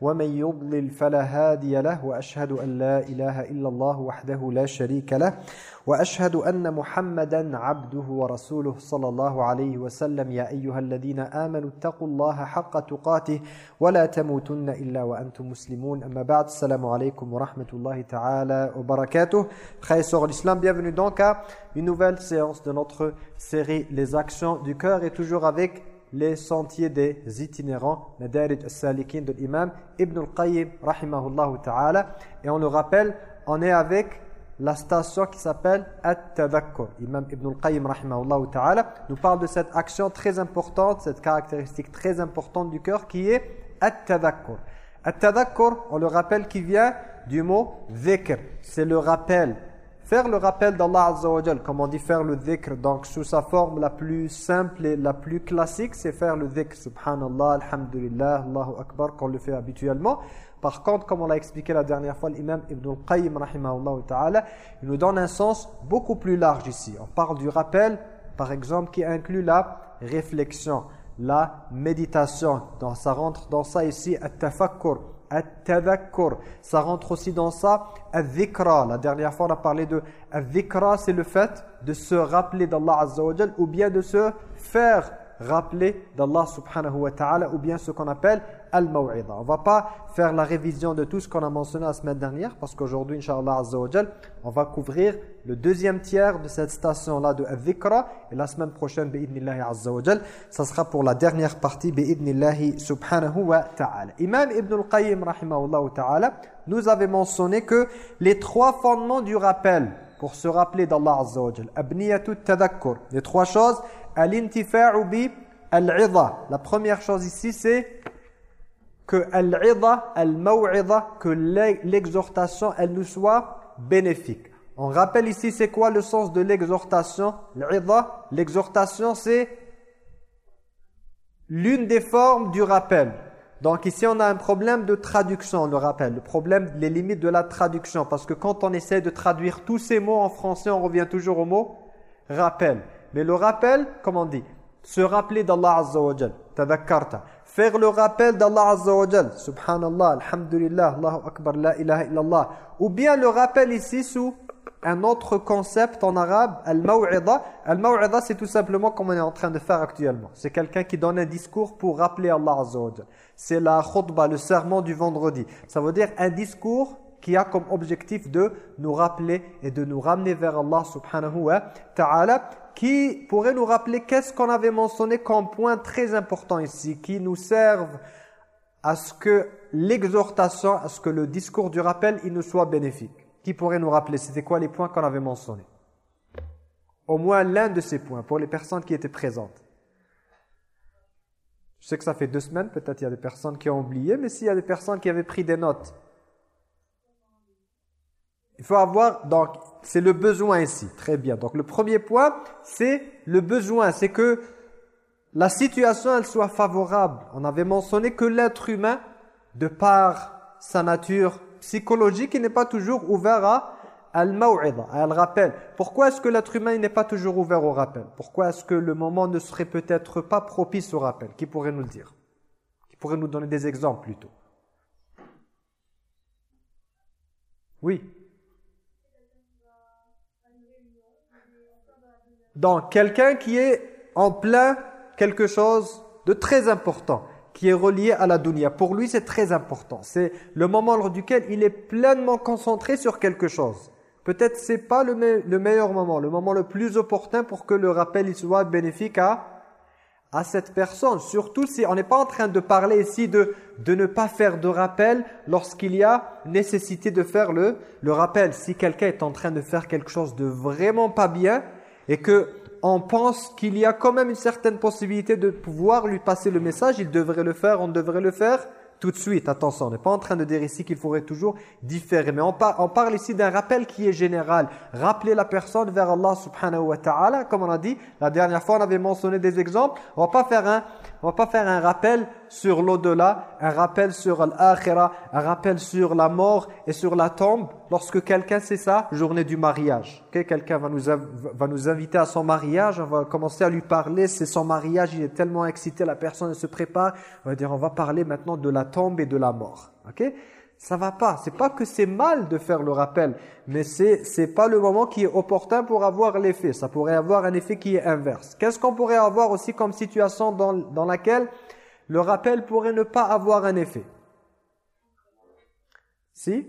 ومن يضلل فلا هادي له وأشهد أن لا إله إلا الله وحده لا شريك له وأشهد أن محمدا عبده ورسوله صلى الله عليه وسلم يا أيها الذين آمنوا اتقوا الله حق تقاته ولا تموتن إلا وأنتم مسلمون. أما بعد السلام عليكم ورحمة الله تعالى وبركاته. Frères et sœurs l'islam, bienvenue donc à une nouvelle séance de notre série Les actions du cœur et toujours avec les sentiers des itinérants, Madarij al-Salikin de l'imam Ibn al-Qayyim, rahimahullah ta'ala. Et on le rappelle, on est avec la station qui s'appelle At-Tadakkur. Imam Ibn al-Qayyim, rahimahullah ta'ala, nous parle de cette action très importante, cette caractéristique très importante du cœur qui est At-Tadakkur. At-Tadakkur, on le rappelle, qui vient du mot dhikr. C'est le rappel Faire le rappel d'Allah Azza wa comme on dit faire le dhikr, donc sous sa forme la plus simple et la plus classique, c'est faire le dhikr, subhanallah, alhamdulillah, Allahu Akbar, qu'on le fait habituellement. Par contre, comme on l'a expliqué la dernière fois, l'imam Ibn al-Qayyim, ta'ala, il nous donne un sens beaucoup plus large ici. On parle du rappel, par exemple, qui inclut la réflexion, la méditation. Donc ça rentre dans ça ici, at-tafakkur, At-tadakkur, ça rentre aussi dans ça. La dernière fois on a parlé de Al-dhikra, c'est le fait de se rappeler d'Allah Azza ou bien de se faire rappeler d'Allah subhanahu wa ta'ala ou bien ce qu'on appelle al-maw'idha. On va pas faire la révision de tout ce qu'on a mentionné la semaine dernière parce qu'aujourd'hui, inshallah azza on va couvrir le deuxième tiers de cette station-là de al-dhikra et la semaine prochaine, bi'idnillahi azza ça sera pour la dernière partie, bi'idnillahi subhanahu wa ta'ala. Imam Ibn al-Qayyim, rahimahullah ta'ala, nous avait mentionné que les trois fondements du rappel pour se rappeler d'Allah azza wa abniyatu tadakkur, les trois choses Al-intifa'u bi al La première chose ici, c'est que al-'idha, al-maw'idha, que l'exhortation, elle nous soit bénéfique. On rappelle ici, c'est quoi le sens de l'exhortation? L'idha, l'exhortation, c'est l'une des formes du rappel. Donc ici, on a un problème de traduction, on le rappelle. Le problème, les limites de la traduction. Parce que quand on essaie de traduire tous ces mots en français, on revient toujours au mot rappel. Mais le rappel, comme on dit, se rappeler d'Allah Azza wa Jal, tadakkarta. Faire le rappel d'Allah Azza wa Jal, subhanallah, alhamdulillah, Allahu Akbar, la ilaha illallah. Ou bien le rappel ici sous un autre concept en arabe, al-maw'idha. Al-maw'idha, c'est tout simplement comme on est en train de faire actuellement. C'est quelqu'un qui donne un discours pour rappeler Allah Azza wa. C'est la khutbah, le serment du vendredi. Ça veut dire un discours qui a comme objectif de nous rappeler et de nous ramener vers Allah subhanahu wa ta'ala qui pourrait nous rappeler qu'est-ce qu'on avait mentionné comme point très important ici, qui nous serve à ce que l'exhortation, à ce que le discours du rappel, il nous soit bénéfique. Qui pourrait nous rappeler C'était quoi les points qu'on avait mentionnés? Au moins l'un de ces points, pour les personnes qui étaient présentes. Je sais que ça fait deux semaines, peut-être il y a des personnes qui ont oublié, mais s'il y a des personnes qui avaient pris des notes, il faut avoir, donc, c'est le besoin ici. Très bien. Donc, le premier point, c'est le besoin. C'est que la situation, elle soit favorable. On avait mentionné que l'être humain, de par sa nature psychologique, il n'est pas toujours ouvert à al-maw'idha, à al-rappel. Pourquoi est-ce que l'être humain n'est pas toujours ouvert au rappel? Pourquoi est-ce que le moment ne serait peut-être pas propice au rappel? Qui pourrait nous le dire? Qui pourrait nous donner des exemples plutôt? Oui Donc, quelqu'un qui est en plein quelque chose de très important, qui est relié à la dunya. Pour lui, c'est très important. C'est le moment lors duquel il est pleinement concentré sur quelque chose. Peut-être c'est pas le, le, meilleur moment, le moment le plus opportun pour que le rappel soit bénéfique à, à cette personne. Surtout si on n'est pas en train de parler ici de, de ne pas faire de rappel lorsqu'il y a nécessité de faire le, le rappel. Si quelqu'un est en train de faire quelque chose de vraiment pas bien, et que on pense qu'il y a quand même une certaine possibilité de pouvoir lui passer le message, il devrait le faire, on devrait le faire tout de suite. Attention, on n'est pas en train de dire ici qu'il faudrait toujours différer. Mais on, parle ici d'un rappel qui est général. Rappeler la personne vers Allah subhanahu wa ta'ala. Comme on a dit, la dernière fois on avait mentionné des exemples. On va pas faire un, on va pas faire un rappel sur l'au-delà, un rappel sur l'akhira, un rappel sur la mort et sur la tombe. Lorsque quelqu'un, c'est ça, journée du mariage. Quelqu'un va nous, va nous inviter à son mariage, on va commencer à lui parler, c'est son mariage, il est tellement excité, la personne se prépare. On va dire, on va parler maintenant de la tombe et de la mort. Ok? Ça va pas. C'est pas que c'est mal de faire le rappel, mais c'est c'est pas le moment qui est opportun pour avoir l'effet. Ça pourrait avoir un effet qui est inverse. Qu'est-ce qu'on pourrait avoir aussi comme situation dans, dans laquelle le rappel pourrait ne pas avoir un effet? Si?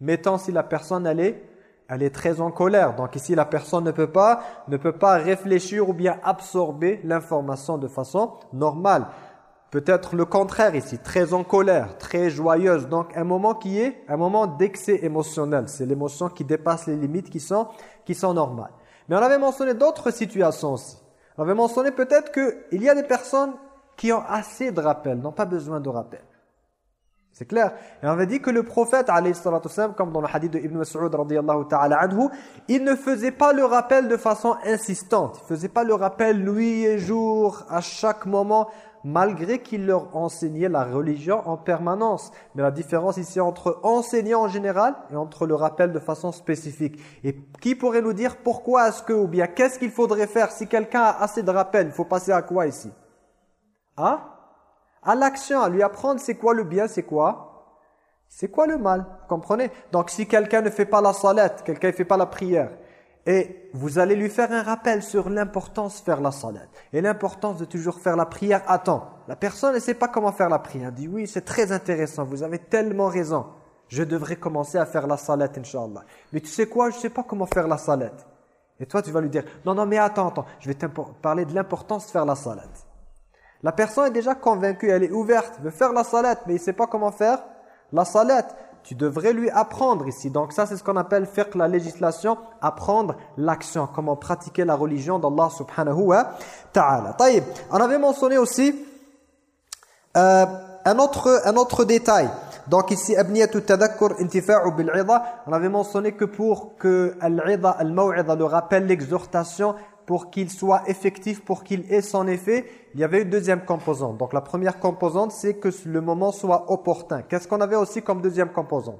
Mettons si la personne elle est, elle est très en colère. Donc ici la personne ne peut pas ne peut pas réfléchir ou bien absorber l'information de façon normale. Peut-être le contraire ici, très en colère, très joyeuse. Donc un moment qui est un moment d'excès émotionnel. C'est l'émotion qui dépasse les limites qui sont, qui sont normales. Mais on avait mentionné d'autres situations aussi. On avait mentionné peut-être qu'il y a des personnes qui ont assez de rappels, n'ont pas besoin de rappel. C'est clair. Et on avait dit que le prophète, comme dans le hadith de Ibn Mas'ud, il ne faisait pas le rappel de façon insistante. Il ne faisait pas le rappel nuit et jour, à chaque moment malgré qu'il leur enseignait la religion en permanence. Mais la différence ici entre enseignant en général et entre le rappel de façon spécifique. Et qui pourrait nous dire pourquoi est-ce que, ou bien qu'est-ce qu'il faudrait faire si quelqu'un a assez de rappel? Il faut passer à quoi ici? À? À l'action, à lui apprendre c'est quoi le bien, c'est quoi? C'est quoi le mal Comprenez? Donc si quelqu'un ne fait pas la salette, quelqu'un ne fait pas la prière, et vous allez lui faire un rappel sur l'importance de faire la salat. Et l'importance de toujours faire la prière à temps. La personne ne sait pas comment faire la prière. Elle dit oui, c'est très intéressant, vous avez tellement raison. Je devrais commencer à faire la salat, Inch'Allah. Mais tu sais quoi, je ne sais pas comment faire la salat. Et toi, tu vas lui dire, non, non, mais attends, attends, je vais te parler de l'importance de faire la salat. La personne est déjà convaincue, elle est ouverte, veut faire la salat, mais il ne sait pas comment faire la salat tu devrais lui apprendre ici. Donc ça, c'est ce qu'on appelle faire la législation, apprendre l'action, comment pratiquer la religion d'Allah subhanahu wa ta'ala. On avait mentionné aussi euh, un, autre, un autre détail. Donc ici, abniyatu tadakkur intifa'u bil On avait mentionné que pour que al-'idha, al-maw'idha, le rappel, l'exhortation, pour qu'il soit effectif, pour qu'il ait son effet, il y avait une deuxième composante. Donc la première composante, c'est que le moment soit opportun. Qu'est-ce qu'on avait aussi comme deuxième composante?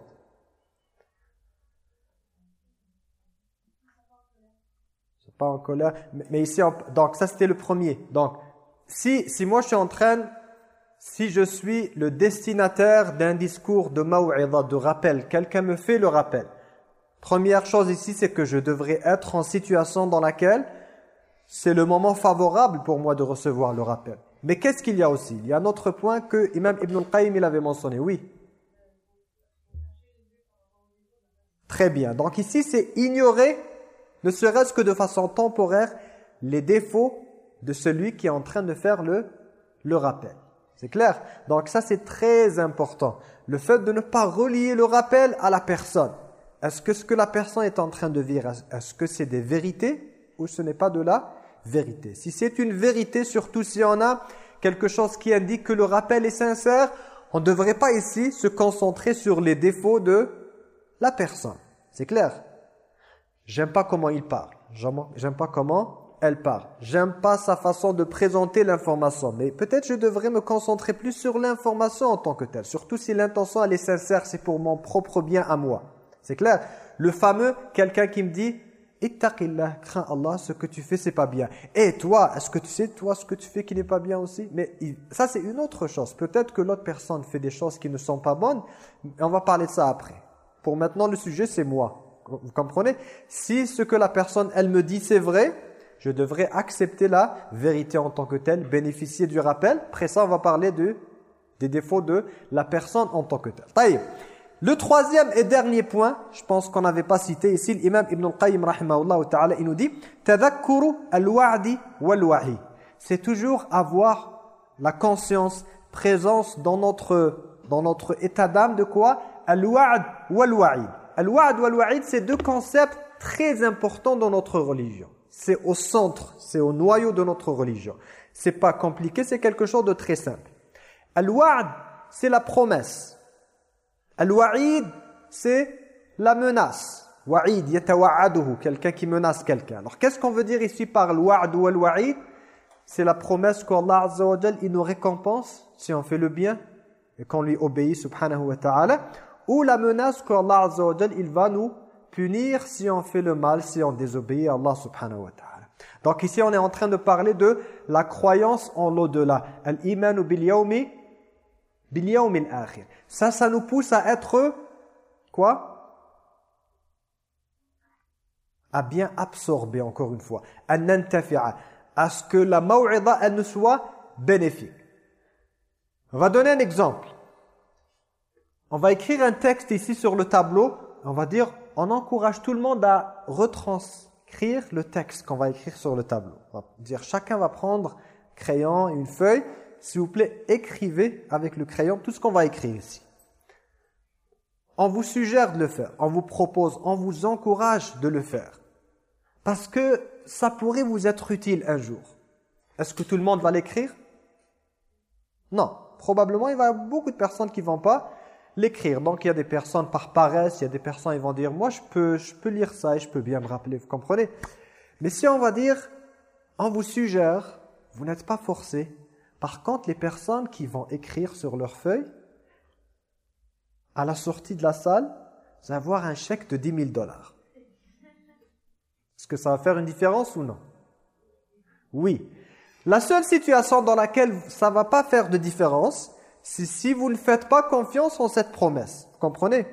C'est pas en colère, mais ici, donc ça c'était le premier. Donc si, si moi je suis en train, si je suis le destinataire d'un discours de maw'idha, de rappel, quelqu'un me fait le rappel. Première chose ici, c'est que je devrais être en situation dans laquelle c'est le moment favorable pour moi de recevoir le rappel. Mais qu'est-ce qu'il y a aussi? Il y a un autre point que Imam Ibn al-Qayyim avait mentionné. Oui. Très bien. Donc ici, c'est ignorer, ne serait-ce que de façon temporaire, les défauts de celui qui est en train de faire le, rappel. C'est clair? Donc ça, c'est très important. Le fait de ne pas relier le rappel à la personne. Est-ce que ce que la personne est en train de vivre, est-ce que c'est des vérités ou ce n'est pas de la vérité. Si c'est une vérité, surtout si on a quelque chose qui indique que le rappel est sincère, on ne devrait pas ici se concentrer sur les défauts de la personne. C'est clair? J'aime pas comment il parle. J'aime pas comment elle parle. J'aime pas sa façon de présenter l'information. Mais peut-être je devrais me concentrer plus sur l'information en tant que telle. Surtout si l'intention elle est sincère, c'est pour mon propre bien à moi. C'est clair? Le fameux, quelqu'un qui me dit Ittaqillah, crains Allah, ce que tu fais c'est pas bien. Et toi, est-ce que tu sais toi ce que tu fais qui n'est pas bien aussi? Mais ça c'est une autre chose. Peut-être que l'autre personne fait des choses qui ne sont pas bonnes, on va parler de ça après. Pour maintenant le sujet c'est moi. Vous comprenez? Si ce que la personne elle me dit c'est vrai, je devrais accepter la vérité en tant que telle, bénéficier du rappel. Après ça on va parler de, des défauts de la personne en tant que telle. Le troisième et dernier point, je pense qu'on n'avait pas cité ici, l'imam Ibn al-Qayyim ta'ala, il nous dit Tadakkuru al-wa'di wal-wa'i. C'est toujours avoir la conscience, présence dans notre, dans notre état d'âme de quoi? Al-wa'd wal-wa'i. Al-wa'd wal-wa'i, c'est deux concepts très importants dans notre religion. C'est au centre, c'est au noyau de notre religion. C'est pas compliqué, c'est quelque chose de très simple. Al-wa'd, c'est la promesse. Al-wa'id, c'est la menace. Wa'id, yatawa'aduhu, quelqu'un qui menace quelqu'un. Alors qu'est-ce qu'on veut dire ici par al-wa'd ou al-wa'id? C'est la promesse qu'Allah Azza wa il nous récompense si on fait le bien et qu'on lui obéit subhanahu wa ta'ala ou la menace qu'Allah Azza wa il va nous punir si on fait le mal, si on désobéit à Allah subhanahu wa ta'ala. Donc ici on est en train de parler de la croyance en l'au-delà. Al-imanu bil Ça ça nous pousse à être quoi? À bien absorber encore une fois, à à ce que la maw'ida elle ne soit bénéfique. On va donner un exemple. On va écrire un texte ici sur le tableau, on va dire on encourage tout le monde à retranscrire le texte qu'on va écrire sur le tableau. On va dire chacun va prendre crayon et une feuille, s'il vous plaît, écrivez avec le crayon tout ce qu'on va écrire ici. On vous suggère de le faire, on vous propose, on vous encourage de le faire. Parce que ça pourrait vous être utile un jour. Est-ce que tout le monde va l'écrire? Non. Probablement, il va y avoir beaucoup de personnes qui ne vont pas l'écrire. Donc, il y a des personnes par paresse, il y a des personnes qui vont dire « Moi, je peux, je peux lire ça et je peux bien me rappeler. » Vous comprenez? Mais si on va dire « On vous suggère, vous n'êtes pas forcé. Par contre, les personnes qui vont écrire sur leur feuille, à la sortie de la salle, vous avoir un chèque de 10 000 dollars. Est-ce que ça va faire une différence ou non? Oui. La seule situation dans laquelle ça ne va pas faire de différence, c'est si vous ne faites pas confiance en cette promesse. Vous comprenez?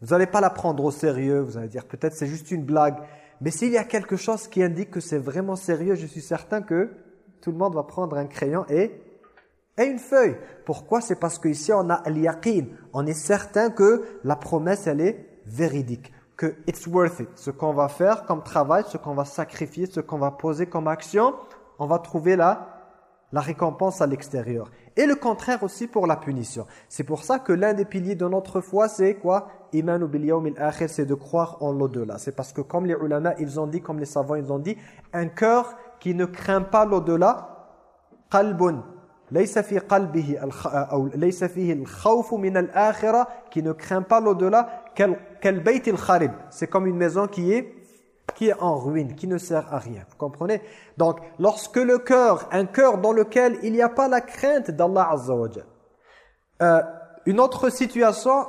Vous n'allez pas la prendre au sérieux, vous allez dire peut-être c'est juste une blague. Mais s'il y a quelque chose qui indique que c'est vraiment sérieux, je suis certain que tout le monde va prendre un crayon et, et une feuille. Pourquoi? C'est parce qu'ici on a al On est certain que la promesse, elle est véridique que it's worth it. Ce qu'on va faire comme travail, ce qu'on va sacrifier, ce qu'on va poser comme action, on va trouver la, la récompense à l'extérieur. Et le contraire aussi pour la punition. C'est pour ça que l'un des piliers de notre foi, c'est quoi? Iman akhir, c'est de croire en l'au-delà. C'est parce que comme les ulama, ils ont dit, comme les savants, ils ont dit, un cœur qui ne craint pas l'au-delà, qalbun laysa fi qalbihi laysa fihi al-khawf min al-akhirah, qui ne craint pas l'au-delà, c'est comme une maison qui est qui est en ruine, qui ne sert à rien. Vous comprenez? Donc, lorsque le cœur, un cœur dans lequel il n'y a pas la crainte d'Allah Azza wa euh, Une autre situation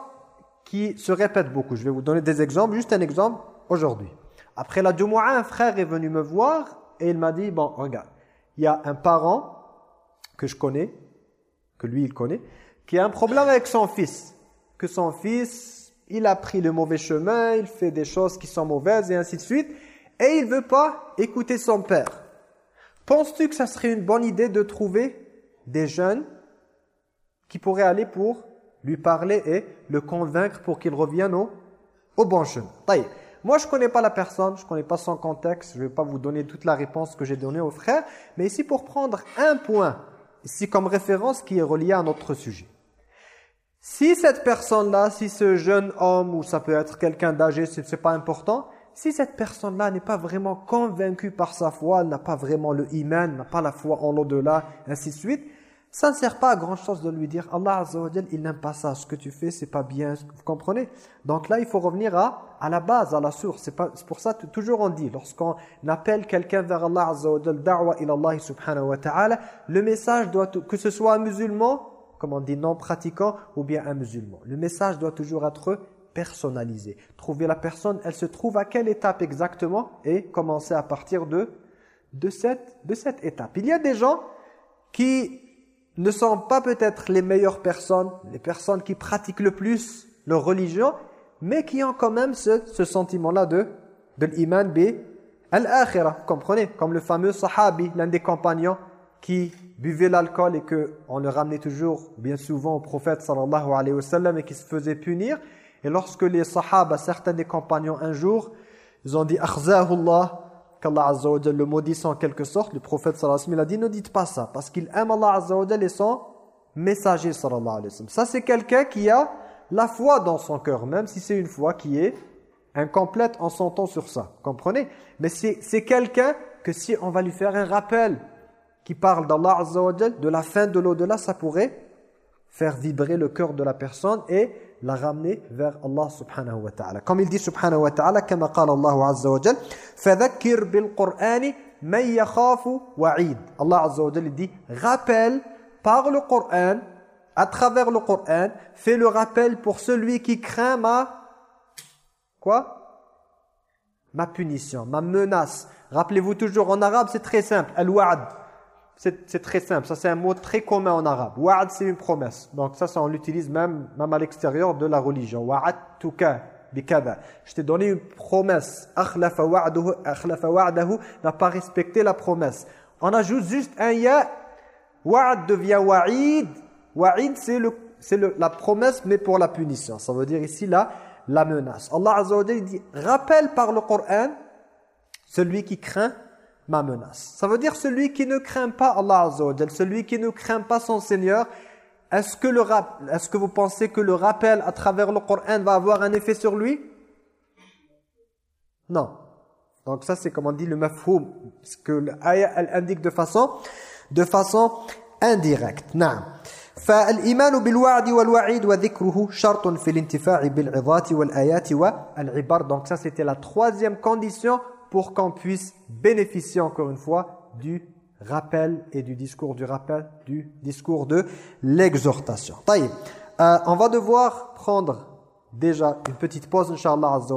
qui se répète beaucoup. Je vais vous donner des exemples, juste un exemple aujourd'hui. Après la Jumu'ah, un frère est venu me voir et il m'a dit, bon, regarde, il y a un parent que je connais, que lui il connaît, qui a un problème avec son fils. Que son fils il a pris le mauvais chemin, il fait des choses qui sont mauvaises et ainsi de suite, et il veut pas écouter son père. Penses-tu que ça serait une bonne idée de trouver des jeunes qui pourraient aller pour lui parler et le convaincre pour qu'il revienne au, au bon chemin? Moi, je ne connais pas la personne, je ne connais pas son contexte, je ne vais pas vous donner toute la réponse que j'ai donnée au frère, mais ici pour prendre un point, ici comme référence qui est relié à notre sujet. Si cette personne-là, si ce jeune homme, ou ça peut être quelqu'un d'âgé, ce n'est pas important, si cette personne-là n'est pas vraiment convaincue par sa foi, n'a pas vraiment le iman, n'a pas la foi en l'au-delà, ainsi de suite, ça ne sert pas à grand-chose de lui dire « Allah Azza wa il n'aime pas ça, ce que tu fais, c'est pas bien. » Vous comprenez? Donc là, il faut revenir à, à la base, à la source. C'est pour ça que toujours on dit, lorsqu'on appelle quelqu'un vers Allah Azza wa da'wa ila Allah subhanahu wa ta'ala, le message doit, que ce soit un musulman comme on dit non pratiquant ou bien un musulman. Le message doit toujours être personnalisé. Trouver la personne, elle se trouve à quelle étape exactement? Et commencer à partir de, de, cette, de cette étape. Il y a des gens qui ne sont pas peut-être les meilleures personnes, les personnes qui pratiquent le plus leur religion, mais qui ont quand même ce, ce sentiment-là de, de l'iman bi al-akhirah, comprenez Comme le fameux sahabi, l'un des compagnons qui buvait l'alcool et qu'on le ramenait toujours, bien souvent, au prophète sallallahu alayhi wa sallam et qui se faisait punir. Et lorsque les sahaba, certains des compagnons, un jour, ils ont dit « Akhzahullah » qu'Allah Azza wa le maudisse en quelque sorte, le prophète sallallahu alayhi wa sallam a dit « Ne dites pas ça, parce qu'il aime Allah Azza wa et son messager sallallahu alayhi wa sallam. » Ça, c'est quelqu'un qui a la foi dans son cœur, même si c'est une foi qui est incomplète en son sur ça. Comprenez? Mais c'est quelqu'un que si on va lui faire un rappel qui parle d'Allah Azza wa de la fin de l'au-delà, ça pourrait faire vibrer le cœur de la personne et la ramener vers Allah subhanahu wa ta'ala. Comme il dit subhanahu wa ta'ala, كما قال الله عز وجل, فذكر بالقرآن من يخاف وعيد. Allah azza wa jalla dit, rappelle par le Coran, à travers le Coran, fais le rappel pour celui qui craint ma, quoi Ma punition, ma menace. Rappelez-vous toujours, en arabe c'est très simple, al-wa'd. C'est très simple, ça c'est un mot très commun en arabe. Wa'ad c'est une promesse. Donc ça, ça on l'utilise même, même à l'extérieur de la religion. Wa'adtuka bikada. Je t'ai donné une promesse. Akhlafa wa'dahu n'a pas respecté la promesse. On ajoute juste un ya. Wa'ad devient wa'id. Wa'id c'est le c'est la promesse mais pour la punition. Ça veut dire ici là la menace. Allah Azza wa dit rappelle par le Coran celui qui craint ma menace. Ça veut dire celui qui ne craint pas Allah Azza wa celui qui ne craint pas son Seigneur, est-ce que, le est que vous pensez que le rappel à travers le Coran va avoir un effet sur lui Non. Donc ça c'est comme on dit le mafhoum, ce que l'ayah elle indique de façon, de façon indirecte. Non. فالإيمان بالوعد والوعيد وذكره شرط في الانتفاع بالعظات والآيات والعبر donc ça c'était la troisième condition pour qu'on puisse bénéficier encore une fois du rappel et du discours du rappel, du discours de l'exhortation. Euh, on va devoir prendre déjà une petite pause, Inch'Allah Azza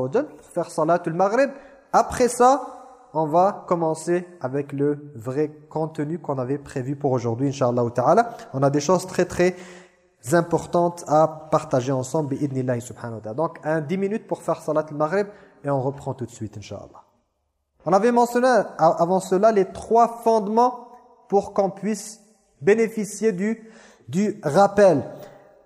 faire Salatul Maghrib. Après ça, on va commencer avec le vrai contenu qu'on avait prévu pour aujourd'hui, Inch'Allah Ta'ala. On a des choses très très importantes à partager ensemble, subhanahu wa Donc, un 10 minutes pour faire Salatul Maghrib et on reprend tout de suite, Inch'Allah. On avait mentionné avant cela les trois fondements pour qu'on puisse bénéficier du, rappel.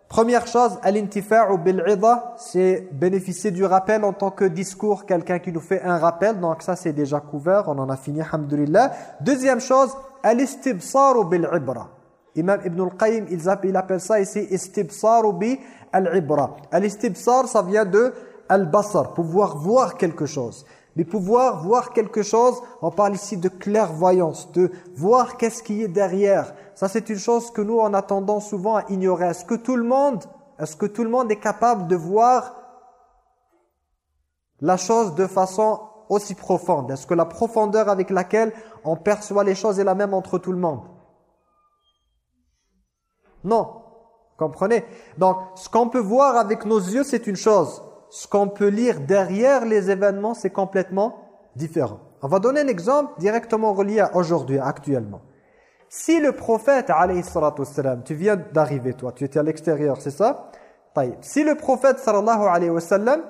Première chose, al-intifa'u bil-'idha, c'est bénéficier du rappel en tant que discours, quelqu'un qui nous fait un rappel. Donc ça c'est déjà couvert, on en a fini, alhamdulillah. Deuxième chose, al-istibsaru bil-'ibra. Imam Ibn al-Qayyim, il appelle ça ici istibsaru bil-'ibra. Al-istibsar, ça vient de al-basar, pouvoir voir quelque chose. Mais pouvoir voir quelque chose, on parle ici de clairvoyance, de voir qu'est-ce qui est derrière. Ça, c'est une chose que nous, on a souvent à ignorer. Est-ce que tout le monde, est-ce que tout le monde est capable de voir la chose de façon aussi profonde? Est-ce que la profondeur avec laquelle on perçoit les choses est la même entre tout le monde? Non. Comprenez? Donc, ce qu'on peut voir avec nos yeux, c'est une chose ce qu'on peut lire derrière les événements, c'est complètement différent. On va donner un exemple directement relié à aujourd'hui, actuellement. Si le prophète, alayhi tu viens d'arriver toi, tu étais à l'extérieur, c'est ça? Si le prophète, sallallahu alayhi wa sallam,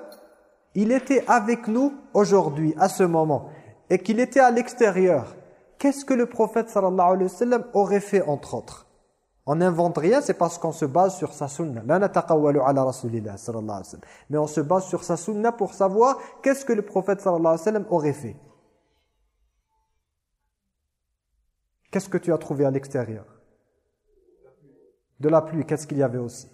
il était avec nous aujourd'hui, à ce moment, et qu'il était à l'extérieur, qu'est-ce que le prophète, sallallahu alayhi wa sallam, aurait fait entre autres? On n'invente rien, c'est parce qu'on se base sur sa sunna. Mais on se base sur sa sunna pour savoir qu'est-ce que le prophète sallallahu alayhi wa sallam aurait fait. Qu'est-ce que tu as trouvé à l'extérieur? De la pluie, qu'est-ce qu'il y avait aussi?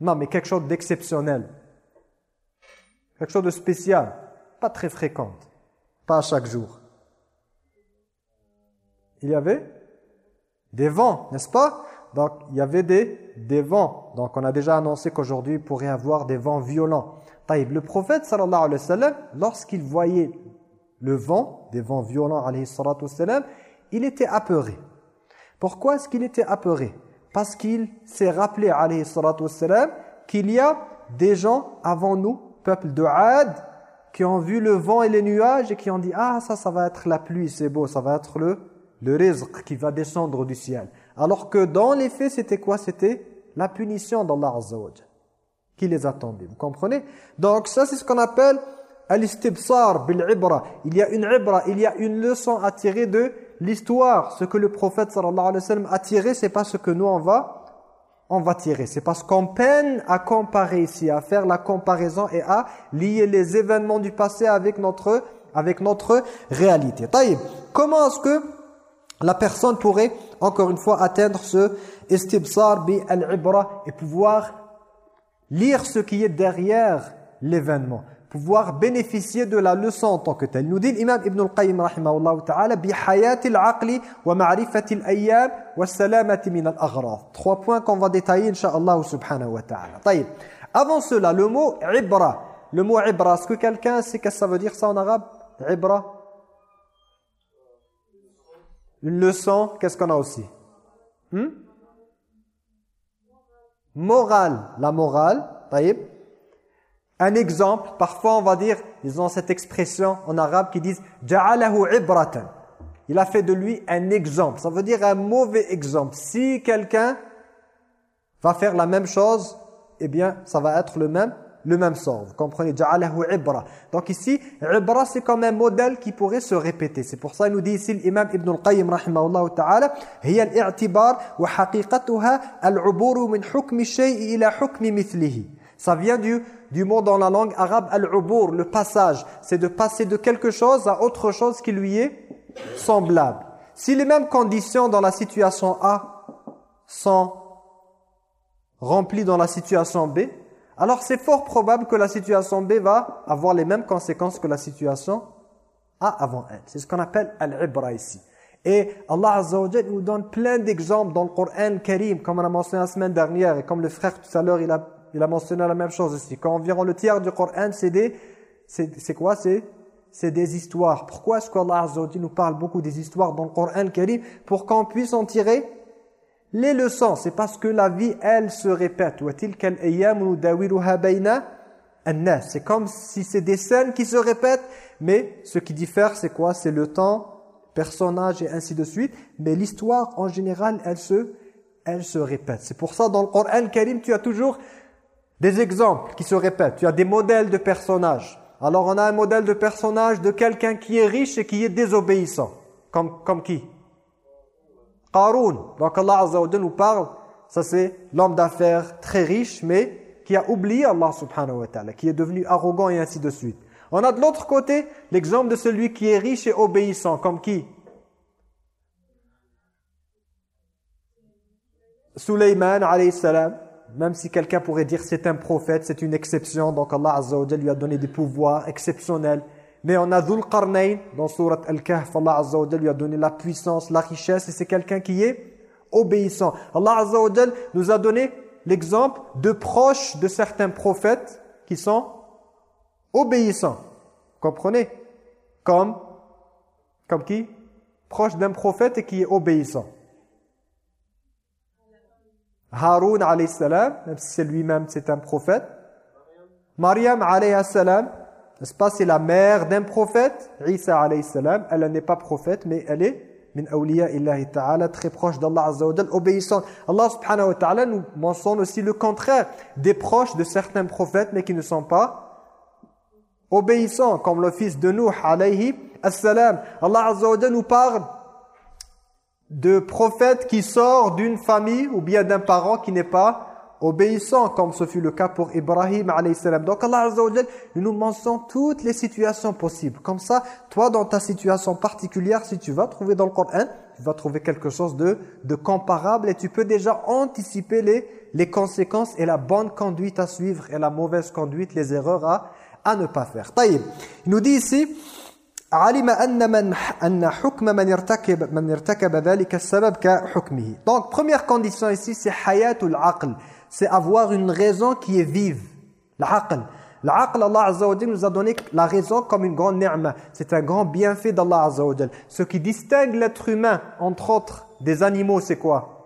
Non, mais quelque chose d'exceptionnel. Quelque chose de spécial. Pas très fréquente. Pas à chaque jour. Il y avait? Des vents, n'est-ce pas? Donc, il y avait des, des vents. Donc, on a déjà annoncé qu'aujourd'hui, il pourrait y avoir des vents violents. Taïb, le prophète, sallallahu alayhi wa sallam, lorsqu'il voyait le vent, des vents violents, alayhi salatu sallam, il était apeuré. Pourquoi est-ce qu'il était apeuré? Parce qu'il s'est rappelé, alayhi salatu sallam, qu'il y a des gens avant nous, peuple de Had, qui ont vu le vent et les nuages et qui ont dit « Ah, ça, ça va être la pluie, c'est beau, ça va être le le rizq qui va descendre du ciel. Alors que dans les faits, c'était quoi? C'était la punition d'Allah Azza qui les attendait. Vous comprenez? Donc ça, c'est ce qu'on appelle al-istibsar bil-ibra. Il y a une ibra, il y a une leçon à tirer de l'histoire. Ce que le prophète sallallahu alayhi wa sallam a tiré, c'est pas ce que nous on va on va tirer. C'est parce qu'on peine à comparer ici, à faire la comparaison et à lier les événements du passé avec notre avec notre réalité. Taïb, comment est-ce que la personne pourrait, encore une fois, atteindre ce istibsar bi al-ibra et pouvoir lire ce qui est derrière l'événement. pouvoir bénéficier de la leçon en tant que telle. Nous dit l'imam Ibn al-Qayyim rahimahullah ta'ala bi hayatil aqli wa ma'rifatil ayyam wa salamati min al-aghrad. Trois points qu'on va détailler inshallah subhanahu wa ta'ala. طيب. Avant cela, le mot ibra. Le mot ibra, est-ce que quelqu'un sait qu'est-ce que ça veut dire ça en arabe Ibra une leçon, qu'est-ce qu'on a aussi? Hmm? Morale, la morale, taïb. Un exemple, parfois on va dire, ils ont cette expression en arabe qui disent « Ja'alahu ibratan ». Il a fait de lui un exemple. Ça veut dire un mauvais exemple. Si quelqu'un va faire la même chose, eh bien, ça va être le même le même sort. Vous comprenez? Ja'alahu ibra. Donc ici, ibra c'est comme un modèle qui pourrait se répéter. C'est pour ça qu'il nous dit ici l'imam Ibn al-Qayyim rahimahullah ta'ala, al-i'tibar wa haqiqatuha al-ubur min hukmi shay'i ila hukmi mithlihi. Ça vient du, du mot dans la langue arabe al-ubur, le passage. C'est de passer de quelque chose à autre chose qui lui est semblable. Si les mêmes conditions dans la situation A sont remplies dans la situation B, alors c'est fort probable que la situation B va avoir les mêmes conséquences que la situation A avant elle. C'est ce qu'on appelle al-ibra ici. Et Allah Azza wa nous donne plein d'exemples dans le Coran Karim, comme on a mentionné la semaine dernière, et comme le frère tout à l'heure, il a il a mentionné la même chose ici. Quand environ le tiers du Coran, c'est des... C'est quoi? C'est des histoires. Pourquoi est-ce qu'Allah Azza nous parle beaucoup des histoires dans le Coran Karim? Pour qu'on puisse en tirer les leçons. C'est parce que la vie, elle, se répète. C'est comme si c'est des scènes qui se répètent, mais ce qui diffère, c'est quoi? C'est le temps, personnage et ainsi de suite. Mais l'histoire, en général, elle se, elle se répète. C'est pour ça, dans le Coran Karim, tu as toujours des exemples qui se répètent. Tu as des modèles de personnages. Alors on a un modèle de personnage de quelqu'un qui est riche et qui est désobéissant. Comme, comme qui? Qarun. Donc Allah Azza nous parle, ça c'est l'homme d'affaires très riche mais qui a oublié Allah subhanahu wa ta'ala, qui est devenu arrogant et ainsi de suite. On a de l'autre côté l'exemple de celui qui est riche et obéissant, comme qui? Suleyman alayhi salam même si quelqu'un pourrait dire c'est un prophète, c'est une exception, donc Allah Azza lui a donné des pouvoirs exceptionnels. Mais on a Dhul Qarnayn, dans Surat Al-Kahf, Allah Azza wa lui a donné la puissance, la richesse, et c'est quelqu'un qui est obéissant. Allah Azza wa nous a donné l'exemple de proches de certains prophètes qui sont obéissants. Comprenez? Comme, comme qui? Proche d'un prophète et qui est obéissant. Haroun alayhi salam, même si c'est lui-même, c'est un prophète. Mariam alayhi salam, n'est-ce pas, c'est la mère d'un prophète. Isa alayhi salam, elle n'est pas prophète, mais elle est min awliya illahi ta'ala, très proche d'Allah azza wa obéissante. Allah subhanahu wa ta'ala nous mentionne aussi le contraire, des proches de certains prophètes, mais qui ne sont pas obéissants, comme le fils de Nuh alayhi. Allah azza nous parle de prophète qui sort d'une famille ou bien d'un parent qui n'est pas obéissant, comme ce fut le cas pour Ibrahim alayhi Donc Allah Azza wa nous mentionne toutes les situations possibles. Comme ça, toi dans ta situation particulière, si tu vas trouver dans le Coran, tu vas trouver quelque chose de, de comparable et tu peux déjà anticiper les, les conséquences et la bonne conduite à suivre et la mauvaise conduite, les erreurs à, à ne pas faire. Taïb. Il nous dit ici donc première condition ici c'est hayatul aql c'est avoir une raison qui est vive. L'aql l'aql Allah Azza nous a donné la raison comme une grande ni'ma. C'est un grand bienfait d'Allah Azza ce qui distingue l'être humain entre autres des animaux c'est quoi?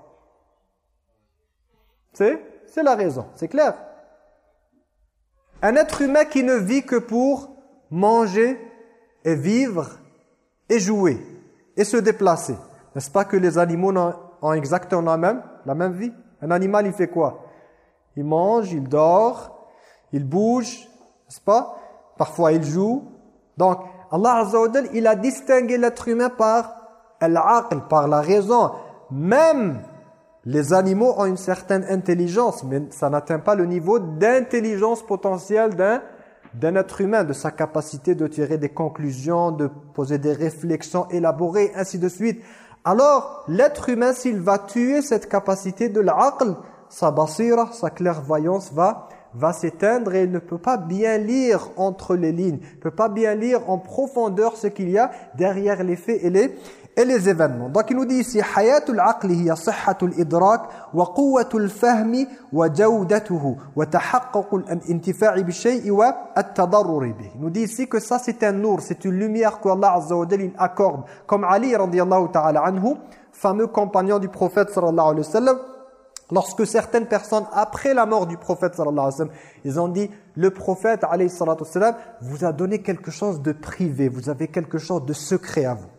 C'est c'est la raison. C'est clair? Un être humain qui ne vit que pour manger et vivre et jouer et se déplacer. N'est-ce pas que les animaux ont exactement la même, la même vie? Un animal, il fait quoi? Il mange, il dort, il bouge, n'est-ce pas? Parfois, il joue. Donc, Allah Azza wa il a distingué l'être humain par l'aql, par la raison. Même les animaux ont une certaine intelligence, mais ça n'atteint pas le niveau d'intelligence potentielle d'un d'un être humain, de sa capacité de tirer des conclusions, de poser des réflexions élaborées, ainsi de suite. Alors, l'être humain, s'il va tuer cette capacité de l'aql, sa basira, sa clairvoyance va, va s'éteindre et il ne peut pas bien lire entre les lignes, ne peut pas bien lire en profondeur ce qu'il y a derrière les faits et les, et les événements. Donc il nous dit ici hayatul aqli hiya sihhatul idrak wa quwwatul fahmi wa jawdatuhu wa tahaqqaqul intifa'i bi shay'i wa at-tadarrur bih. Il nous dit ici que ça c'est un nour, c'est une lumière que Allah Azza wa Jalla accorde comme Ali radiyallahu ta'ala anhu, fameux compagnon du prophète sallallahu alayhi wa Lorsque certaines personnes, après la mort du prophète sallallahu alayhi wa sallam, ils ont dit, le prophète alayhi wa sallam vous a donné quelque chose de privé, vous avez quelque chose de secret à vous.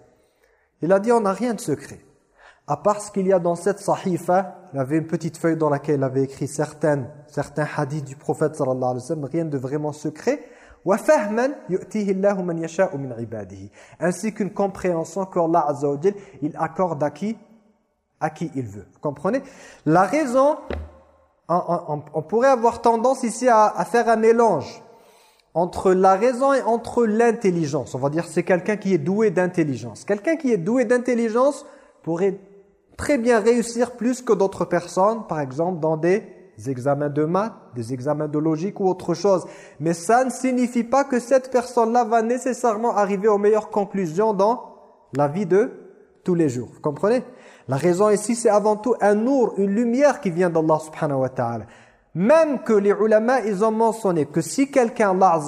Il a dit, on n'a rien de secret. À part ce qu'il y a dans cette sahifa, il avait une petite feuille dans laquelle il avait écrit certaines, certains hadiths du prophète sallallahu alayhi wa sallam, rien de vraiment secret. ainsi qu'une compréhension qu'Allah il accorde à qui? À qui il veut. Vous comprenez? La raison, on, pourrait avoir tendance ici à, à, faire un mélange entre la raison et entre l'intelligence. On va dire c'est quelqu'un qui est doué d'intelligence. Quelqu'un qui est doué d'intelligence pourrait très bien réussir plus que d'autres personnes, par exemple dans des examens de maths, des examens de logique ou autre chose. Mais ça ne signifie pas que cette personne-là va nécessairement arriver aux meilleures conclusions dans la vie de tous les jours. Vous comprenez? La raison ici, c'est avant tout un nour, une lumière qui vient d'Allah subhanahu wa ta'ala. Même que les ulama, ils ont mentionné que si quelqu'un, Allah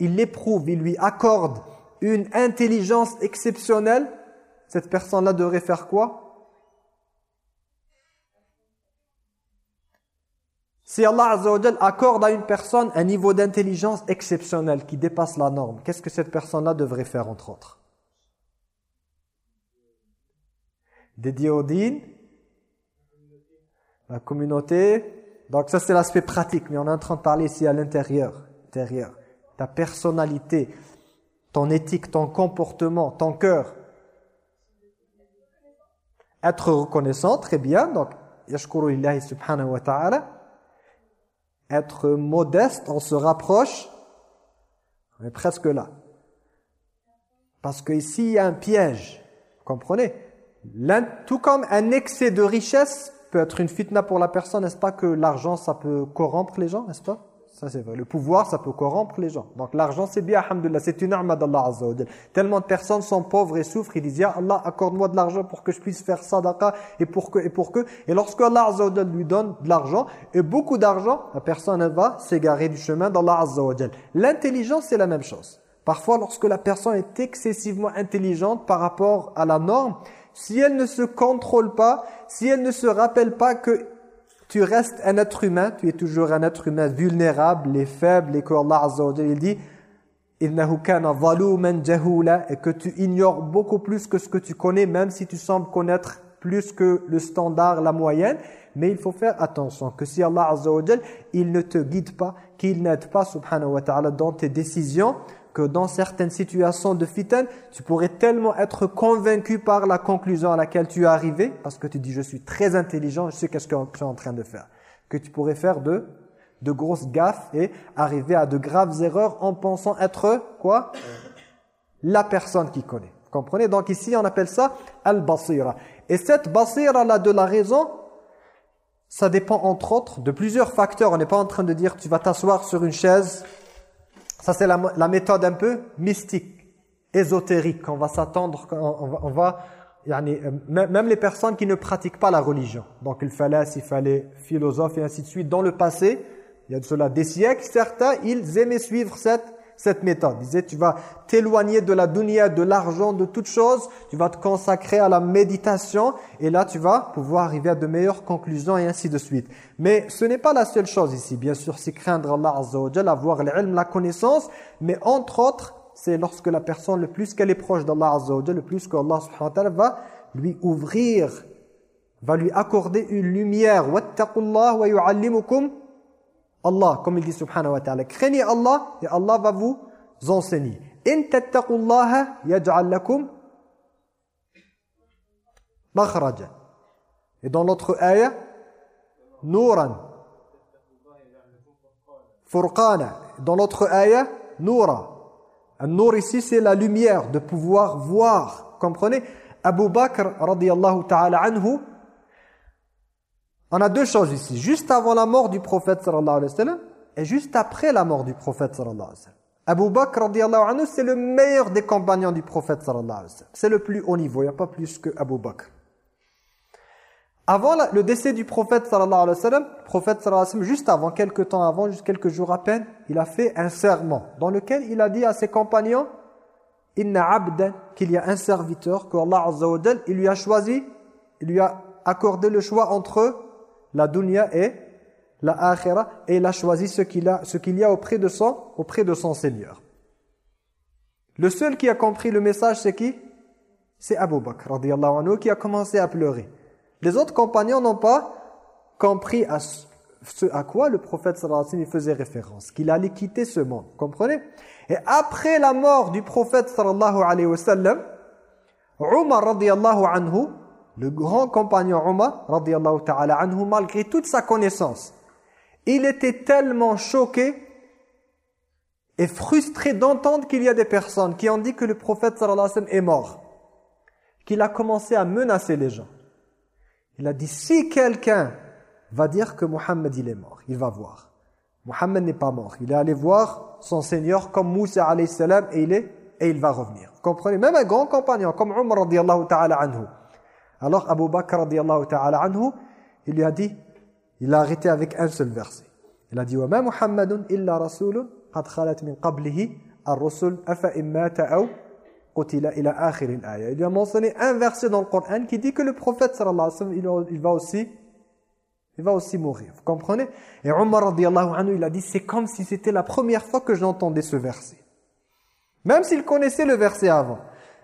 il l'éprouve, il lui accorde une intelligence exceptionnelle, cette personne-là devrait faire quoi? Si Allah Azza accorde à une personne un niveau d'intelligence exceptionnel qui dépasse la norme, qu'est-ce que cette personne-là devrait faire entre autres? Dédié au din, la communauté. Donc ça c'est l'aspect pratique, mais on est en train de parler ici à l'intérieur, intérieur. Ta personnalité, ton éthique, ton comportement, ton cœur. Être reconnaissant, très bien. Donc, yashkuru illahi subhanahu wa ta'ala. Être modeste, on se rapproche. On est presque là. Parce qu'ici, il y a un piège. Vous comprenez? Tout comme un excès de richesse peut être une fitna pour la personne, n'est-ce pas que l'argent, ça peut corrompre les gens, n'est-ce pas? Ça c'est vrai. Le pouvoir, ça peut corrompre les gens. Donc l'argent, c'est bien, alhamdoulilah, c'est une arme d'Allah Azza Tellement de personnes sont pauvres et souffrent, ils disent, Ya Allah, accorde-moi de l'argent pour que je puisse faire sadaqa et pour que, et pour que. Et lorsque Allah lui donne de l'argent, et beaucoup d'argent, la personne, elle va s'égarer du chemin d'Allah Azza L'intelligence, c'est la même chose. Parfois, lorsque la personne est excessivement intelligente par rapport à la norme, si elle ne se contrôle pas, si elle ne se rappelle pas que tu restes un être humain, tu es toujours un être humain vulnérable et faible et qu'Allah Azza wa il dit et que tu ignores beaucoup plus que ce que tu connais même si tu sembles connaître plus que le standard, la moyenne. Mais il faut faire attention que si Allah Azza wa il ne te guide pas, qu'il n'aide pas subhanahu wa ta'ala dans tes décisions que dans certaines situations de fitan, tu pourrais tellement être convaincu par la conclusion à laquelle tu es arrivé, parce que tu dis je suis très intelligent, je sais qu'est-ce que je suis en train de faire, que tu pourrais faire de, de grosses gaffes et arriver à de graves erreurs en pensant être quoi? La personne qui connaît. Vous comprenez? Donc ici on appelle ça al-basira. Et cette basira là de la raison, ça dépend entre autres de plusieurs facteurs. On n'est pas en train de dire tu vas t'asseoir sur une chaise ça, c'est la, méthode un peu mystique, ésotérique. On va s'attendre, on, va... Euh, même les personnes qui ne pratiquent pas la religion. Donc il fallait, s'il fallait philosophe et ainsi de suite. Dans le passé, il y a de cela des siècles, certains, ils aimaient suivre cette cette méthode. Il disait, tu vas t'éloigner de la dunya, de l'argent, de toutes choses. Tu vas te consacrer à la méditation. Et là, tu vas pouvoir arriver à de meilleures conclusions et ainsi de suite. Mais ce n'est pas la seule chose ici. Bien sûr, c'est craindre Allah Azza wa Jal, avoir la connaissance. Mais entre autres, c'est lorsque la personne, le plus qu'elle est proche d'Allah Azza le plus qu'Allah subhanahu wa ta'ala va lui ouvrir, va lui accorder une lumière. «» Allah, comme il dit subhanahu wa ta'ala, craignez Allah et Allah va vous enseigner. In tattaqullaha yaj'al lakum makhraja. Et dans l'autre ayah, nuran. Furqana. Dans l'autre ayah, noura. Un nour ici, c'est la lumière, de pouvoir voir. Comprenez Abu Bakr, radiyallahu ta'ala anhu, on a deux choses ici. Juste avant la mort du prophète sallallahu alayhi wa sallam, est juste après la mort du prophète sallallahu alayhi wa sallam. Abu Bakr radiallahu anhu, c'est le meilleur des compagnons du prophète sallallahu alayhi wa sallam. C'est le plus haut niveau, il n'y a pas plus que Abu Bakr. Avant le décès du prophète sallallahu alayhi wa sallam, prophète sallallahu alayhi wa sallam, juste avant, quelques temps avant, juste quelques jours à peine, il a fait un serment dans lequel il a dit à ses compagnons Inna abdan, qu'il y a un serviteur, que Allah il lui a choisi, il lui a accordé le choix entre la dunya et la akhira, et il a choisi ce qu'il a, ce qu'il y a auprès de son, auprès de son Seigneur. Le seul qui a compris le message, c'est qui? C'est Abu Bakr, anhu, qui a commencé à pleurer. Les autres compagnons n'ont pas compris à ce à quoi le prophète sallallahu alayhi wa sallam faisait référence, qu'il allait quitter ce monde, comprenez? Et après la mort du prophète sallallahu alayhi wa sallam, Umar radiyallahu anhu, le grand compagnon Umar radiyallahu ta'ala anhu, malgré toute sa connaissance, il était tellement choqué et frustré d'entendre qu'il y a des personnes qui ont dit que le prophète sallallahu alayhi wa sallam est mort, qu'il a commencé à menacer les gens. Il a dit, si quelqu'un va dire que Mohammed il est mort. Il va voir. Mohammed n'est pas mort. Il est allé voir son Seigneur comme Moussa alayhi salam et il est et il va revenir. Vous comprenez? Même un grand compagnon comme Umar radiyallahu ta'ala anhu. Alors Abu Bakr radiyallahu ta'ala anhu, il lui a dit, il a arrêté avec un seul verset. Il a dit وَمَا مُحَمَّدٌ إِلَّا رَسُولٌ قَدْ خَلَتْ مِنْ قَبْلِهِ الرُّسُلُ أَفَإِمَّ مَاتَ أَوْ قُتِلَ إِلَى آخِرِ الْآيَةِ Il lui a mentionné un verset dans le Coran qui dit que le prophète sallallahu alayhi wa sallam, il va aussi il va aussi mourir. Vous comprenez Et Omar radiallahu anhu, il a dit, c'est comme si c'était la première fois que j'entendais ce verset. Même s'il connaissait le verset avant.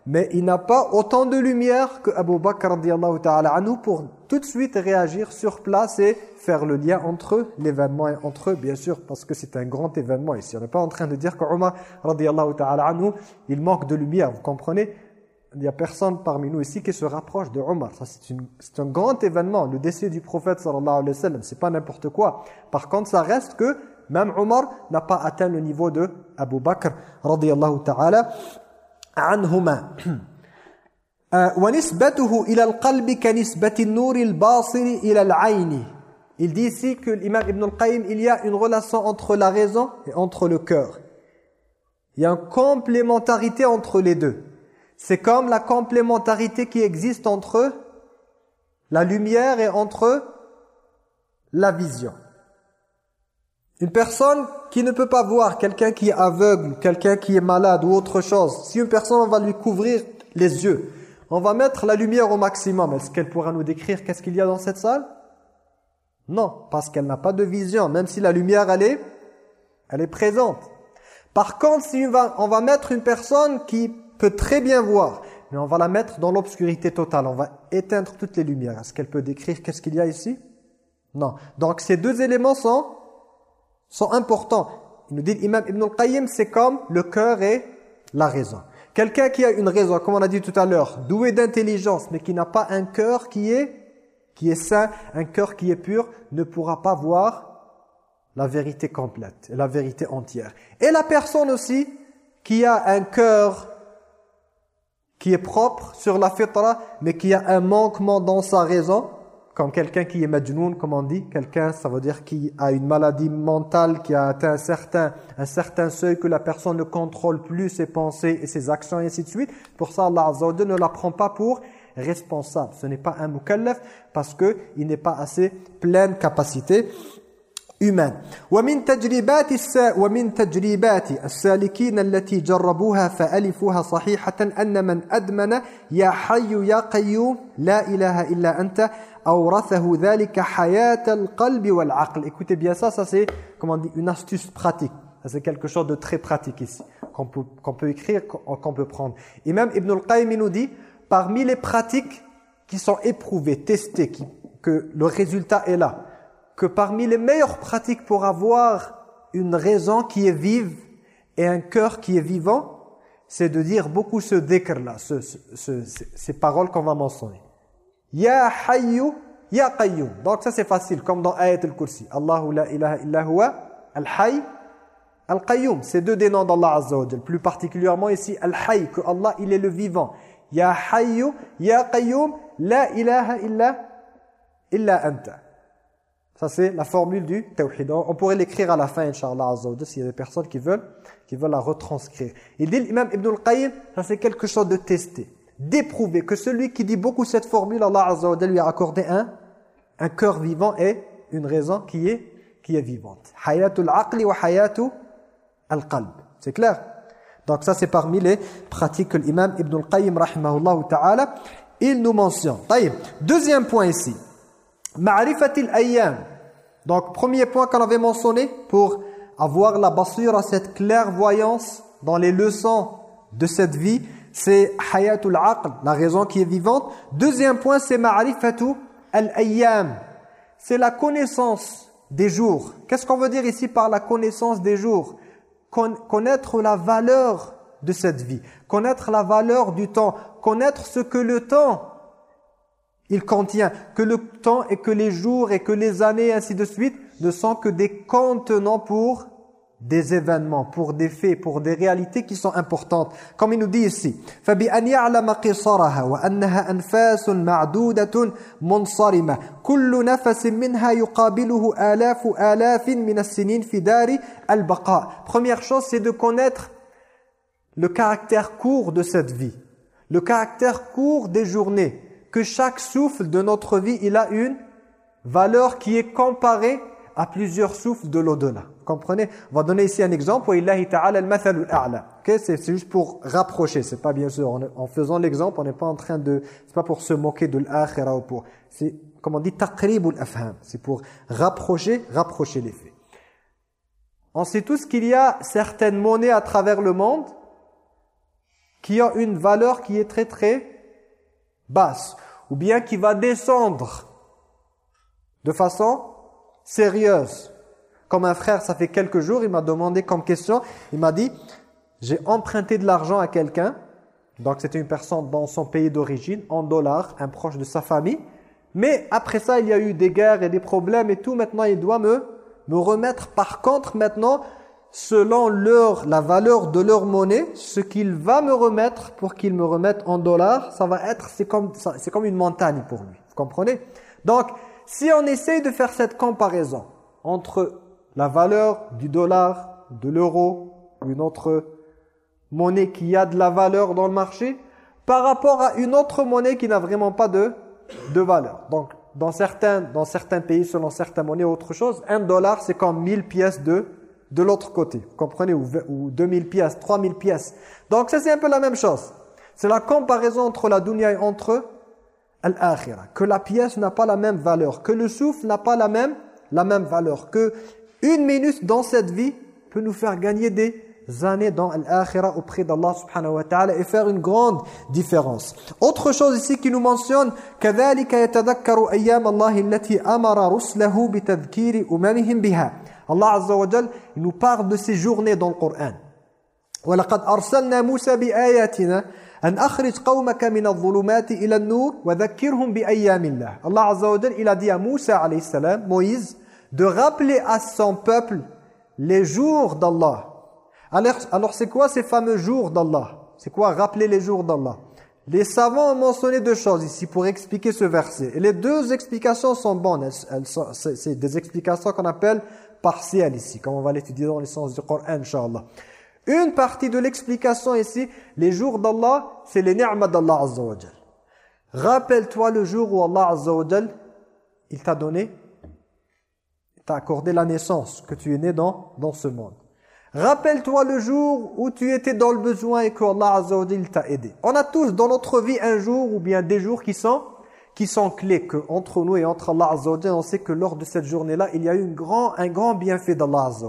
Mais il n'a pas autant de lumière que Abu Bakr radiallahu ta'ala anhu pour tout de suite réagir sur place et faire le lien entre l'événement et entre eux, bien sûr, parce que c'est un grand événement ici. On n'est pas en train de dire que Omar radiallahu ta'ala anhu, il manque de lumière, vous comprenez? Il n'y a personne parmi nous ici qui se rapproche de Omar. C'est un grand événement, le décès du prophète sallallahu alayhi wa sallam. C'est pas n'importe quoi. Par contre, ça reste que même Omar n'a pas atteint le niveau de Abu Bakr radiyallahu ta'ala anhuma. وَنِسْبَتُهُ إِلَى الْقَلْبِ كَنِسْبَةِ النُّورِ الْبَاصِرِ إِلَى الْعَيْنِ Il dit ici que l'imam Ibn al-Qayyim, il y a une relation entre la raison et entre le cœur. Il y a une complémentarité entre les deux. C'est comme la complémentarité qui existe entre la lumière et entre la vision. Une personne qui ne peut pas voir, quelqu'un qui est aveugle, quelqu'un qui est malade ou autre chose, si une personne on va lui couvrir les yeux, on va mettre la lumière au maximum, est-ce qu'elle pourra nous décrire qu'est-ce qu'il y a dans cette salle? Non, parce qu'elle n'a pas de vision, même si la lumière elle est, elle est présente. Par contre, si on va, on va mettre une personne qui peut très bien voir, mais on va la mettre dans l'obscurité totale. On va éteindre toutes les lumières. Est-ce qu'elle peut décrire qu'est-ce qu'il y a ici? Non. Donc ces deux éléments sont, sont importants. Il nous dit Imam Ibn al-Qayyim, c'est comme le cœur et la raison. Quelqu'un qui a une raison, comme on a dit tout à l'heure, doué d'intelligence, mais qui n'a pas un cœur qui est, qui est sain, un cœur qui est pur, ne pourra pas voir la vérité complète, la vérité entière. Et la personne aussi qui a un cœur qui est propre sur la fitra, mais qui a un manquement dans sa raison, comme quelqu'un qui est majnoun, comme on dit, quelqu'un, ça veut dire qui a une maladie mentale, qui a atteint un certain, un certain seuil, que la personne ne contrôle plus ses pensées et ses actions, et ainsi de suite. Pour ça, Allah ne la prend pas pour responsable. Ce n'est pas un mukallaf, parce qu'il n'est pas assez pleine capacité humaine. ومن تجربات ومن تجربات السالكين التي جربوها فألفوها صحيحة أن من أدمن يا حي يا قيوم لا إله إلا أنت أورثه ذلك حياة القلب والعقل. Écoutez bien ça, ça c'est comment dit une astuce pratique. C'est quelque chose de très pratique ici, qu'on peut, qu'on peut écrire, qu'on peut prendre. Et même Ibn al-Qayyim nous dit, parmi les pratiques qui sont éprouvées, testées, qui, que le résultat est là, que parmi les meilleures pratiques pour avoir une raison qui est vive et un cœur qui est vivant, c'est de dire beaucoup ce dhikr-là, ce, ces paroles qu'on va mentionner. Ya Hayyu, Ya Qayyum. Donc ça c'est facile, comme dans Ayat al-Kursi. Allahu la ilaha al-Hayy, al-Qayyum. C'est deux des noms d'Allah Azza Plus particulièrement ici, al-Hayy, que Allah il est le vivant. Ya Hayyu, Ya Qayyum, la ilaha illa, illa anta. Ça, c'est la formule du tawhid. On pourrait l'écrire à la fin, Inch'Allah s'il y a des personnes qui veulent, qui veulent la retranscrire. Il dit, l'imam Ibn al-Qayyim, ça c'est quelque chose de testé, d'éprouvé, que celui qui dit beaucoup cette formule, Allah Azza wa lui a accordé un, un cœur vivant et une raison qui est, qui est vivante. Hayatul aqli wa hayatu al-qalb. C'est clair? Donc ça c'est parmi les pratiques que l'imam Ibn al-Qayyim, rahimahullah ta'ala, il nous mentionne. Deuxième point ici. Ma'rifatil ayyam. Donc, premier point qu'on avait mentionné pour avoir la basira, cette clairvoyance dans les leçons de cette vie, c'est hayatul aql, la raison qui est vivante. Deuxième point, c'est ma'rifatu al-ayyam. C'est la connaissance des jours. Qu'est-ce qu'on veut dire ici par la connaissance des jours? Connaître la valeur de cette vie, connaître la valeur du temps, connaître ce que le temps il contient que le temps et que les jours et que les années, ainsi de suite, ne sont que des contenants pour des événements, pour des faits, pour des réalités qui sont importantes. Comme il nous dit ici, فَبِأَنْ يَعْلَمَ قِصَرَهَا وَأَنَّهَا أَنْفَاسٌ مَعْدُودَةٌ مُنْصَرِمَةٌ كُلُّ نَفَسٍ مِنْهَا يُقَابِلُهُ آلَافُ آلَافٍ مِنَ السِّنِينَ فِي دَارِ الْبَقَاءِ Première chose, c'est de connaître le caractère court de cette vie, le caractère court des journées, que chaque souffle de notre vie, il a une valeur qui est comparée à plusieurs souffles de l'au-delà. Comprenez? On va donner ici un exemple. C'est juste pour rapprocher. C'est pas bien sûr, en faisant l'exemple, on n'est pas en train de... C'est pas pour se moquer de l'akhira ou pour... C'est, comme on dit, taqrib afham. C'est pour rapprocher, rapprocher les faits. On sait tous qu'il y a certaines monnaies à travers le monde qui ont une valeur qui est très très basse ou bien qui va descendre de façon sérieuse. Comme un frère, ça fait quelques jours, il m'a demandé comme question, il m'a dit, j'ai emprunté de l'argent à quelqu'un, donc c'était une personne dans son pays d'origine, en dollars, un proche de sa famille, mais après ça, il y a eu des guerres et des problèmes et tout, maintenant il doit me, me remettre. Par contre, maintenant, selon leur, la valeur de leur monnaie, ce qu'il va me remettre pour qu'il me remette en dollars, ça va être, c'est comme, c'est comme une montagne pour lui. Vous comprenez? Donc, si on essaye de faire cette comparaison entre la valeur du dollar, de l'euro, une autre monnaie qui a de la valeur dans le marché, par rapport à une autre monnaie qui n'a vraiment pas de, de valeur. Donc, dans certains, dans certains pays, selon certaines monnaies, autre chose, un dollar, c'est comme 1000 pièces de de l'autre côté. Vous comprenez ou, ou 2000 pièces, 3000 pièces. Donc ça c'est un peu la même chose. C'est la comparaison entre la dunya et entre l'akhirah. Que la pièce n'a pas la même valeur, que le souffle n'a pas la même la même valeur, que une minute dans cette vie peut nous faire gagner des années dans l'akhirah auprès d'Allah subhanahu wa ta'ala et faire une grande différence. Autre chose ici qui nous mentionne كذلك يتذكر أيام الله التي أمر رسله بتذكير أممهم بها Allah Azza wa Jal, il nous parle de ces journées dans le Coran. وَلَقَدْ أَرْسَلْنَا مُوسَى بِآيَاتِنَا أَنْ أَخْرِجْ قَوْمَكَ مِنَ الظُّلُمَاتِ إِلَى النُّورِ وَذَكِّرْهُمْ بِأَيَّامِ اللَّهِ Allah Azza wa Jal, il a dit à Moussa alayhi salam, Moïse, de rappeler à son peuple les jours d'Allah. Alors, alors c'est quoi ces fameux jours d'Allah C'est quoi rappeler les jours d'Allah Les savants ont mentionné deux choses ici pour expliquer ce verset. Et les deux explications sont bonnes. C'est des explications qu'on appelle partielle ici, comme on va l'étudier dans l'essence du Coran, Inch'Allah. Une partie de l'explication ici, les jours d'Allah, c'est les ni'mas d'Allah Azza wa Rappelle-toi le jour où Allah Azza wa il t'a donné, il t'a accordé la naissance, que tu es né dans, dans ce monde. Rappelle-toi le jour où tu étais dans le besoin et que Allah Azza wa t'a aidé. On a tous dans notre vie un jour ou bien des jours qui sont qui sont clés, que entre nous et entre Allah Azza on sait que lors de cette journée-là, il y a eu grand, un grand bienfait d'Allah Azza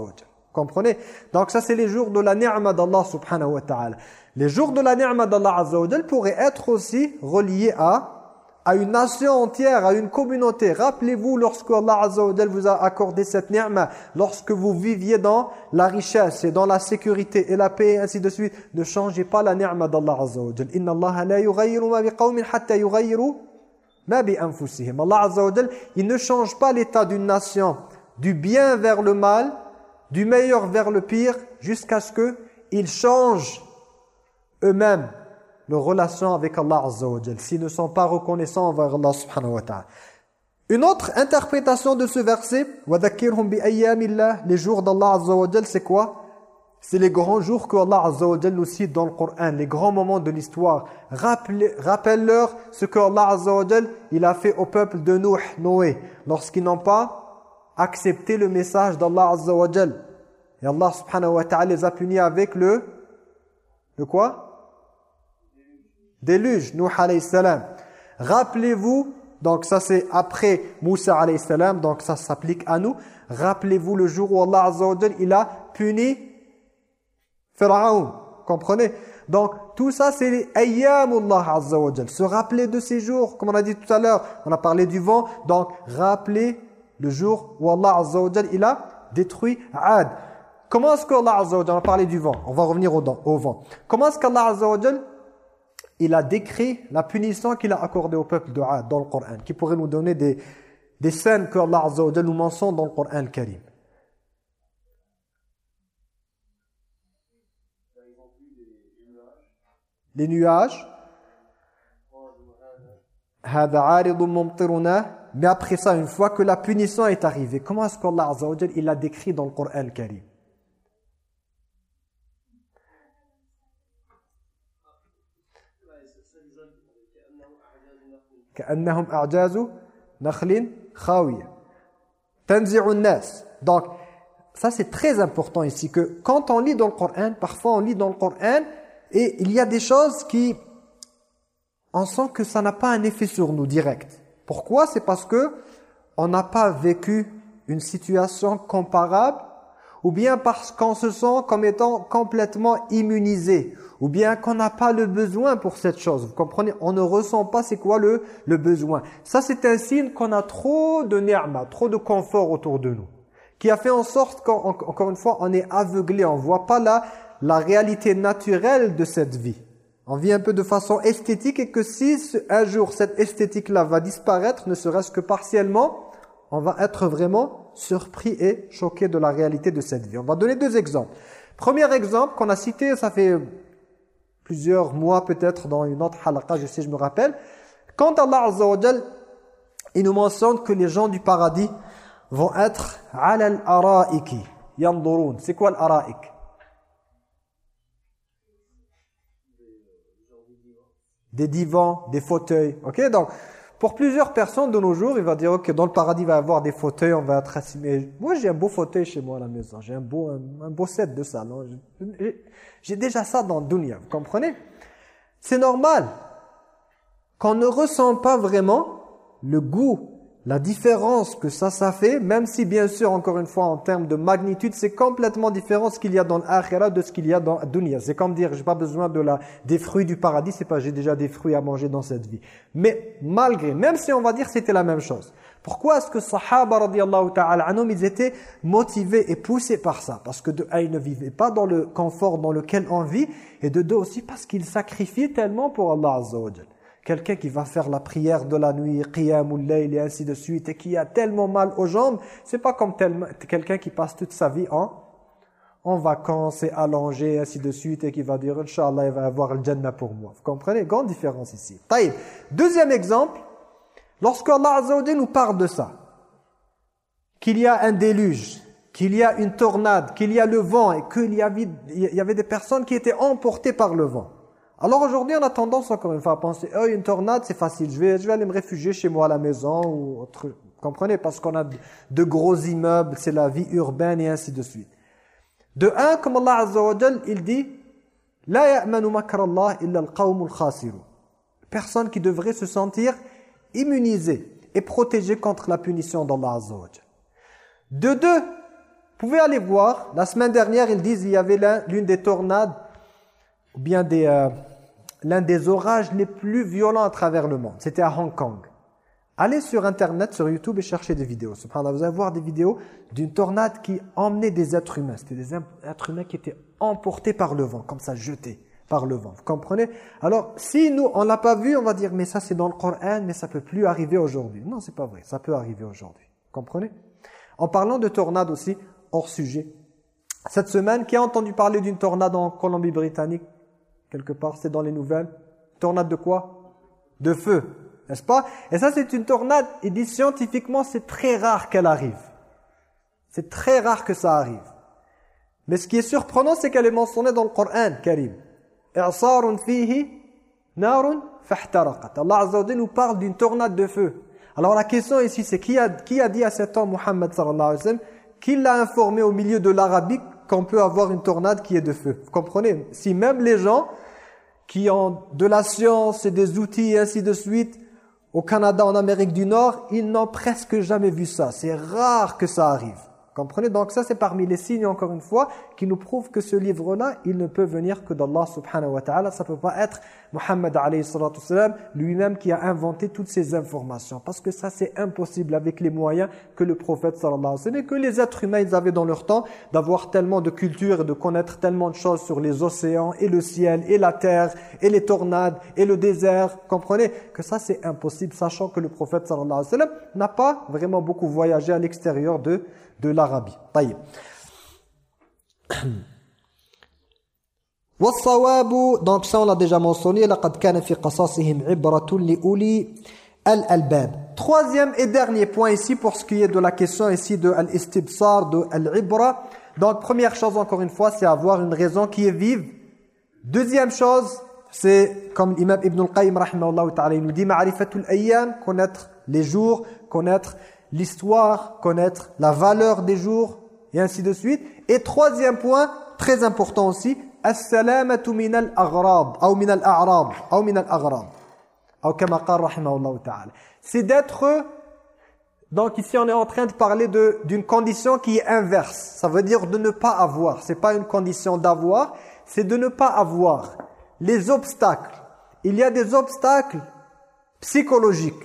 Comprenez? Donc ça, c'est les jours de la ni'ma d'Allah subhanahu wa ta'ala. Les jours de la ni'ma d'Allah Azza pourraient être aussi reliés à à une nation entière, à une communauté. Rappelez-vous lorsque Allah Azza vous a accordé cette ni'ma, lorsque vous viviez dans la richesse et dans la sécurité et la paix et ainsi de suite, ne changez pas la ni'ma d'Allah Azza wa Inna Allah la yughayyiru ma biqawmin hatta Allah Azza il ne change pas l'état d'une nation du bien vers le mal, du meilleur vers le pire, jusqu'à ce qu'ils changent eux-mêmes leur relation avec Allah Azza S'ils ne sont pas reconnaissants envers Allah subhanahu wa ta'ala. Une autre interprétation de ce verset, les jours d'Allah Azza c'est quoi? C'est les grands jours que Allah Azza nous cite dans le Coran, les grands moments de l'histoire. Rappelle-leur ce que Allah Azza il a fait au peuple de Nuh, Noé, lorsqu'ils n'ont pas accepté le message d'Allah Azza wa Et Allah subhanahu wa ta'ala les a punis avec le le quoi? Déluge, Nuh alayhi salam. Rappelez-vous donc ça c'est après Moussa alayhi salam, donc ça s'applique à nous. Rappelez-vous le jour où Allah azza il a puni Pharaon, comprenez? Donc tout ça c'est les ayyamullah azza wa Se rappeler de ces jours, comme on a dit tout à l'heure, on a parlé du vent, donc rappelez le jour où Allah azza il a détruit Ad. Comment est-ce qu'Allah azza wa on a parlé du vent, on va revenir au, vent. Comment est-ce qu'Allah azza il a décrit la punition qu'il a accordée au peuple de Ad dans le Coran, qui pourrait nous donner des, des scènes que Allah Azza nous mentionne dans le Coran Karim? Les nuages. Mais après ça, une fois que la punition est arrivée, comment est-ce qu'Allah Azza wa il l'a décrit dans le Coran Karim كأنهم أعجاز نخل خاوية تنزع الناس donc ça c'est très important ici que quand on lit dans le Coran parfois on lit dans le Coran et il y a des choses qui on sent que ça n'a pas un effet sur nous direct pourquoi? C'est parce que on n'a pas vécu une situation comparable ou bien parce qu'on se sent comme étant complètement immunisé, ou bien qu'on n'a pas le besoin pour cette chose. Vous comprenez? On ne ressent pas c'est quoi le, le besoin. Ça, c'est un signe qu'on a trop de ni'ma, trop de confort autour de nous, qui a fait en sorte qu'encore une fois, on est aveuglé, on ne voit pas la, la réalité naturelle de cette vie. On vit un peu de façon esthétique et que si un jour cette esthétique-là va disparaître, ne serait-ce que partiellement, on va être vraiment surpris et choqué de la réalité de cette vie. On va donner deux exemples. Premier exemple qu'on a cité, ça fait plusieurs mois peut-être dans une autre halakha, je sais, je me rappelle. Quand Allah Azza il nous mentionne que les gens du paradis vont être ala al-ara'iki. C'est quoi l'ara'ik? Des divans, des fauteuils. OK? Donc pour plusieurs personnes de nos jours, il va dire que dans le paradis, il va y avoir des fauteuils, on va être assis. Mais moi, j'ai un beau fauteuil chez moi à la maison. J'ai un beau, un, beau set de salon. J'ai déjà ça dans le dunya, vous comprenez? C'est normal qu'on ne ressent pas vraiment le goût la différence que ça, ça fait, même si bien sûr, encore une fois, en termes de magnitude, c'est complètement différent ce qu'il y a dans l'akhira de ce qu'il y a dans dunya. C'est comme dire, j'ai pas besoin de la, des fruits du paradis, c'est pas j'ai déjà des fruits à manger dans cette vie. Mais malgré, même si on va dire c'était la même chose. Pourquoi est-ce que Sahaba radiallahu ta'ala ils étaient motivés et poussés par ça? Parce que de un, ils ne vivaient pas dans le confort dans lequel on vit, et de deux aussi parce qu'ils sacrifiaient tellement pour Allah Azza Quelqu'un qui va faire la prière de la nuit, qiyamul layl et ainsi de suite, et qui a tellement mal aux jambes, c'est pas comme quelqu'un qui passe toute sa vie en, en vacances et allongé, et ainsi de suite, et qui va dire, Inch'Allah, il va avoir le Jannah pour moi. Vous comprenez? Grande différence ici. Taïb. Deuxième exemple, lorsque Allah nous parle de ça, qu'il y a un déluge, qu'il y a une tornade, qu'il y a le vent, et qu'il y avait des personnes qui étaient emportées par le vent. Alors aujourd'hui, on a tendance encore une à penser oh, une tornade, c'est facile, je vais, je vais aller me réfugier chez moi à la maison ou autre. Comprenez? Parce qu'on a de, gros immeubles, c'est la vie urbaine et ainsi de suite. De un, comme Allah Azza il dit La ya'manu Allah illa al khasirun. Personne qui devrait se sentir immunisé et protégé contre la punition d'Allah Azza De deux, vous pouvez aller voir, la semaine dernière, ils disent il y avait l'une des tornades bien des, euh, l'un des orages les plus violents à travers le monde. C'était à Hong Kong. Allez sur Internet, sur YouTube et cherchez des vidéos. Subhanallah, vous allez voir des vidéos d'une tornade qui emmenait des êtres humains. C'était des êtres humains qui étaient emportés par le vent, comme ça, jetés par le vent. Vous comprenez? Alors, si nous, on l'a pas vu, on va dire, mais ça c'est dans le Coran, mais ça peut plus arriver aujourd'hui. Non, c'est pas vrai. Ça peut arriver aujourd'hui. Vous comprenez? En parlant de tornade aussi, hors sujet. Cette semaine, qui a entendu parler d'une tornade en Colombie-Britannique? Quelque part, c'est dans les nouvelles. Tornade de quoi? De feu. n'est-ce pas? Et ça, c'est une tornade, il dit scientifiquement, c'est très rare qu'elle arrive. C'est très rare que ça arrive. Mais ce qui est surprenant, c'est qu'elle est mentionnée dans le Coran, Karim. Allah Azza nous parle d'une tornade de feu. Alors la question ici, c'est qui a, qui a dit à cet homme, Muhammad sallallahu alayhi wa sallam, qui l'a informé au milieu de l'Arabique qu'on peut avoir une tornade qui est de feu Vous comprenez? Si même les gens qui ont de la science et des outils et ainsi de suite, au Canada, en Amérique du Nord, ils n'ont presque jamais vu ça. C'est rare que ça arrive. Comprenez? Donc ça, c'est parmi les signes, encore une fois, qui nous prouvent que ce livre-là, il ne peut venir que d'Allah subhanahu wa ta'ala. Ça ne peut pas être Muhammad alayhi lui-même qui a inventé toutes ces informations. Parce que ça, c'est impossible avec les moyens que le prophète sallallahu alayhi wa sallam que les êtres humains ils avaient dans leur temps, d'avoir tellement de culture et de connaître tellement de choses sur les océans et le ciel et la terre et les tornades et le désert. Comprenez? Que ça, c'est impossible, sachant que le prophète sallallahu alayhi wa sallam n'a pas vraiment beaucoup voyagé à l'extérieur de de l'Arabie. طيب. والصواب donc ça on l'a déjà mentionné لقد كان في قصصهم عبرة لأولي الألباب troisième et dernier point ici pour ce qui est de la question ici de l'istibsar de l'ibra donc première chose encore une fois c'est avoir une raison qui est vive deuxième chose c'est comme l'imam Ibn al-Qayyim rahimahullah ta'ala il nous dit ma'rifatul ayyam connaître les jours connaître l'histoire, connaître la valeur des jours, et ainsi de suite. Et troisième point, très important aussi. C'est d'être... Donc ici on est en train de parler d'une condition qui est inverse. Ça veut dire de ne pas avoir. C'est pas une condition d'avoir, c'est de ne pas avoir. Les obstacles. Il y a des obstacles psychologiques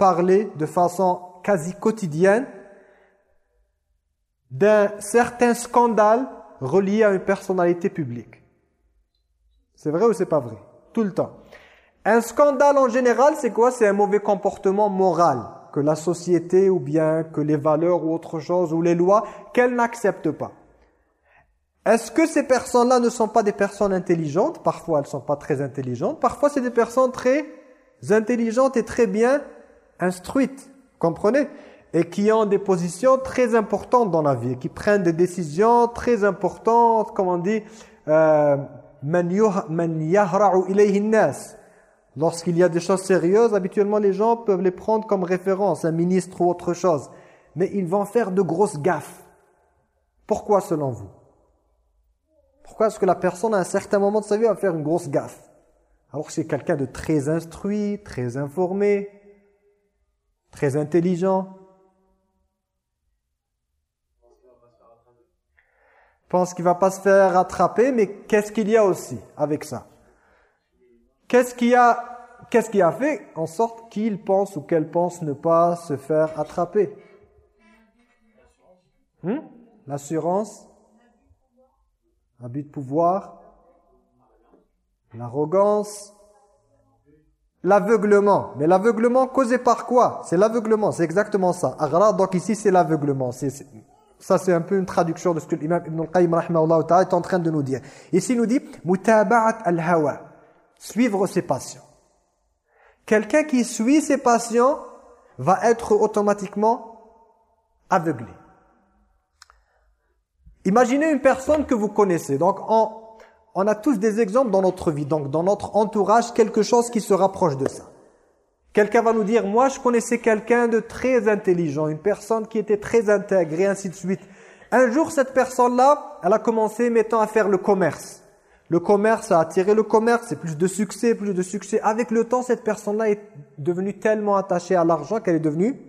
parler de façon quasi quotidienne d'un certain scandale relié à une personnalité publique. C'est vrai ou c'est pas vrai? Tout le temps. Un scandale en général, c'est quoi? C'est un mauvais comportement moral que la société ou bien que les valeurs ou autre chose ou les lois qu'elle n'accepte pas. Est-ce que ces personnes-là ne sont pas des personnes intelligentes? Parfois, elles ne sont pas très intelligentes. Parfois, c'est des personnes très intelligentes et très bien instruites, comprenez Et qui ont des positions très importantes dans la vie, qui prennent des décisions très importantes, comme on dit, euh, Lorsqu'il y a des choses sérieuses, habituellement les gens peuvent les prendre comme référence, un ministre ou autre chose. Mais ils vont faire de grosses gaffes. Pourquoi selon vous? Pourquoi est-ce que la personne à un certain moment de sa vie va faire une grosse gaffe? Alors que c'est quelqu'un de très instruit, très informé, très intelligent. pense qu'il va pas se faire rattraper, mais qu'est-ce qu'il y a aussi avec ça? Qu'est-ce qu'il a, qu'est-ce qui a fait en sorte qu'il pense ou qu'elle pense ne pas se faire attraper? Hmm? L'assurance, abus de pouvoir, l'arrogance, L'aveuglement. Mais l'aveuglement causé par quoi? C'est l'aveuglement, c'est exactement ça. donc ici c'est l'aveuglement. Ça c'est un peu une traduction de ce que l'imam Ibn al-Qayyim est en train de nous dire. Ici il nous dit « Mutaba'at al-hawa » Suivre ses passions. Quelqu'un qui suit ses passions va être automatiquement aveuglé. Imaginez une personne que vous connaissez. Donc en on a tous des exemples dans notre vie, donc dans notre entourage, quelque chose qui se rapproche de ça. Quelqu'un va nous dire, moi je connaissais quelqu'un de très intelligent, une personne qui était très intégrée, ainsi de suite. Un jour, cette personne-là, elle a commencé, mettant à faire le commerce. Le commerce a attiré le commerce, c'est plus de succès, plus de succès. Avec le temps, cette personne-là est devenue tellement attachée à l'argent qu'elle est devenue...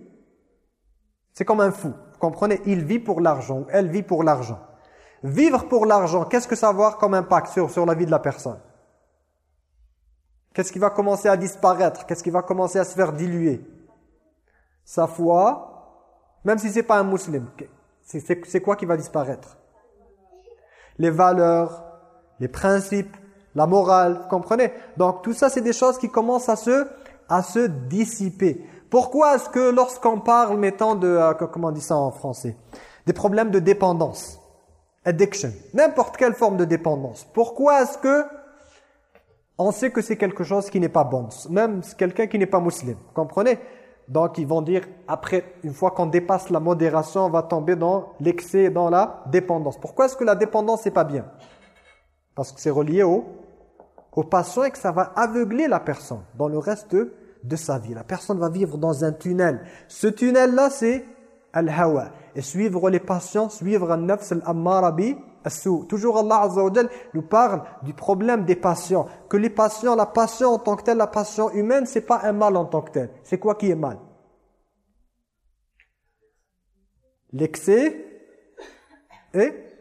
C'est comme un fou, vous comprenez? Il vit pour l'argent, elle vit pour l'argent. Vivre pour l'argent, qu'est-ce que ça va avoir comme impact sur, sur la vie de la personne? Qu'est-ce qui va commencer à disparaître? Qu'est-ce qui va commencer à se faire diluer? Sa foi, même si c'est pas un musulman, c'est quoi qui va disparaître? Les valeurs, les principes, la morale, vous comprenez? Donc tout ça, c'est des choses qui commencent à se, à se dissiper. Pourquoi est-ce que lorsqu'on parle, mettons, de, euh, comment on dit ça en français? Des problèmes de dépendance, addiction, n'importe quelle forme de dépendance. Pourquoi est-ce que on sait que c'est quelque chose qui n'est pas bon Même quelqu'un qui n'est pas musulman, comprenez? Donc ils vont dire, après, une fois qu'on dépasse la modération, on va tomber dans l'excès, dans la dépendance. Pourquoi est-ce que la dépendance n'est pas bien? Parce que c'est relié au, aux passions et que ça va aveugler la personne dans le reste de, sa vie. La personne va vivre dans un tunnel. Ce tunnel-là, c'est al-hawa. Et suivre les passions, suivre al-nafs al-ammarabi, Toujours Allah Azza nous parle du problème des passions. Que les passions, la passion en tant que telle, la passion humaine, c'est pas un mal en tant que tel. C'est quoi qui est mal? L'excès et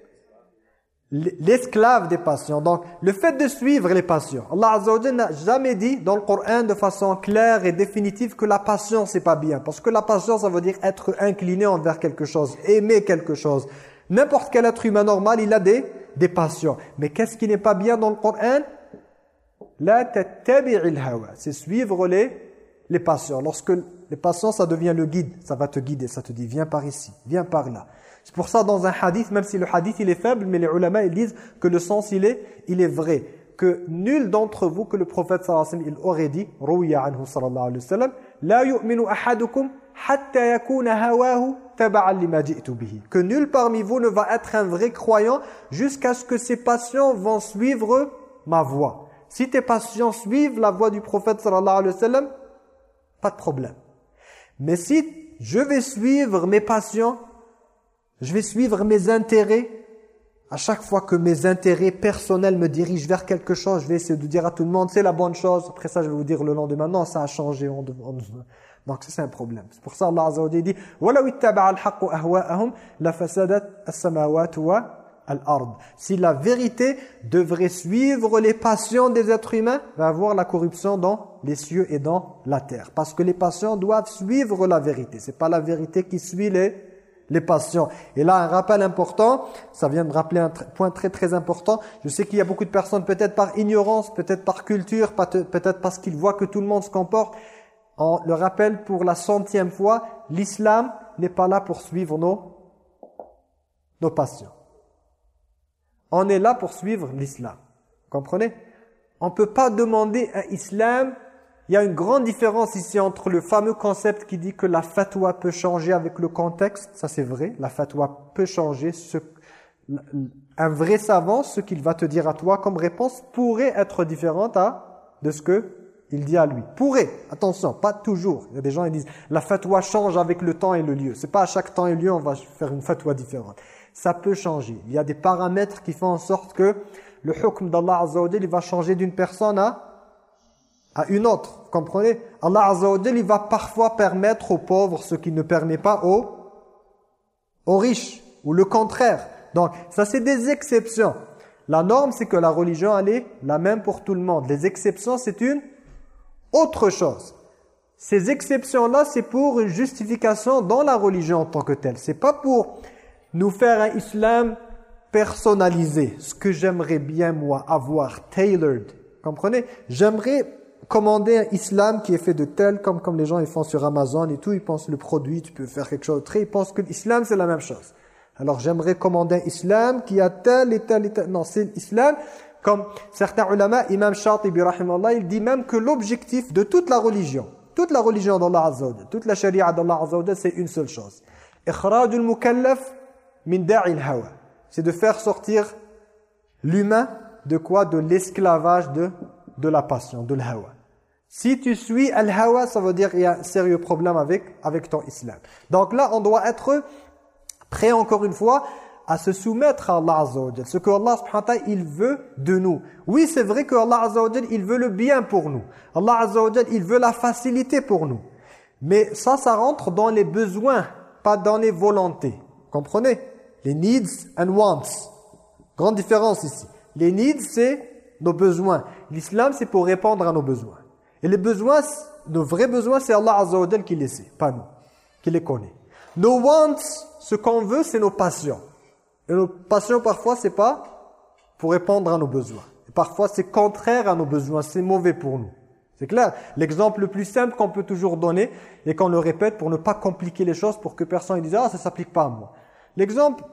l'esclave des passions. Donc, le fait de suivre les passions. Allah Azza wa n'a jamais dit dans le Coran de façon claire et définitive que la passion, c'est pas bien. Parce que la passion, ça veut dire être incliné envers quelque chose, aimer quelque chose. N'importe quel être humain normal, il a des, des passions. Mais qu'est-ce qui n'est pas bien dans le Coran? La hawa. C'est suivre les, les passions. Lorsque les passions, ça devient le guide. Ça va te guider, ça te dit viens par ici, viens par là. C'est pour ça dans un hadith, même si le hadith il est faible, mais les ulama ils disent que le sens il est, il est vrai. Que nul d'entre vous, que le prophète sallallahu alayhi wa sallam, il aurait dit, rouya anhu sallallahu alayhi wa sallam, la yu'minu ahadukum que nul parmi vous ne va être un vrai croyant jusqu'à ce que ses passions vont suivre ma voie. Si tes passions suivent la voie du prophète sallallahu alayhi wa sallam, pas de problème. Mais si je vais suivre mes passions, je vais suivre mes intérêts. À chaque fois que mes intérêts personnels me dirigent vers quelque chose, je vais essayer de dire à tout le monde, c'est la bonne chose. Après ça, je vais vous dire le lendemain, non, ça a changé. On, donc c'est un problème. C'est pour ça Allah Azza wa Jalla dit "Walau ittaba'a al-haqqu la fasadat as-samawati wa al-ard." Si la vérité devrait suivre les passions des êtres humains, va avoir la corruption dans les cieux et dans la terre parce que les passions doivent suivre la vérité. C'est pas la vérité qui suit les les passions. Et là, un rappel important, ça vient de rappeler un point très très important. Je sais qu'il y a beaucoup de personnes, peut-être par ignorance, peut-être par culture, peut-être parce qu'ils voient que tout le monde se comporte, le rappelle pour la centième fois, l'islam n'est pas là pour suivre nos, nos passions. On est là pour suivre l'islam. Comprenez? On ne peut pas demander à islam... Il y a une grande différence ici entre le fameux concept qui dit que la fatwa peut changer avec le contexte. Ça c'est vrai, la fatwa peut changer. Ce, un vrai savant, ce qu'il va te dire à toi comme réponse pourrait être différente à, de ce que il dit à lui. Pourrait, attention, pas toujours. Il y a des gens qui disent la fatwa change avec le temps et le lieu. C'est pas à chaque temps et lieu on va faire une fatwa différente. Ça peut changer. Il y a des paramètres qui font en sorte que le hukm d'Allah Azza il va changer d'une personne à, à une autre. Comprenez? Allah Azza il va parfois permettre aux pauvres ce qu'il ne permet pas aux, aux riches. Ou le contraire. Donc, ça c'est des exceptions. La norme, c'est que la religion, elle est la même pour tout le monde. Les exceptions, c'est une autre chose. Ces exceptions-là, c'est pour une justification dans la religion en tant que telle. C'est pas pour nous faire un islam personnalisé. Ce que j'aimerais bien, moi, avoir, tailored. Comprenez? J'aimerais commander un islam qui est fait de tel, comme, comme les gens ils font sur Amazon et tout. Ils pensent le produit, tu peux faire quelque chose très... Ils pensent que l'islam, c'est la même chose. Alors j'aimerais commander un islam qui a tel et tel et tel... Non, c'est l'islam comme certains ulama, Imam Shatibi rahimallah, il dit même que l'objectif de toute la religion, toute la religion d'Allah Azza wa toute la charia d'Allah Azza wa c'est une seule chose. Ikhrajul mukallaf min da'il hawa. C'est de faire sortir l'humain de quoi? De l'esclavage de, de la passion, de l'hawa. Si tu suis al-hawa, ça veut dire qu'il y a un sérieux problème avec, avec ton islam. Donc là, on doit être prêt encore une fois à se soumettre à Allah Azza wa Ce que Allah subhanahu wa ta'ala, il veut de nous. Oui, c'est vrai que Allah Azza wa il veut le bien pour nous. Allah Azza wa il veut la facilité pour nous. Mais ça, ça rentre dans les besoins, pas dans les volontés. Comprenez? Les needs and wants. Grande différence ici. Les needs, c'est nos besoins. l'islam c'est pour répondre à nos besoins. Et les besoins, nos vrais besoins, c'est Allah Azza wa qui les sait, pas nous, qui les connaît. Nos wants, ce qu'on veut, c'est nos passions. Et nos passions, parfois, c'est pas pour répondre à nos besoins. Et parfois, c'est contraire à nos besoins, c'est mauvais pour nous. C'est clair L'exemple le plus simple qu'on peut toujours donner et qu'on le répète pour ne pas compliquer les choses pour que personne ne dise « Ah, ça s'applique pas à moi ». L'exemple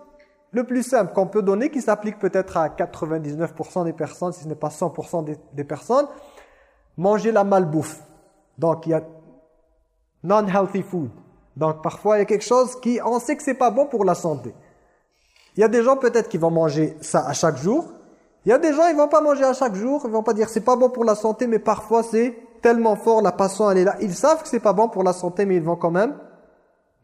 le plus simple qu'on peut donner, qui s'applique peut-être à 99% des personnes, si ce n'est pas 100% des, des, personnes, manger la malbouffe. Donc, il y a non-healthy food. Donc, parfois, il y a quelque chose qui, on sait que c'est pas bon pour la santé. Il y a des gens peut-être qui vont manger ça à chaque jour. Il y a des gens, ils vont pas manger à chaque jour. Ils vont pas dire c'est pas bon pour la santé, mais parfois c'est tellement fort, la passion elle est là. Ils savent que c'est pas bon pour la santé, mais ils vont quand même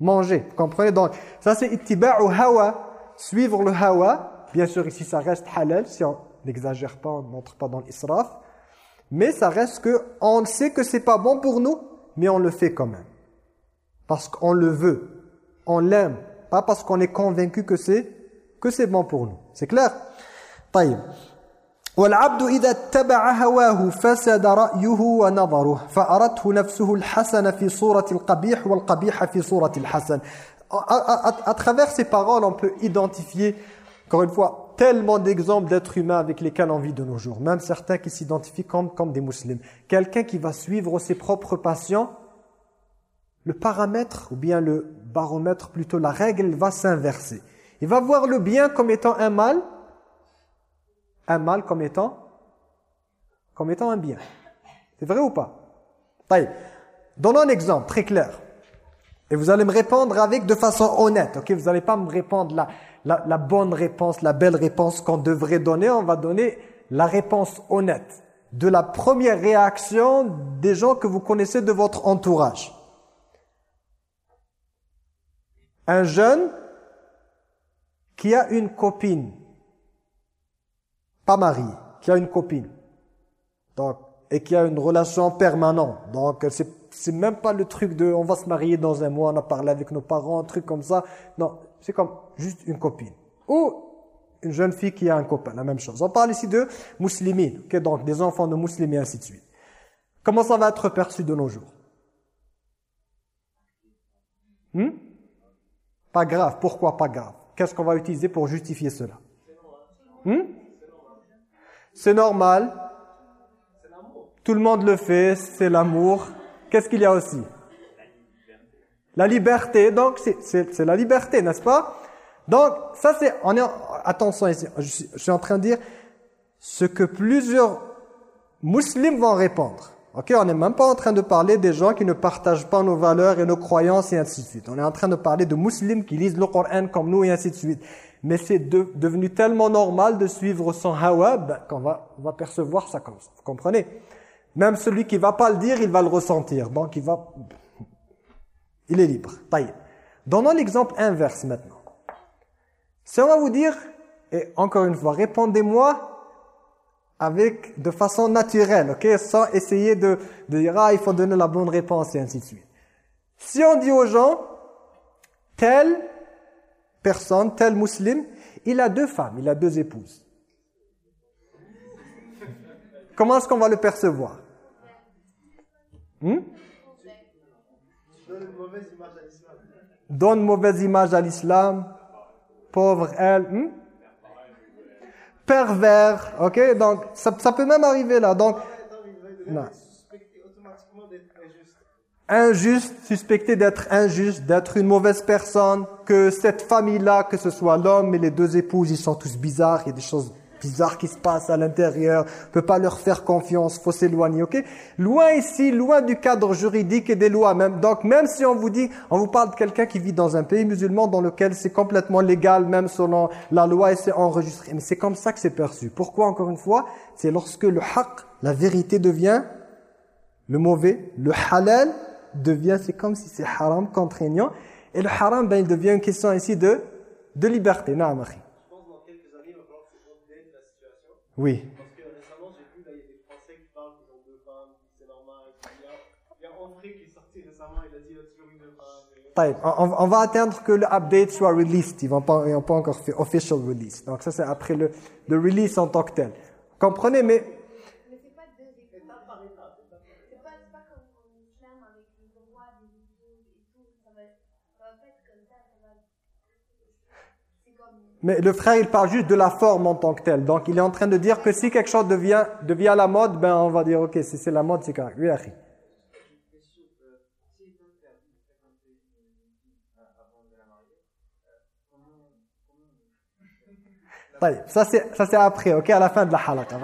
manger. Vous comprenez? Donc, ça c'est ittiba'u hawa suivre le hawa, bien sûr ici ça reste halal, si on n'exagère pas, on n'entre pas dans l'israf, mais ça reste que on sait que c'est pas bon pour nous, mais on le fait quand même. Parce qu'on le veut, on l'aime, pas parce qu'on est convaincu que c'est que c'est bon pour nous. C'est clair طيب والعبد إذا اتبع هواه فسد رأيه ونظره فأرته نفسه الحسن في صورة القبيح والقبيح في صورة الحسن à, travers ces paroles, on peut identifier, encore une fois, tellement d'exemples d'êtres humains avec lesquels on vit de nos jours. Même certains qui s'identifient comme, des musulmans. Quelqu'un qui va suivre ses propres passions, le paramètre, ou bien le baromètre, plutôt la règle, va s'inverser. Il va voir le bien comme étant un mal, un mal comme étant, comme étant un bien. C'est vrai ou pas? Donnons un exemple très clair. Et vous allez me répondre avec de façon honnête, ok? Vous n'allez pas me répondre la, la, la, bonne réponse, la belle réponse qu'on devrait donner. On va donner la réponse honnête de la première réaction des gens que vous connaissez de votre entourage. Un jeune qui a une copine, pas marié, qui a une copine, donc, et qui a une relation permanente. Donc, c'est c'est même pas le truc de on va se marier dans un mois, on a parlé avec nos parents, un truc comme ça. Non, c'est comme juste une copine. Ou une jeune fille qui a un copain, la même chose. On parle ici de muslimines, okay? donc des enfants de musulmans, ainsi de suite. Comment ça va être perçu de nos jours? Hmm? Pas grave. Pourquoi pas grave? Qu'est-ce qu'on va utiliser pour justifier cela? Hmm? C'est normal. Tout le monde le fait, c'est l'amour. Qu'est-ce qu'il y a aussi? La liberté. Donc, c'est la liberté, n'est-ce pas? Donc, ça c'est... On est, attention ici, je suis, en train de dire ce que plusieurs musulmans vont répondre. Ok, on n'est même pas en train de parler des gens qui ne partagent pas nos valeurs et nos croyances et ainsi de suite. On est en train de parler de musulmans qui lisent le Coran comme nous et ainsi de suite. Mais c'est devenu tellement normal de suivre son hawa ben, qu'on va, va percevoir ça comme ça. Vous comprenez? Même celui qui va pas le dire, il va le ressentir. Donc, il va... Il est libre. Donnons l'exemple inverse maintenant. Si on va vous dire, et encore une fois, répondez-moi avec de façon naturelle, ok Sans essayer de, de dire, ah, il faut donner la bonne réponse et ainsi de suite. Si on dit aux gens, telle personne, tel musulman, il a deux femmes, il a deux épouses. Comment est-ce qu'on va le percevoir? Hmm? Donne une mauvaise image à l'islam. Pauvre elle. Hmm? Pervers. Ok Donc, ça, ça, peut même arriver là. Donc, non. Injuste, suspecté d'être injuste, d'être une mauvaise personne, que cette famille-là, que ce soit l'homme et les deux épouses, ils sont tous bizarres, il y a des choses bizarre qui se passe à l'intérieur, peut pas leur faire confiance, faut s'éloigner, ok? Loin ici, loin du cadre juridique et des lois même. Donc même si on vous dit, on vous parle de quelqu'un qui vit dans un pays musulman dans lequel c'est complètement légal, même selon la loi et c'est enregistré. Mais c'est comme ça que c'est perçu. Pourquoi encore une fois? C'est lorsque le haqq, la vérité devient le mauvais, le halal devient, c'est comme si c'est haram, contraignant. Et le haram, ben, il devient une question ici de, de liberté. Oui. Parce que récemment, j'ai vu, là, il y a des Français qui parlent qu'ils ont deux femmes, c'est normal. Il y a, André qui est sorti récemment, il a dit qu'il a toujours eu deux femmes. On, on, va attendre que l'update soit released. Ils n'ont pas, pas encore fait official release. Donc ça, c'est après le, le release en tant que tel. Comprenez, mais... Mais le frère, il parle juste de la forme en tant que telle. Donc, il est en train de dire que si quelque chose devient, devient la mode, ben on va dire, ok, si c'est la mode, c'est correct. Oui, Ça c'est après, ok, à la fin de la halaqa.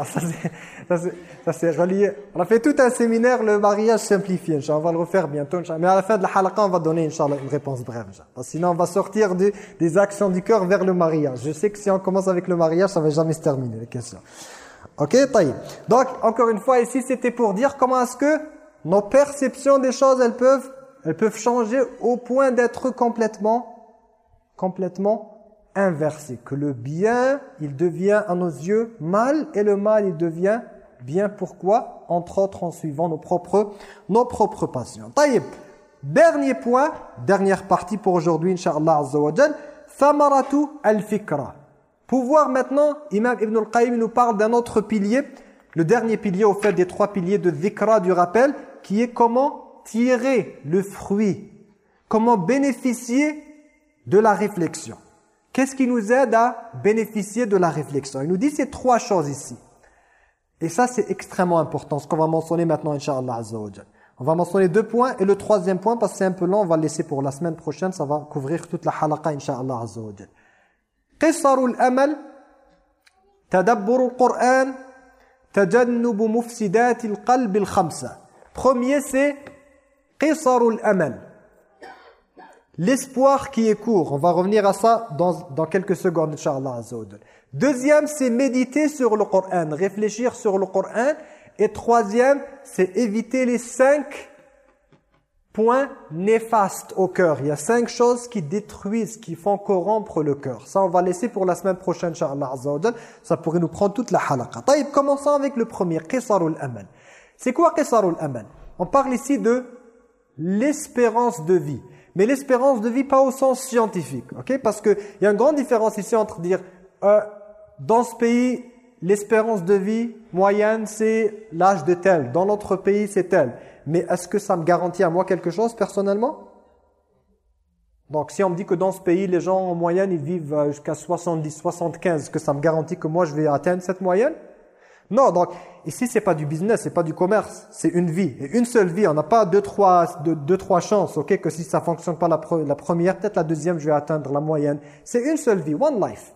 Ça c'est relié. On a fait tout un séminaire, le mariage simplifié. On va le refaire bientôt. Mais à la fin de la halaqa, on va donner une réponse brève. sinon, on va sortir des actions du cœur vers le mariage. Je sais que si on commence avec le mariage, ça va jamais se terminer, les questions. Ok, taïe. Donc, encore une fois, ici, c'était pour dire comment est-ce que nos perceptions des choses, elles peuvent, elles peuvent changer au point d'être complètement, complètement inversé, que le bien, il devient à nos yeux mal et le mal, il devient bien. Pourquoi? Entre autres en suivant nos propres, nos propres passions. Taïb. Dernier point, dernière partie pour aujourd'hui, Inch'Allah Azza wa Thamaratu al-fikra. Pouvoir maintenant, Imam Ibn al-Qayyim nous parle d'un autre pilier, le dernier pilier au fait des trois piliers de dhikra du rappel, qui est comment tirer le fruit, comment bénéficier de la réflexion. Qu'est-ce qui nous aide à bénéficier de la réflexion? Il nous dit ces trois choses ici. Et ça, c'est extrêmement important, ce qu'on va mentionner maintenant, Inch'Allah Azza On va mentionner deux points, et le troisième point, parce que c'est un peu long, on va le laisser pour la semaine prochaine, ça va couvrir toute la halaqa, Inch'Allah Azza wa Qisarul amal, tadabbur al-Qur'an, tajannubu mufsidat al-qalb al-khamsa. Premier, c'est qisarul amal l'espoir qui est court. On va revenir à ça dans, quelques secondes, Inch'Allah Deuxième, c'est méditer sur le Coran, réfléchir sur le Coran. Et troisième, c'est éviter les cinq points néfastes au cœur. Il y a cinq choses qui détruisent, qui font corrompre le cœur. Ça, on va laisser pour la semaine prochaine, Inch'Allah Ça pourrait nous prendre toute la halaqa. Taïb, commençons avec le premier, Qisarul Amal. C'est quoi Qisarul Amal? On parle ici de l'espérance de vie. Mais l'espérance de vie, pas au sens scientifique. ok? Parce qu'il y a une grande différence ici entre dire, euh, dans ce pays, l'espérance de vie moyenne, c'est l'âge de tel. Dans notre pays, c'est tel. Mais est-ce que ça me garantit à moi quelque chose, personnellement? Donc, si on me dit que dans ce pays, les gens en moyenne, ils vivent euh, jusqu'à 70, 75, que ça me garantit que moi, je vais atteindre cette moyenne? Non, donc, Ici, c'est pas du business, c'est pas du commerce, c'est une vie. Et une seule vie, on n'a pas deux trois, deux, trois chances, ok Que si ça fonctionne pas la, première, peut-être la deuxième, je vais atteindre la moyenne. C'est une seule vie, one life.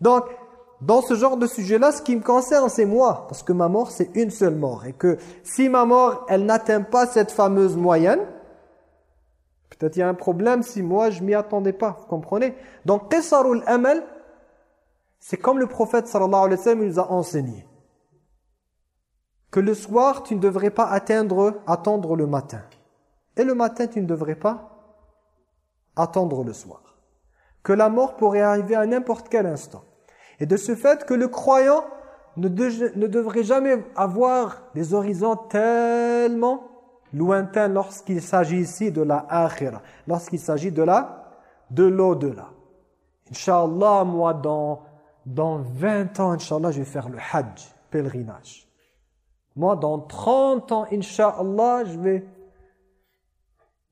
Donc, dans ce genre de sujet-là, ce qui me concerne, c'est moi. Parce que ma mort, c'est une seule mort. Et que si ma mort, elle n'atteint pas cette fameuse moyenne, peut-être il y a un problème si moi, je m'y attendais pas. Vous comprenez? Donc, Qisarul Amal, c'est comme le prophète sallallahu alayhi wa sallam nous a enseigné que le soir, tu ne devrais pas atteindre, attendre le matin. Et le matin, tu ne devrais pas attendre le soir. Que la mort pourrait arriver à n'importe quel instant. Et de ce fait que le croyant ne, devrait jamais avoir des horizons tellement lointains lorsqu'il s'agit ici de la akhira, lorsqu'il s'agit de la de l'au-delà. Inch'Allah, moi, dans, dans 20 ans, Inch'Allah, je vais faire le hajj, pèlerinage. Moi, dans 30 ans, Inch'Allah, je vais...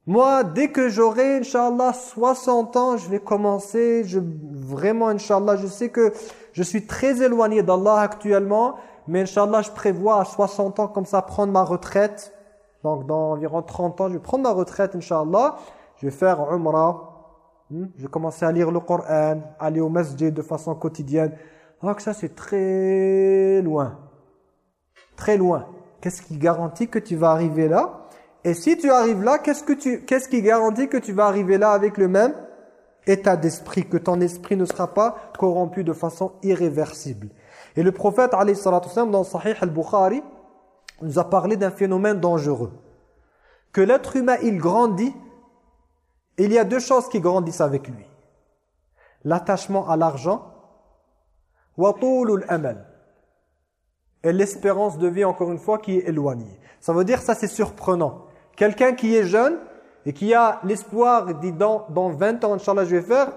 Moi, dès que j'aurai, Inch'Allah, 60 ans, je vais commencer, je, vraiment, Inch'Allah, je sais que je suis très éloigné d'Allah actuellement, mais Inch'Allah, je prévois à 60 ans, comme ça, prendre ma retraite. Donc, dans environ 30 ans, je vais prendre ma retraite, Inch'Allah. Je vais faire Umrah. Hmm? Je vais commencer à lire le Coran, aller au masjid de façon quotidienne. Donc ça, c'est très loin très loin. Qu'est-ce qui garantit que tu vas arriver là? Et si tu arrives là, qu'est-ce que tu qui garantit que tu vas arriver là avec le même état d'esprit que ton esprit ne sera pas corrompu de façon irréversible? Et le prophète dans Sahih al-Bukhari nous a parlé d'un phénomène dangereux. Que l'être humain il grandit, il y a deux choses qui grandissent avec lui. L'attachement à l'argent et l'espérance de vie, encore une fois, qui est éloignée. Ça veut dire, ça c'est surprenant. Quelqu'un qui est jeune et qui a l'espoir, dit dans, dans 20 ans, Inch'Allah, je vais faire,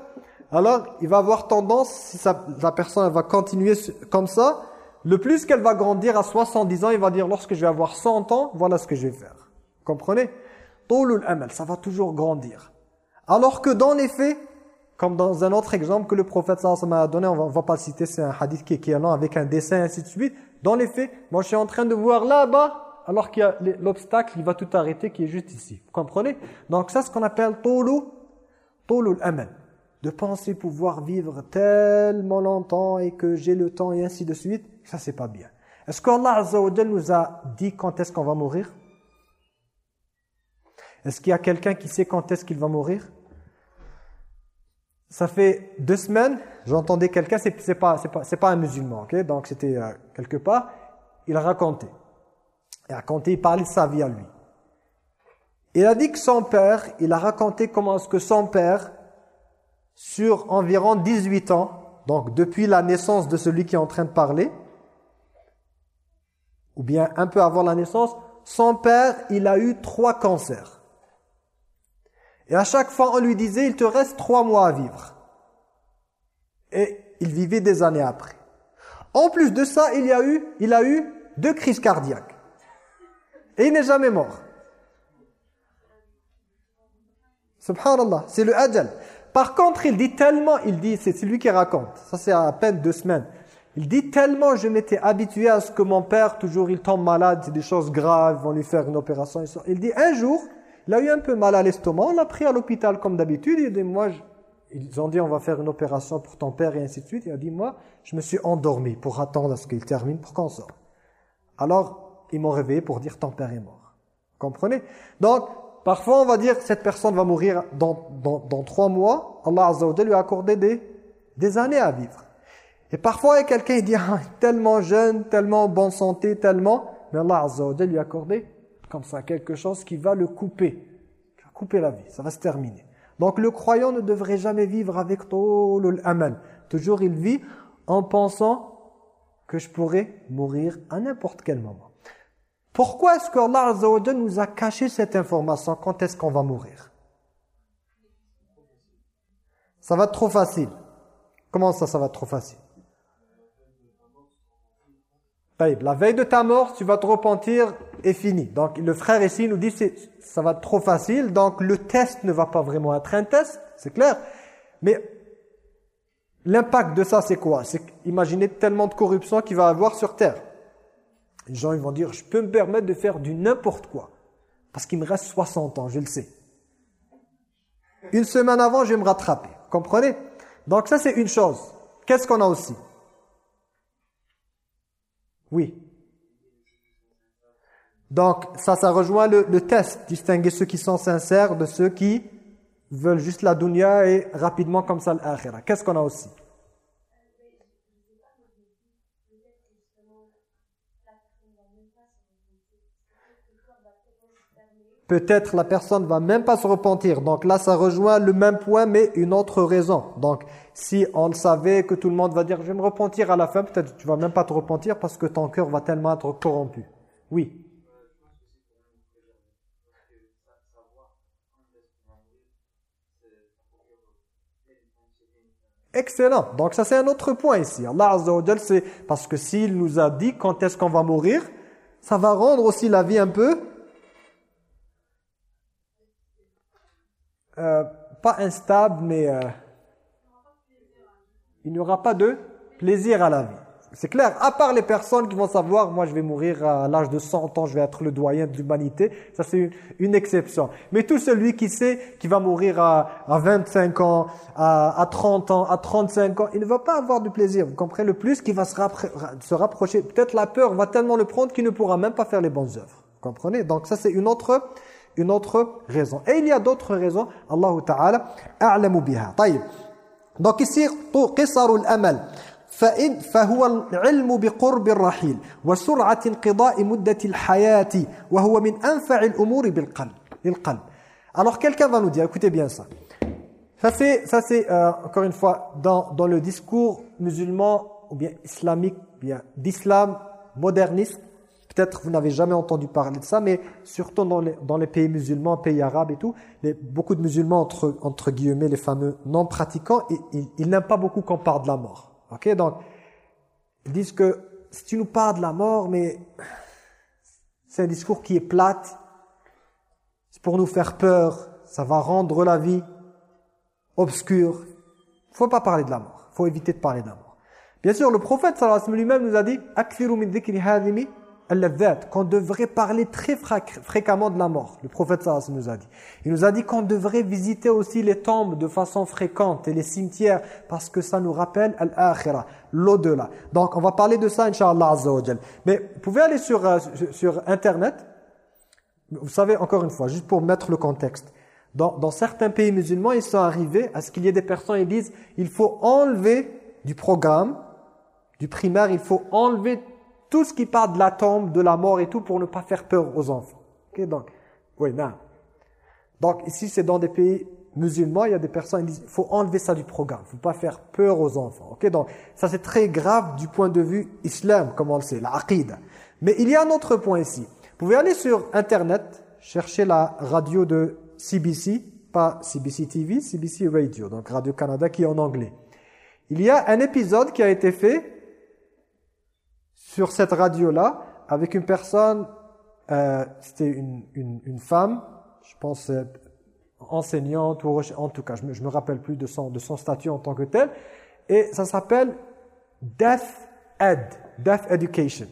alors il va avoir tendance, si la personne va continuer comme ça, le plus qu'elle va grandir à 70 ans, il va dire, lorsque je vais avoir 100 ans, voilà ce que je vais faire. Vous comprenez ça va toujours grandir. Alors que dans les faits, comme dans un autre exemple que le prophète sallallahu a donné, on va, va pas le citer, c'est un hadith qui, est long avec un dessin ainsi de suite. Dans les faits, moi je suis en train de voir là-bas, alors qu'il y a l'obstacle, il va tout arrêter qui est juste ici. Vous comprenez? Donc ça, c'est ce qu'on appelle tolu, tolu amal de penser pouvoir vivre tellement longtemps et que j'ai le temps et ainsi de suite, ça c'est pas bien. Est-ce qu'Allah Azza nous a dit quand est-ce qu'on va mourir? Est-ce qu'il y a quelqu'un qui sait quand est-ce qu'il va mourir? Ça fait deux semaines, j'entendais quelqu'un, c'est pas, pas, un musulman, ok? Donc c'était euh, quelque part, il a raconté. Il a raconté, il parlait de sa vie à lui. Il a dit que son père, il a raconté comment est-ce que son père sur environ 18 ans, donc depuis la naissance de celui qui est en train de parler, ou bien un peu avant la naissance, son père, il a eu trois cancers. Et à chaque fois, on lui disait, il te reste trois mois à vivre. Et il vivait des années après. En plus de ça, il, y a eu, il a eu deux crises cardiaques. Et il n'est jamais mort. Subhanallah, c'est le ajal. Par contre, il dit tellement, il dit, c'est lui qui raconte, ça c'est à peine deux semaines. Il dit tellement je m'étais habitué à ce que mon père, toujours il tombe malade, c'est des choses graves, ils vont lui faire une opération. Il dit un jour, il a eu un peu mal à l'estomac, on l'a pris à l'hôpital comme d'habitude. Il dit moi, ils ont dit on va faire une opération pour ton père et ainsi de suite. Il a dit moi, je me suis endormi pour attendre à ce qu'il termine pour qu'on sorte. Alors, ils m'ont réveillé pour dire ton père est mort. Vous comprenez? Donc, Parfois, on va dire cette personne va mourir dans, dans, trois mois. Allah Azza wa lui a accordé des, des années à vivre. Et parfois, il y a quelqu'un qui dit ah, tellement jeune, tellement bonne santé, tellement. Mais Allah Azza wa lui a accordé comme ça quelque chose qui va le couper. Qui va couper la vie. Ça va se terminer. Donc le croyant ne devrait jamais vivre avec tout amal. Toujours il vit en pensant que je pourrais mourir à n'importe quel moment. Pourquoi est-ce que Allah nous a caché cette information? Quand est-ce qu'on va mourir? Ça va être trop facile. Comment ça, ça va être trop facile? La veille de ta mort, tu vas te repentir et fini. Donc le frère ici nous dit ça va être trop facile, donc le test ne va pas vraiment être un test, c'est clair. Mais l'impact de ça, c'est quoi? C'est imaginez tellement de corruption qu'il va y avoir sur terre. Les gens ils vont dire, je peux me permettre de faire du n'importe quoi. Parce qu'il me reste 60 ans, je le sais. Une semaine avant, je vais me rattraper. Comprenez? Donc ça, c'est une chose. Qu'est-ce qu'on a aussi? Oui. Donc ça, ça rejoint le, test. Distinguer ceux qui sont sincères de ceux qui veulent juste la dunya et rapidement comme ça l'akhira. Qu'est-ce qu'on a aussi? Peut-être la personne va même pas se repentir. Donc là, ça rejoint le même point, mais une autre raison. Donc, si on le savait que tout le monde va dire « je vais me repentir à la fin », peut-être tu vas même pas te repentir parce que ton cœur va tellement être corrompu. Oui. Excellent. Donc ça c'est un autre point ici. Allah Azza c'est parce que s'il nous a dit quand est-ce qu'on va mourir, ça va rendre aussi la vie un peu Euh, pas instable, mais euh, il n'y aura pas de plaisir à la vie. C'est clair, à part les personnes qui vont savoir, moi je vais mourir à l'âge de 100 ans, je vais être le doyen de l'humanité, ça c'est une, exception. Mais tout celui qui sait qu'il va mourir à, à 25 ans, à, à, 30 ans, à 35 ans, il ne va pas avoir de plaisir. Vous comprenez le plus qu'il va se, se rapprocher. Peut-être la peur va tellement le prendre qu'il ne pourra même pas faire les bonnes œuvres. Vous comprenez? Donc ça c'est une autre une autre raison. Et il y a d'autres raisons, Allah Ta'ala a'lamu biha. طيب. Donc ici, قصر الأمل فإن فهو العلم بقرب الرحيل وسرعة انقضاء مدة الحياة وهو من أنفع الأمور بالقلب للقلب. Alors quelqu'un va nous dire, écoutez bien ça. Ça c'est, ça c'est euh, encore une fois, dans, dans le discours musulman ou bien islamique, bien d'islam moderniste, Peut-être vous n'avez jamais entendu parler de ça, mais surtout dans les, dans les pays musulmans, pays arabes et tout, les, beaucoup de musulmans, entre, entre guillemets, les fameux non-pratiquants, ils, ils, n'aiment pas beaucoup qu'on parle de la mort. Ok Donc, ils disent que si tu nous parles de la mort, mais c'est un discours qui est plate, c'est pour nous faire peur, ça va rendre la vie obscure, Il faut pas parler de la mort. Il faut éviter de parler de la mort. Bien sûr, le prophète sallallahu alayhi wa lui-même nous a dit qu'on devrait parler très fréquemment de la mort. Le prophète sallallahu nous a dit. Il nous a dit qu'on devrait visiter aussi les tombes de façon fréquente et les cimetières parce que ça nous rappelle al-akhirah, l'au-delà. Donc, on va parler de ça, inshallah azza Mais vous pouvez aller sur, euh, sur Internet. Vous savez, encore une fois, juste pour mettre le contexte. Dans, dans certains pays musulmans, ils sont arrivés à ce qu'il y ait des personnes qui disent il faut enlever du programme du primaire, il faut enlever tout ce qui parle de la tombe, de la mort et tout pour ne pas faire peur aux enfants. donc, oui, non. Donc ici, c'est dans des pays musulmans, il y a des personnes qui disent il faut enlever ça du programme, il ne faut pas faire peur aux enfants. Ok, donc ça c'est très grave du point de vue islam, comme on le sait, la aqida. Mais il y a un autre point ici. Vous pouvez aller sur internet, chercher la radio de CBC, pas CBC TV, CBC Radio, donc Radio Canada qui est en anglais. Il y a un épisode qui a été fait sur cette radio-là avec une personne, euh, c'était une, une, femme, je pense euh, enseignante, ou en tout cas, je me, me rappelle plus de son, de son statut en tant que tel, et ça s'appelle Death Ed, Death Education.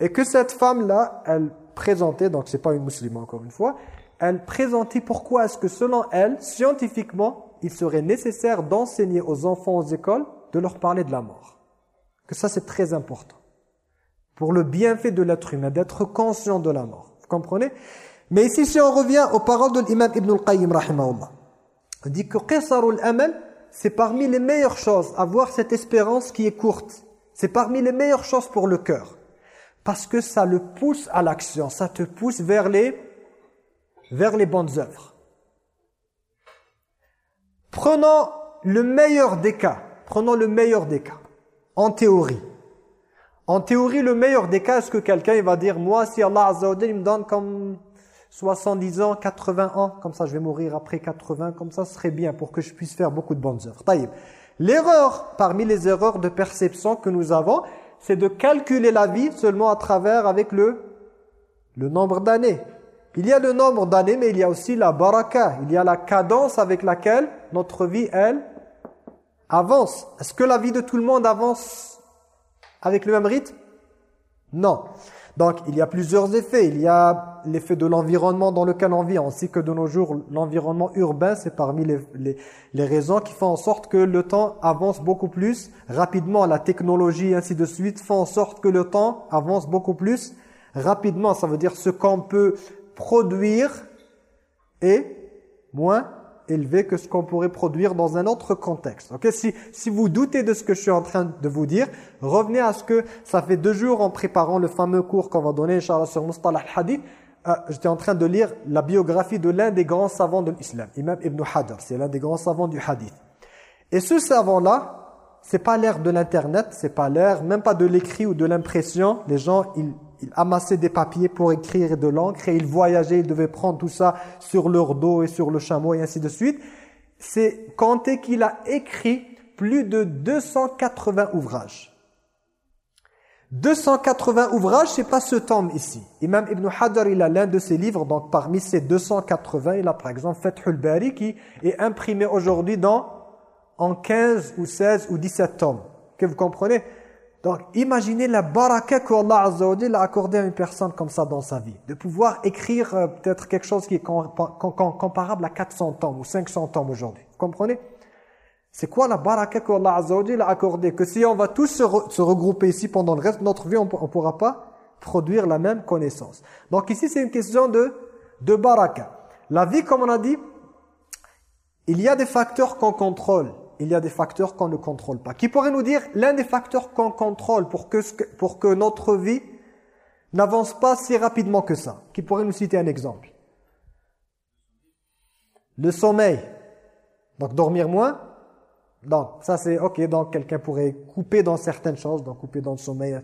Et que cette femme-là, elle présentait, donc c'est pas une musulmane encore une fois, elle présentait pourquoi est-ce que selon elle, scientifiquement, il serait nécessaire d'enseigner aux enfants aux écoles de leur parler de la mort que ça c'est très important. Pour le bienfait de l'être humain, d'être conscient de la mort. Vous comprenez? Mais ici, si on revient aux paroles de l'imam Ibn al-Qayyim, rahimahullah, il dit que qisarul amal, c'est parmi les meilleures choses, avoir cette espérance qui est courte. C'est parmi les meilleures choses pour le cœur. Parce que ça le pousse à l'action, ça te pousse vers les, vers les bonnes œuvres. Prenons le meilleur des cas. Prenons le meilleur des cas en théorie. En théorie, le meilleur des cas, est-ce que quelqu'un va dire, moi, si Allah Azza me donne comme 70 ans, 80 ans, comme ça je vais mourir après 80, comme ça ce serait bien pour que je puisse faire beaucoup de bonnes œuvres. L'erreur, parmi les erreurs de perception que nous avons, c'est de calculer la vie seulement à travers avec le, le nombre d'années. Il y a le nombre d'années, mais il y a aussi la baraka. Il y a la cadence avec laquelle notre vie, elle, avance. Est-ce que la vie de tout le monde avance avec le même rythme? Non. Donc, il y a plusieurs effets. Il y a l'effet de l'environnement dans lequel on vit, ainsi que de nos jours, l'environnement urbain, c'est parmi les, les, raisons qui font en sorte que le temps avance beaucoup plus rapidement. La technologie, ainsi de suite, font en sorte que le temps avance beaucoup plus rapidement. Ça veut dire ce qu'on peut produire est moins élevé que ce qu'on pourrait produire dans un autre contexte. Ok, si, si vous doutez de ce que je suis en train de vous dire, revenez à ce que ça fait deux jours en préparant le fameux cours qu'on va donner, Inch'Allah, sur Mustalah al-Hadith, euh, j'étais en train de lire la biographie de l'un des grands savants de l'islam, Imam Ibn Hajar, c'est l'un des grands savants du hadith. Et ce savant-là, c'est pas l'ère de l'internet, c'est pas l'ère, même pas de l'écrit ou de l'impression. Les gens, ils il amassait des papiers pour écrire de l'encre et il voyageait, il devait prendre tout ça sur leur dos et sur le chameau et ainsi de suite. C'est compté qu'il a écrit plus de 280 ouvrages. 280 ouvrages, c'est pas ce tome ici. Imam Ibn Hajar, il a l'un de ses livres, donc parmi ces 280, il a par exemple Fathul Bari qui est imprimé aujourd'hui dans en 15 ou 16 ou 17 tomes. Que vous comprenez? Donc, imaginez la baraka qu'Allah Azza a accordé à une personne comme ça dans sa vie. De pouvoir écrire euh, peut-être quelque chose qui est comparable à 400 tomes ou 500 tomes aujourd'hui. Vous comprenez? C'est quoi la baraka qu'Allah Azza a accordé Que si on va tous se, regrouper ici pendant le reste de notre vie, on ne pourra pas produire la même connaissance. Donc ici, c'est une question de, de baraka. La vie, comme on a dit, il y a des facteurs qu'on contrôle il y a des facteurs qu'on ne contrôle pas. Qui pourrait nous dire l'un des facteurs qu'on contrôle pour que, pour que notre vie n'avance pas si rapidement que ça? Qui pourrait nous citer un exemple? Le sommeil. Donc dormir moins Non, ça c'est ok, donc quelqu'un pourrait couper dans certaines choses, donc couper dans le sommeil.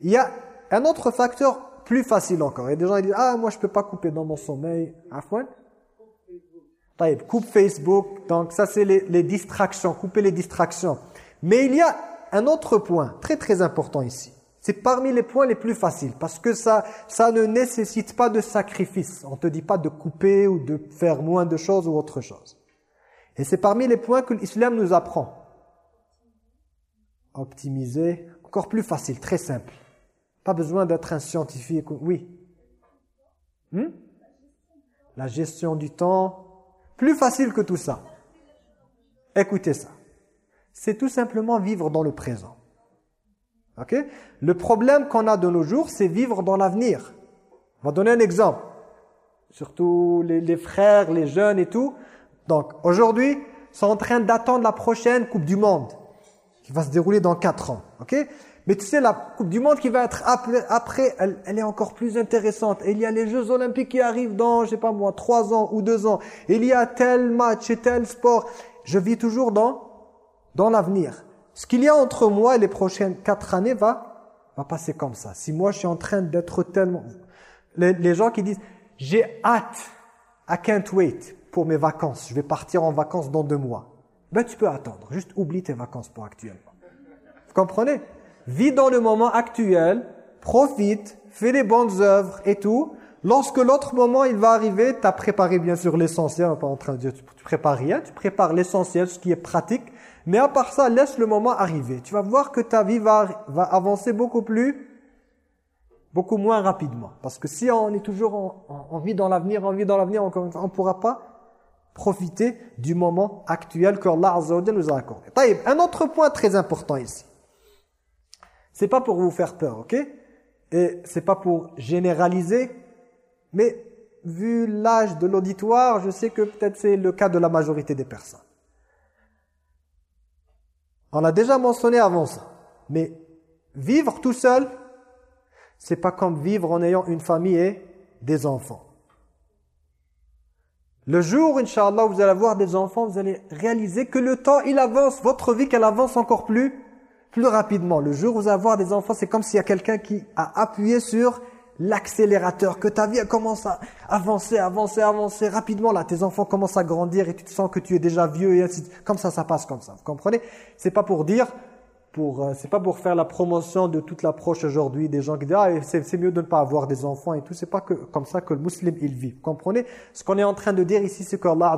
Il y a un autre facteur plus facile encore. Il y a des gens disent « Ah, moi je peux pas couper dans mon sommeil. » Afouane coupe Facebook, donc ça c'est les, distractions, couper les distractions. Mais il y a un autre point très très important ici. C'est parmi les points les plus faciles parce que ça, ça ne nécessite pas de sacrifice. On ne te dit pas de couper ou de faire moins de choses ou autre chose. Et c'est parmi les points que l'islam nous apprend. Optimiser, encore plus facile, très simple. Pas besoin d'être un scientifique. Oui. Hmm? La gestion du temps, plus facile que tout ça. Écoutez ça. C'est tout simplement vivre dans le présent. Ok? Le problème qu'on a de nos jours, c'est vivre dans l'avenir. On va donner un exemple. Surtout les, frères, les jeunes et tout. Donc, aujourd'hui, sont en train d'attendre la prochaine Coupe du Monde qui va se dérouler dans 4 ans. ok? Mais tu sais, la Coupe du Monde qui va être après, elle, elle, est encore plus intéressante. Et il y a les Jeux Olympiques qui arrivent dans, je sais pas moi, 3 ans ou 2 ans. Il y a tel match et tel sport. Je vis toujours dans, dans l'avenir. Ce qu'il y a entre moi et les prochaines 4 années va, va passer comme ça. Si moi je suis en train d'être tellement... Les, les gens qui disent, j'ai hâte, I can't wait pour mes vacances. Je vais partir en vacances dans deux mois ben tu peux attendre. Juste oublie tes vacances pour actuellement. Vous comprenez? Vis dans le moment actuel, profite, fais les bonnes œuvres et tout. Lorsque l'autre moment il va arriver, tu as préparé bien sûr l'essentiel, pas en train de dire tu prépares rien, tu prépares l'essentiel, ce qui est pratique. Mais à part ça, laisse le moment arriver. Tu vas voir que ta vie va, va avancer beaucoup plus, beaucoup moins rapidement. Parce que si on est toujours en, en, vit dans l'avenir, on vit dans l'avenir, on ne pourra pas profiter du moment actuel que Allah nous a accordé. Un autre point très important ici. C'est pas pour vous faire peur, ok? Et c'est pas pour généraliser, mais vu l'âge de l'auditoire, je sais que peut-être c'est le cas de la majorité des personnes. On l'a déjà mentionné avant ça. Mais vivre tout seul, c'est pas comme vivre en ayant une famille et des enfants. Le jour, Inch'Allah, vous allez avoir des enfants, vous allez réaliser que le temps, il avance, votre vie, qu'elle avance encore plus, plus rapidement. Le jour où vous allez avoir des enfants, c'est comme s'il y a quelqu'un qui a appuyé sur l'accélérateur, que ta vie commence à avancer, avancer, avancer rapidement. Là, tes enfants commencent à grandir et tu te sens que tu es déjà vieux et ainsi Comme ça, ça passe comme ça. Vous comprenez? C'est pas pour dire pour euh, c'est pas pour faire la promotion de toute l'approche aujourd'hui des gens qui disent ah c'est mieux de ne pas avoir des enfants et tout c'est pas que comme ça que le musulman il vit vous comprenez? Ce qu'on est en train de dire ici c'est que Allah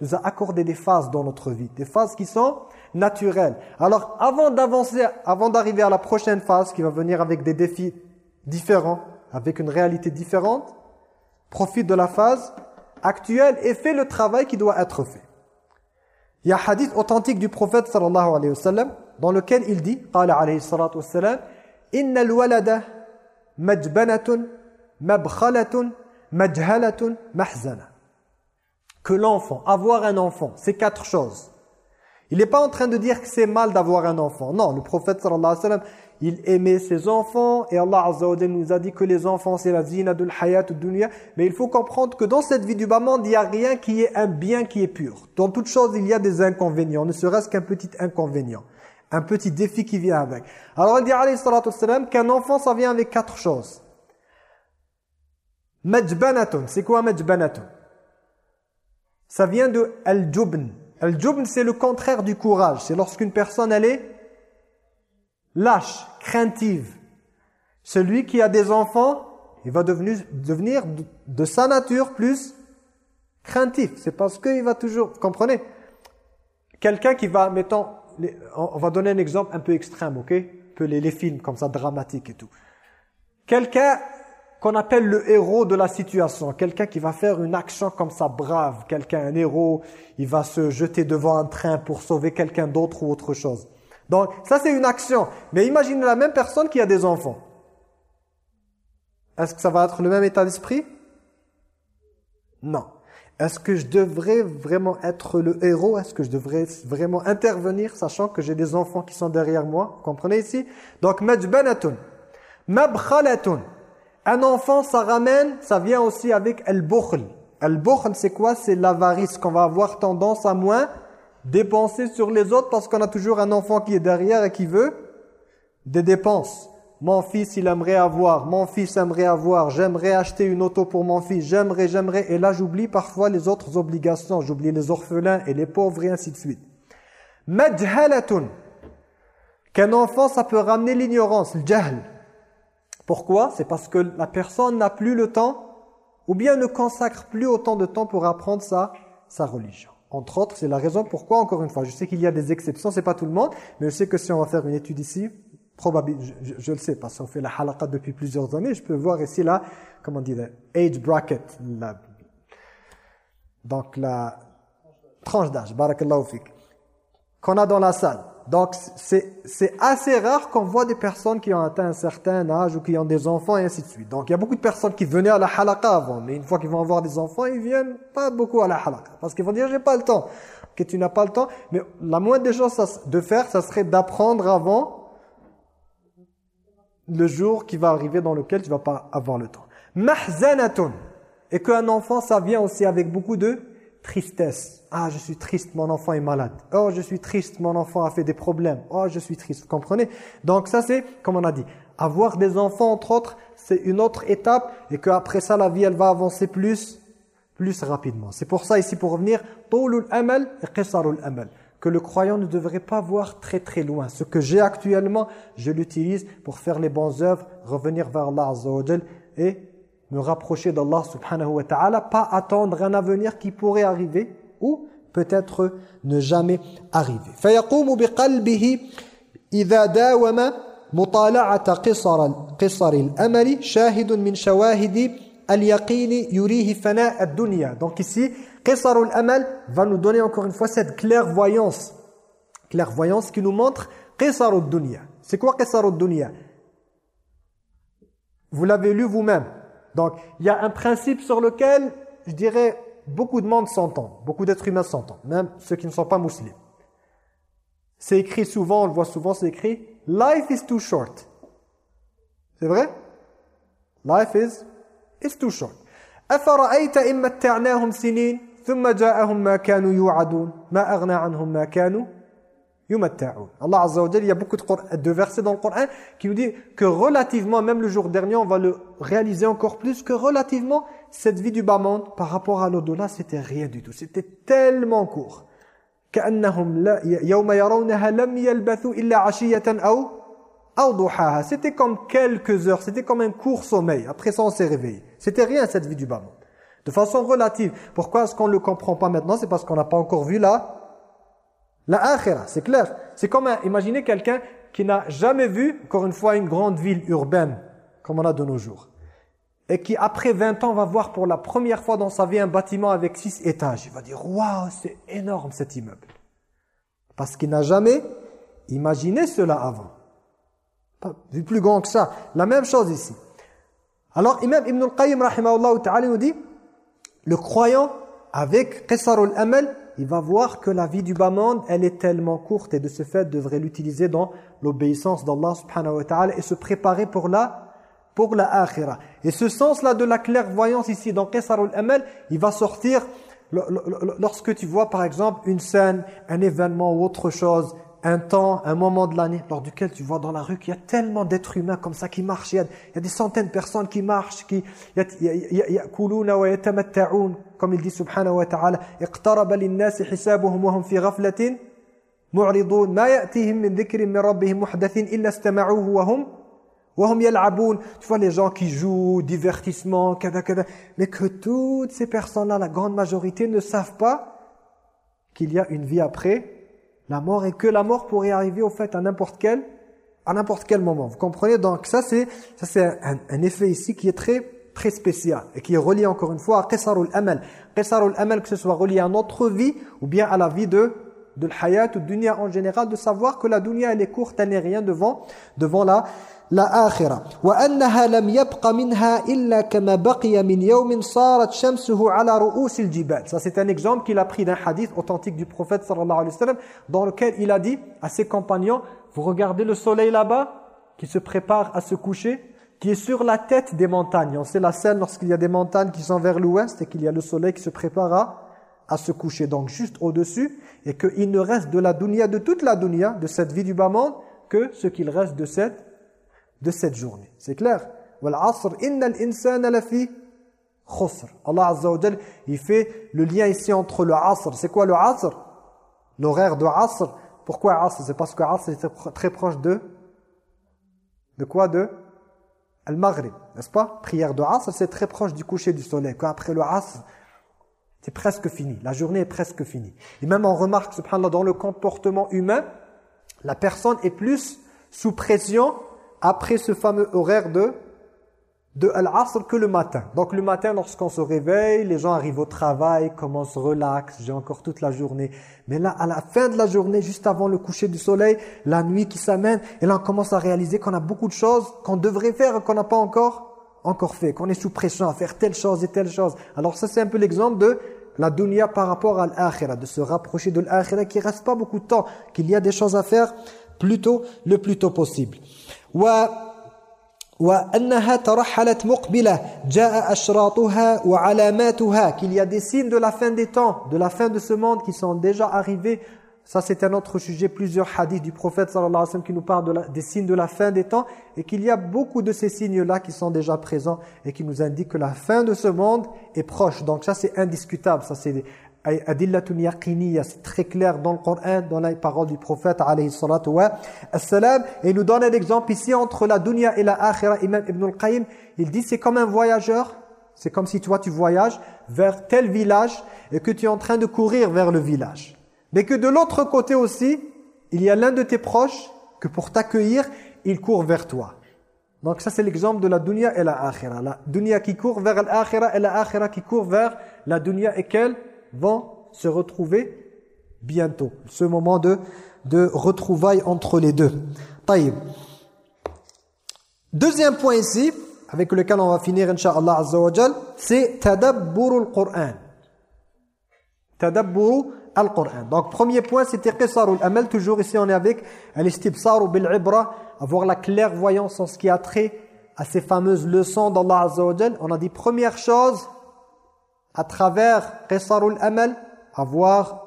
nous a accordé des phases dans notre vie des phases qui sont naturel. Alors avant d'avancer, avant d'arriver à la prochaine phase qui va venir avec des défis différents, avec une réalité différente, profite de la phase actuelle et fais le travail qui doit être fait. Il y a un hadith authentique du prophète sallallahu alayhi wa dans lequel il dit, qala alayhi wa sallam, Inna al-walada majbanatun majhalatun mahzana. Que l'enfant, avoir un enfant, c'est quatre choses. Il n'est pas en train de dire que c'est mal d'avoir un enfant. Non, le prophète sallallahu alayhi wa sallam, il aimait ses enfants et Allah Azza wa nous a dit que les enfants c'est la zina de hayat dunya mais il faut comprendre que dans cette vie du bas monde il n'y a rien qui est un bien qui est pur dans toute chose il y a des inconvénients ne serait-ce qu'un petit inconvénient un petit défi qui vient avec. Alors il dit alayhi salatu qu'un enfant ça vient avec quatre choses. Majbanatun, c'est quoi majbanatun? Ça vient de al-jubn. Al-jubn c'est le contraire du courage, c'est lorsqu'une personne elle est lâche, craintive. Celui qui a des enfants, il va devenir, devenir de, de sa nature plus craintif. C'est parce qu'il va toujours, vous comprenez? Quelqu'un qui va, mettons, on va donner un exemple un peu extrême, ok? Un peu les, films comme ça, dramatiques et tout. Quelqu'un qu'on appelle le héros de la situation, quelqu'un qui va faire une action comme ça brave, quelqu'un, un héros, il va se jeter devant un train pour sauver quelqu'un d'autre ou autre chose. Donc ça c'est une action, mais imaginez la même personne qui a des enfants. Est-ce que ça va être le même état d'esprit? Non. Est-ce que je devrais vraiment être le héros? Est-ce que je devrais vraiment intervenir, sachant que j'ai des enfants qui sont derrière moi? Vous comprenez ici? Donc, majbanatun, mabkhalatun. Un enfant, ça ramène, ça vient aussi avec al-bukhl. Al-bukhl, c'est quoi? C'est l'avarice, qu'on va avoir tendance à moins dépenser sur les autres parce qu'on a toujours un enfant qui est derrière et qui veut des dépenses. Mon fils, il aimerait avoir, mon fils aimerait avoir, j'aimerais acheter une auto pour mon fils, j'aimerais, j'aimerais. Et là, j'oublie parfois les autres obligations, j'oublie les orphelins et les pauvres et ainsi de suite. Majhalatun. Qu'un enfant, ça peut ramener l'ignorance, le jahl. Pourquoi? C'est parce que la personne n'a plus le temps ou bien ne consacre plus autant de temps pour apprendre sa, sa religion. entre autres, c'est la raison pourquoi, encore une fois, je sais qu'il y a des exceptions, c'est pas tout le monde, mais je sais que si on va faire une étude ici, probablement, je, le sais, parce qu'on fait la halakha depuis plusieurs années, je peux voir ici là, comment dire, age bracket, donc la tranche d'âge, barakallahu fik, qu'on a dans la salle. Donc, c'est assez rare qu'on voit des personnes qui ont atteint un certain âge ou qui ont des enfants et ainsi de suite. Donc, il y a beaucoup de personnes qui venaient à la halakha avant, mais une fois qu'ils vont avoir des enfants, ils viennent pas beaucoup à la halakha. Parce qu'ils vont dire, j'ai pas le temps. Que tu n'as pas le temps. Mais la moindre des choses de faire, ça serait d'apprendre avant le jour qui va arriver dans lequel tu vas pas avoir le temps. Mahzanatun. Et qu'un enfant, ça vient aussi avec beaucoup de tristesse. Ah, je suis triste, mon enfant est malade. Oh, je suis triste, mon enfant a fait des problèmes. Oh, je suis triste, vous comprenez? Donc ça c'est, comme on a dit, avoir des enfants entre autres, c'est une autre étape et qu'après ça la vie elle va avancer plus plus rapidement. C'est pour ça ici pour revenir, amal que le croyant ne devrait pas voir très très loin. Ce que j'ai actuellement, je l'utilise pour faire les bonnes œuvres, revenir vers Allah et me rapprocher d'Allah subhanahu wa ta'ala, pas attendre un avenir qui pourrait arriver ou peut-être ne jamais arriver. فيقوم بقلبه إذا داوم مطالعة قصر قصر الأمل شاهد من شواهد اليقين يريه فناء الدنيا. Donc ici, قصر الأمل va nous donner encore une fois cette clairvoyance. Clairvoyance qui nous montre قصر الدنيا. C'est quoi قصر الدنيا Vous l'avez lu vous-même. Donc, il y a un principe sur lequel, je dirais, beaucoup de monde s'entend, beaucoup d'êtres humains s'entendent, même ceux qui ne sont pas musulmans. C'est écrit souvent, on le voit souvent, c'est écrit « Life is too short ». C'est vrai Life is, is too short. أَفَرَأَيْتَ إِن مَّتَّعْنَاهُمْ سِنِينَ ثُمَّ جَاءَهُم مَّا كَانُوا يُوعَدُونَ مَا أَغْنَى عَنْهُم مَّا كَانُوا Allah Azza wa il y a beaucoup de, versets dans le Coran qui nous dit que relativement, même le jour dernier, on va le réaliser encore plus, que relativement, cette vie du bas monde, par rapport à l'au-delà, c'était rien du tout. C'était tellement court. C'était comme quelques heures, c'était comme un court sommeil. Après ça, on s'est réveillé. C'était rien cette vie du bas monde. De façon relative. Pourquoi est-ce qu'on ne le comprend pas maintenant? C'est parce qu'on n'a pas encore vu là la akhira, c'est clair. C'est comme, imaginez quelqu'un qui n'a jamais vu, encore une fois, une grande ville urbaine, comme on a de nos jours. Et qui, après 20 ans, va voir pour la première fois dans sa vie un bâtiment avec 6 étages. Il va dire, waouh, c'est énorme cet immeuble. Parce qu'il n'a jamais imaginé cela avant. Pas vu plus grand que ça. La même chose ici. Alors, Imam Ibn al-Qayyim, ta'ala, nous dit, le croyant, avec Qisarul Amal, il va voir que la vie du bas monde, elle est tellement courte et de ce fait devrait l'utiliser dans l'obéissance d'Allah subhanahu wa ta'ala et se préparer pour la pour la akhira. Et ce sens-là de la clairvoyance ici dans Qisarul Amal, il va sortir lorsque tu vois par exemple une scène, un événement ou autre chose un temps, un moment de l'année lors duquel tu vois dans la rue qu'il y a tellement d'êtres humains comme ça qui marchent. Il y, a, des centaines de personnes qui marchent, qui comme il dit subhanahu wa ta'ala اقترب للناس حسابهم وهم في غفلة معرضون ما يأتيهم من ذكر من ربهم محدث إلا استمعوه وهم وهم يلعبون tu vois les gens qui jouent divertissement كذا كذا mais que toutes ces personnes là la grande majorité ne savent pas qu'il y a une vie après la mort et que la mort pourrait arriver au fait à n'importe quel à n'importe quel moment. Vous comprenez? Donc ça c'est ça c'est un, un, effet ici qui est très très spécial et qui est relié encore une fois à qisarul amal. Qisarul amal que ce soit relié à notre vie ou bien à la vie de de l'hayat ou dunya en général de savoir que la dunya elle est courte, elle n'est rien devant devant la la wa annaha lam yabqa minha illa kama baqiya min yawmin sarat shamsuhu ala ru'us al-jibal ça c'est un exemple qu'il a pris d'un hadith authentique du prophète sallallahu alayhi wa sallam dans lequel il a dit à ses compagnons vous regardez le soleil là-bas qui se prépare à se coucher qui est sur la tête des montagnes on sait la scène lorsqu'il y a des montagnes qui sont vers l'ouest et qu'il y a le soleil qui se prépare à à se coucher. Donc juste au-dessus et qu'il ne reste de la dunya, de toute la dunya, de cette vie du bas-monde, que ce qu'il reste de cette de cette journée. C'est clair? Allah Azza wa il fait le lien ici entre le asr. C'est quoi le asr? L'horaire de asr. Pourquoi asr? C'est parce que asr est très proche de de quoi De? Al-Maghrib, n'est-ce pas? Prière de asr, c'est très proche du coucher du soleil. Après le asr, C'est presque fini. La journée est presque finie. Et même on remarque, subhanallah, dans le comportement humain, la personne est plus sous pression après ce fameux horaire de de Al-Asr que le matin. Donc le matin, lorsqu'on se réveille, les gens arrivent au travail, commencent relax, j'ai encore toute la journée. Mais là, à la fin de la journée, juste avant le coucher du soleil, la nuit qui s'amène, et là on commence à réaliser qu'on a beaucoup de choses qu'on devrait faire et qu'on n'a pas encore encore fait, qu'on est sous pression à faire telle chose et telle chose. Alors ça c'est un peu l'exemple de la dunya par rapport à l'akhirah, de se rapprocher de l'akhirah qui reste pas beaucoup de temps, qu'il y a des choses à faire plutôt le plus tôt possible. وأنها ترحلت مقبلة جاء أشراطها وعلاماتها qu'il y a des signes de la fin des temps de la fin de ce monde qui sont déjà arrivés ça c'est un autre sujet plusieurs hadiths du prophète sallallahu alayhi wa sallam qui nous parlent de la, des signes de la fin des temps et qu'il y a beaucoup de ces signes là qui sont déjà présents et qui nous indiquent que la fin de ce monde est proche donc ça c'est indiscutable ça c'est adillatun yaqiniya, c'est très clair dans le Coran, dans les paroles du prophète alayhi salatu wa salam et il nous donne un exemple ici entre la dunya et la akhira, Imam Ibn al-Qayyim, il dit c'est comme un voyageur, c'est comme si toi tu voyages vers tel village et que tu es en train de courir vers le village. Mais que de l'autre côté aussi, il y a l'un de tes proches que pour t'accueillir, il court vers toi. Donc ça c'est l'exemple de la dunya et la akhira. La dunya qui court vers l'akhira et la akhira qui court vers la dunya et quelle vont se retrouver bientôt. Ce moment de, de retrouvailles entre les deux. Deuxième point ici, avec lequel on va finir, Inch'Allah Azza wa c'est tadabburu al-Qur'an. Tadabburu al-Qur'an. Donc, premier point, c'était qisarul amal. Toujours ici, on est avec al-istibsaru bil-ibra, avoir la clairvoyance en ce qui a trait à ces fameuses leçons d'Allah Azza wa On a dit, première chose, à travers Qisarul Amal, avoir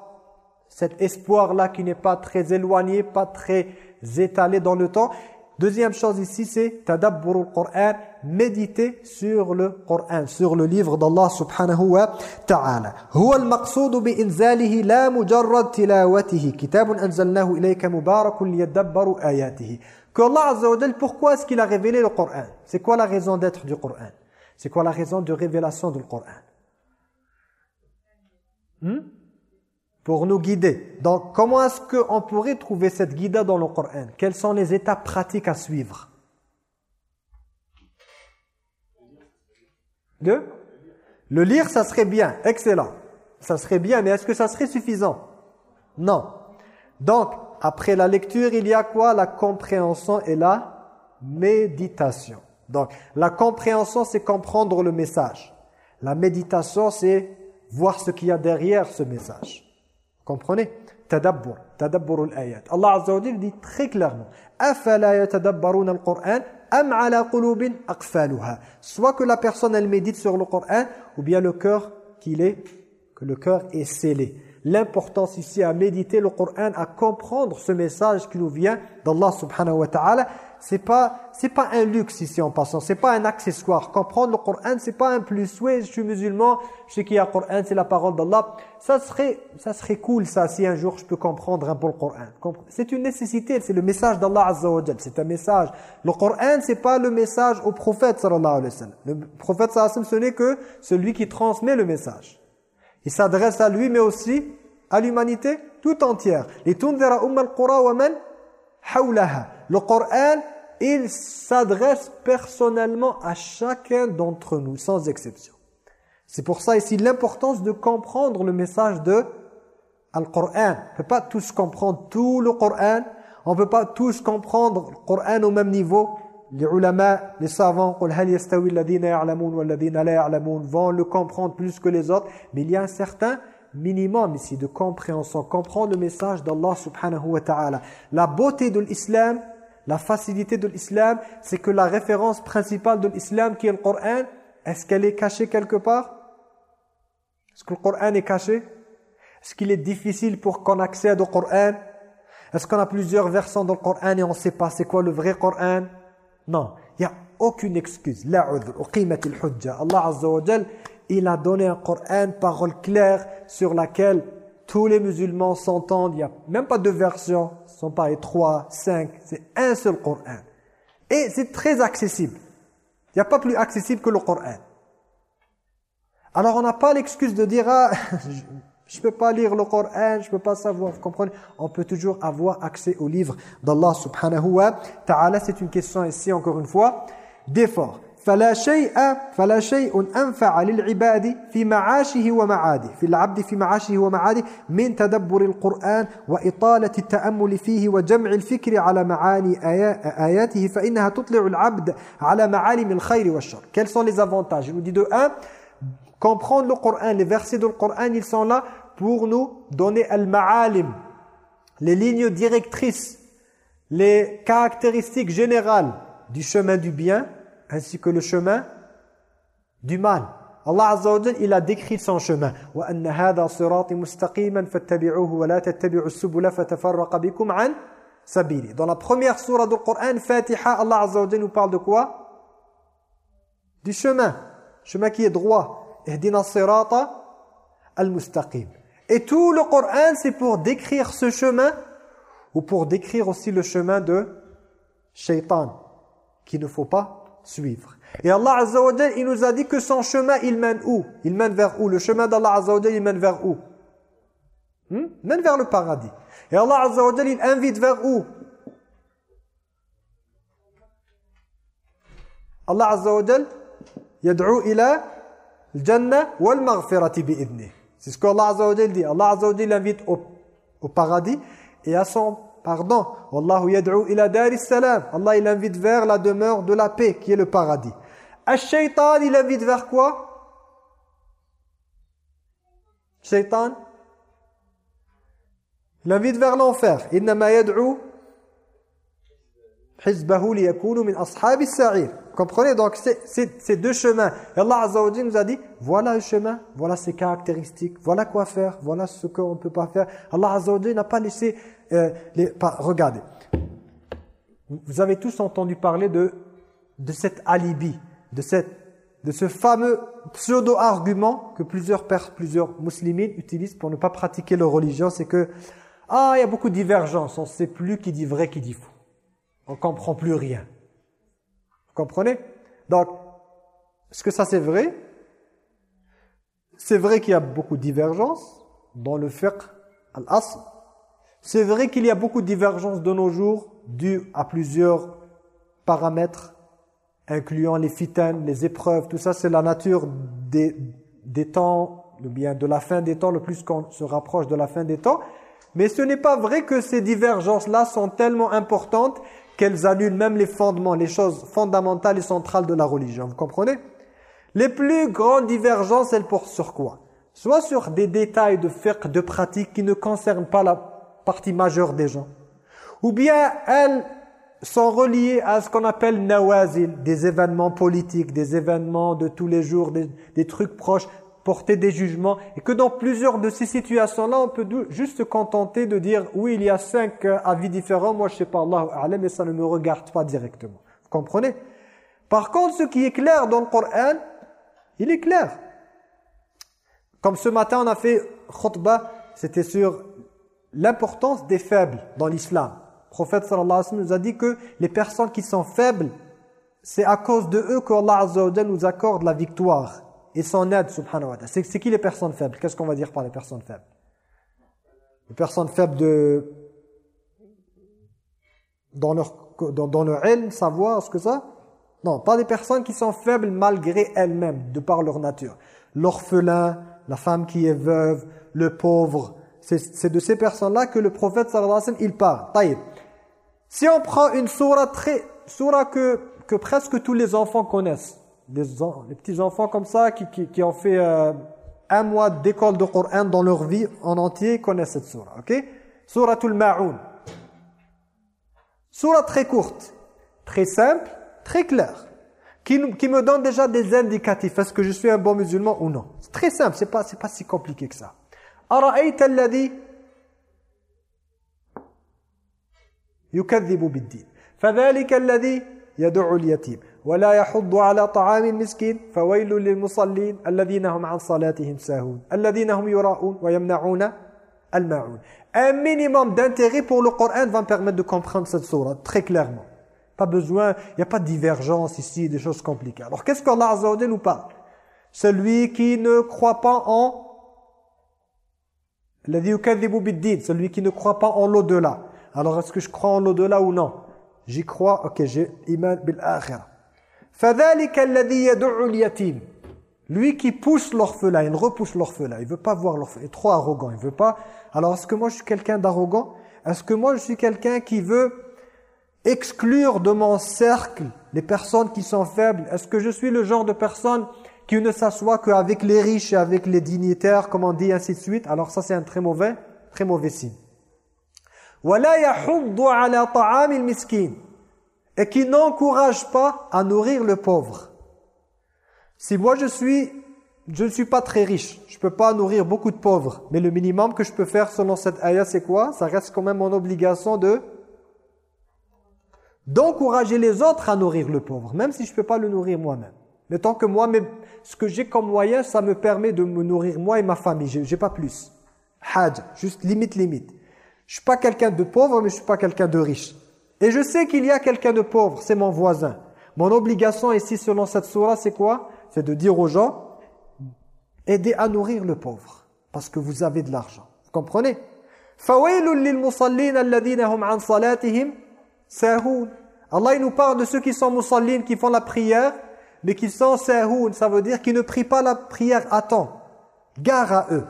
cet espoir-là qui n'est pas très éloigné, pas très étalé dans le temps. Deuxième chose ici, c'est tadabburul Qur'an, méditer sur le Qur'an, sur le livre d'Allah subhanahu wa ta'ala. هو المقصود بإنزاله لا مجرد تلاوته كتاب أنزلناه إليك مبارك ليدبروا آياته. Que Allah Azza wa pourquoi est-ce qu'il a révélé le Qur'an C'est quoi la raison d'être du Qur'an C'est quoi la raison de révélation du Qur'an Hmm? Pour nous guider. Donc, comment est-ce qu'on pourrait trouver cette guida dans le Coran? Quelles sont les étapes pratiques à suivre? Le Le lire, ça serait bien. Excellent. Ça serait bien, mais est-ce que ça serait suffisant? Non. Donc, après la lecture, il y a quoi? La compréhension et la méditation. Donc, la compréhension, c'est comprendre le message. La méditation, c'est voir ce qu'il y a derrière ce message. Vous comprenez? Tadabbur, tadabbur al-ayat. Allah Azza wa Jalla dit très clairement "Afala yatadabbaruna al-Qur'an am ala qulubin aqfaluha?" Soit que la personne elle médite sur le Coran ou bien le cœur qu'il est que le cœur est scellé. L'importance ici à méditer le Coran, à comprendre ce message qui nous vient d'Allah subhanahu wa ta'ala c'est pas c'est pas un luxe ici en passant, c'est pas un accessoire. Comprendre le Coran, c'est pas un plus. Oui, je suis musulman, je sais qu'il y a le Coran, c'est la parole d'Allah. Ça serait ça serait cool ça si un jour je peux comprendre un peu le Coran. C'est une nécessité, c'est le message d'Allah Azza c'est un message. Le Coran, c'est pas le message au prophète sallallahu alayhi wa sallam. Le prophète sallallahu alayhi wa sallam, ce n'est que celui qui transmet le message. Il s'adresse à lui mais aussi à l'humanité tout entière. Les al-qura wa man le Coran, il s'adresse personnellement à chacun d'entre nous, sans exception. C'est pour ça ici l'importance de comprendre le message de Al-Qur'an. On ne peut pas tous comprendre tout le Coran. On ne peut pas tous comprendre le Coran au même niveau. Les ulama, les savants, vont le comprendre plus que les autres. Mais il y a un certain minimum ici de compréhension, comprendre le message d'Allah subhanahu wa ta'ala. La beauté de l'islam, la facilité de l'islam, c'est que la référence principale de l'islam qui est le Coran, est-ce qu'elle est cachée quelque part? Est-ce que le Coran est caché? Est-ce qu'il est difficile pour qu'on accède au Coran? Est-ce qu'on a plusieurs versants dans le Coran et on ne sait pas c'est quoi le vrai Coran? Non, il n'y a aucune excuse. La Allah Azza il a donné un Coran, parole claire, sur laquelle tous les musulmans s'entendent. Il n'y a même pas deux versions, ne sont pas les trois, cinq, c'est un seul Coran. Et c'est très accessible. Il n'y a pas plus accessible que le Coran. Alors on n'a pas l'excuse de dire ah, je ne peux pas lire le Coran, je ne peux pas savoir, vous comprenez? On peut toujours avoir accès au livre d'Allah subhanahu wa ta'ala. C'est une question ici encore une fois d'effort. فلا شيء فلا شيء أنفع للعباد في معاشه ومعاده في العبد في معاشه ومعاده من تدبر القرآن وإطالة التأمل فيه وجمع الفكر على معاني آياته فإنها تطلع العبد على معالم الخير والشر Quels sont les avantages Il nous dit de 1 comprendre le Coran les versets du Coran ils sont là pour nous donner al-ma'alim les lignes directrices les caractéristiques générales du chemin du bien ainsi que le chemin du mal. Allah Azza wa il a décrit son chemin. وَأَنَّ هَذَا صِرَاطِ مُسْتَقِيمًا فَاتَّبِعُوهُ وَلَا تَتَّبِعُوا السُّبُلَ فَتَفَرَّقَ بِكُمْ عَنْ سَبِيلِ Dans la première surah du Coran, Fatiha, Allah Azza wa nous parle de quoi Du chemin. Chemin qui est droit. اهدنا الصراط المستقيم. Et tout le Coran, c'est pour décrire ce chemin ou pour décrire aussi le chemin de shaitan qu'il ne faut pas suivre. Et Allah Azza wa il nous a dit que son chemin, il mène où? Il mène vers où? Le chemin d'Allah Azza wa il mène vers où? Hmm? Mène vers le paradis. Et Allah Azza wa il invite vers où? Allah Azza wa yad'u ila al-jannah wal-maghfirati bi'idnih. C'est ce qu'Allah Azza wa dit. Allah Azza wa invite au, au paradis et à son pardon. Wallahu yad'u ila daris salam. Allah il invite vers la demeure de la paix qui est le paradis. Ash-shaytan il invite vers quoi? Shaytan? Il invite vers l'enfer. Innama yad'u hizbahu liyakunu min ashabis sa'ir. Comprenez? Donc ces deux chemins. Et Allah Azza nous a dit voilà le chemin, voilà ses caractéristiques, voilà quoi faire, voilà ce qu'on ne peut pas faire. Allah Azza n'a pas laissé euh, les, regardez, vous avez tous entendu parler de, de cet alibi, de, cette, de ce fameux pseudo-argument que plusieurs, plusieurs musulmans utilisent pour ne pas pratiquer leur religion, c'est que, ah, il y a beaucoup de divergences, on ne sait plus qui dit vrai, qui dit faux. On ne comprend plus rien. Vous comprenez? Donc, est-ce que ça c'est vrai? C'est vrai qu'il y a beaucoup de divergences dans le fiqh al-asl, c'est vrai qu'il y a beaucoup de divergences de nos jours dues à plusieurs paramètres, incluant les fitanes, les épreuves, tout ça c'est la nature des, des temps, bien de la fin des temps, le plus qu'on se rapproche de la fin des temps. Mais ce n'est pas vrai que ces divergences-là sont tellement importantes qu'elles annulent même les fondements, les choses fondamentales et centrales de la religion. Vous comprenez? Les plus grandes divergences, elles portent sur quoi? Soit sur des détails de fiqh, de pratiques qui ne concernent pas la partie majeure des gens. Ou bien elles sont reliées à ce qu'on appelle nawazil, des événements politiques, des événements de tous les jours, des, trucs proches, porter des jugements. Et que dans plusieurs de ces situations-là, on peut juste se contenter de dire « Oui, il y a cinq euh, avis différents, moi je sais pas, Allah mais ça ne me regarde pas directement. » Vous comprenez? Par contre, ce qui est clair dans le Coran, il est clair. Comme ce matin, on a fait khutbah, c'était sur l'importance des faibles dans l'islam. Le prophète sallallahu alayhi wa sallam nous a dit que les personnes qui sont faibles, c'est à cause de eux qu'Allah azza wa nous accorde la victoire et son aide subhanahu wa ta'ala. C'est qui les personnes faibles? Qu'est-ce qu'on va dire par les personnes faibles? Les personnes faibles de dans leur dans, dans leur ilm, savoir ce que ça? Non, pas des personnes qui sont faibles malgré elles-mêmes, de par leur nature. L'orphelin, la femme qui est veuve, le pauvre, c'est de ces personnes-là que le prophète sallallahu alayhi wa sallam, il parle. Taïb. Si on prend une sourate très, sourate que, que presque tous les enfants connaissent, les, les petits enfants comme ça qui, qui, ont fait euh, un mois d'école de Coran dans leur vie en entier connaissent cette sourate. Ok? Suratul Ma'oun. Sourate très courte, très simple, très claire, qui, qui me donne déjà des indicatifs. Est-ce que je suis un bon musulman ou non? C'est très simple, c'est pas, pas si compliqué que ça. أرأيت الذي يكذب بالدين فذلك الذي يدع اليتيم ولا يحض على طعام المسكين فويل للمصلين الذين هم عن صلاتهم ساهون الذين هم يراءون ويمنعون الماعون Un minimum d'intérêt pour le Coran va me permettre de comprendre cette sourate très clairement. Pas besoin, il n'y a pas de divergence ici, des choses compliquées. Alors qu'est-ce qu'Allah Azza wa nous parle Celui qui ne croit pas en celui qui ne croit pas en l'au-delà. Alors est-ce que je crois en l'au-delà ou non? J'y crois, ok, j'ai iman bil. Lui qui pousse l'orphelin, il repousse l'orphelin, il veut pas voir l'orphelin, il est trop arrogant, il veut pas. Alors est-ce que moi je suis quelqu'un d'arrogant? Est-ce que moi je suis quelqu'un qui veut exclure de mon cercle les personnes qui sont faibles? Est-ce que je suis le genre de personne qui ne s'assoit qu'avec les riches et avec les dignitaires, comme on dit, ainsi de suite Alors ça c'est un très mauvais, très mauvais signe. Et qui n'encourage pas à nourrir le pauvre. Si moi je suis, je ne suis pas très riche, je ne peux pas nourrir beaucoup de pauvres, mais le minimum que je peux faire selon cette ayah c'est quoi? Ça reste quand même mon obligation de d'encourager les autres à nourrir le pauvre, même si je ne peux pas le nourrir moi-même. Mais tant que moi, ce que j'ai comme moyen, ça me permet de me nourrir moi et ma famille, j'ai pas plus. Hajj, juste limite, limite. Je suis pas quelqu'un de pauvre, mais je suis pas quelqu'un de riche. Et je sais qu'il y a quelqu'un de pauvre, c'est mon voisin. Mon obligation ici, selon cette surah, c'est quoi? C'est de dire aux gens, aidez à nourrir le pauvre, parce que vous avez de l'argent. Vous comprenez? Allah il nous parle de ceux qui sont musallines, qui font la prière, mais qui sont sahoun, ça veut dire qu'ils ne prient pas la prière à temps. Gare à eux,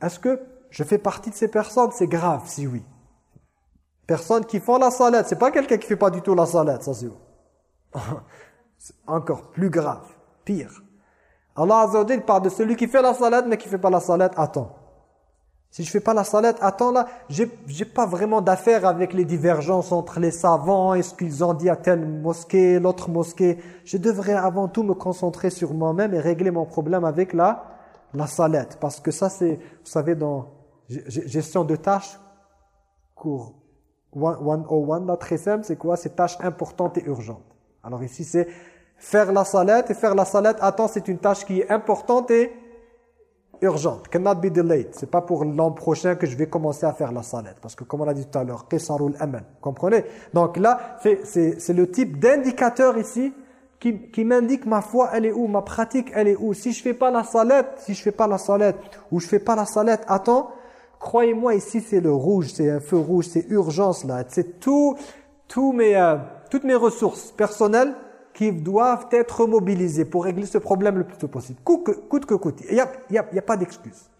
Est-ce que je fais partie de ces personnes? C'est grave, si oui. Personnes qui font la salat, c'est pas quelqu'un qui fait pas du tout la salat, ça c'est encore plus grave, pire. Allah Azza wa parle de celui qui fait la salat mais qui fait pas la salat à temps. Si je fais pas la salette, attends là, j'ai j'ai pas vraiment d'affaire avec les divergences entre les savants, est-ce qu'ils ont dit à telle mosquée, l'autre mosquée. Je devrais avant tout me concentrer sur moi-même et régler mon problème avec la la salette parce que ça c'est vous savez dans gestion de tâches cours 101 là très simple, c'est quoi? C'est tâches importantes et urgentes. Alors ici c'est faire la salette et faire la salette, attends, c'est une tâche qui est importante et urgente, cannot be delayed. C'est pas pour l'an prochain que je vais commencer à faire la salette. Parce que comme on a dit tout à l'heure, qisarul aman. Comprenez? Donc là, c'est le type d'indicateur ici qui, qui m'indique ma foi, elle est où Ma pratique, elle est où Si je fais pas la salette, si je fais pas la salette, ou je fais pas la salette, attends, croyez-moi, ici c'est le rouge, c'est un feu rouge, c'est urgence là. C'est tout, tout mes, euh, toutes mes ressources personnelles qui doivent être mobilisés pour régler ce problème le plus tôt possible. Coûte que coûte. Que coûte. Il n'y a, a, a pas d'excuse.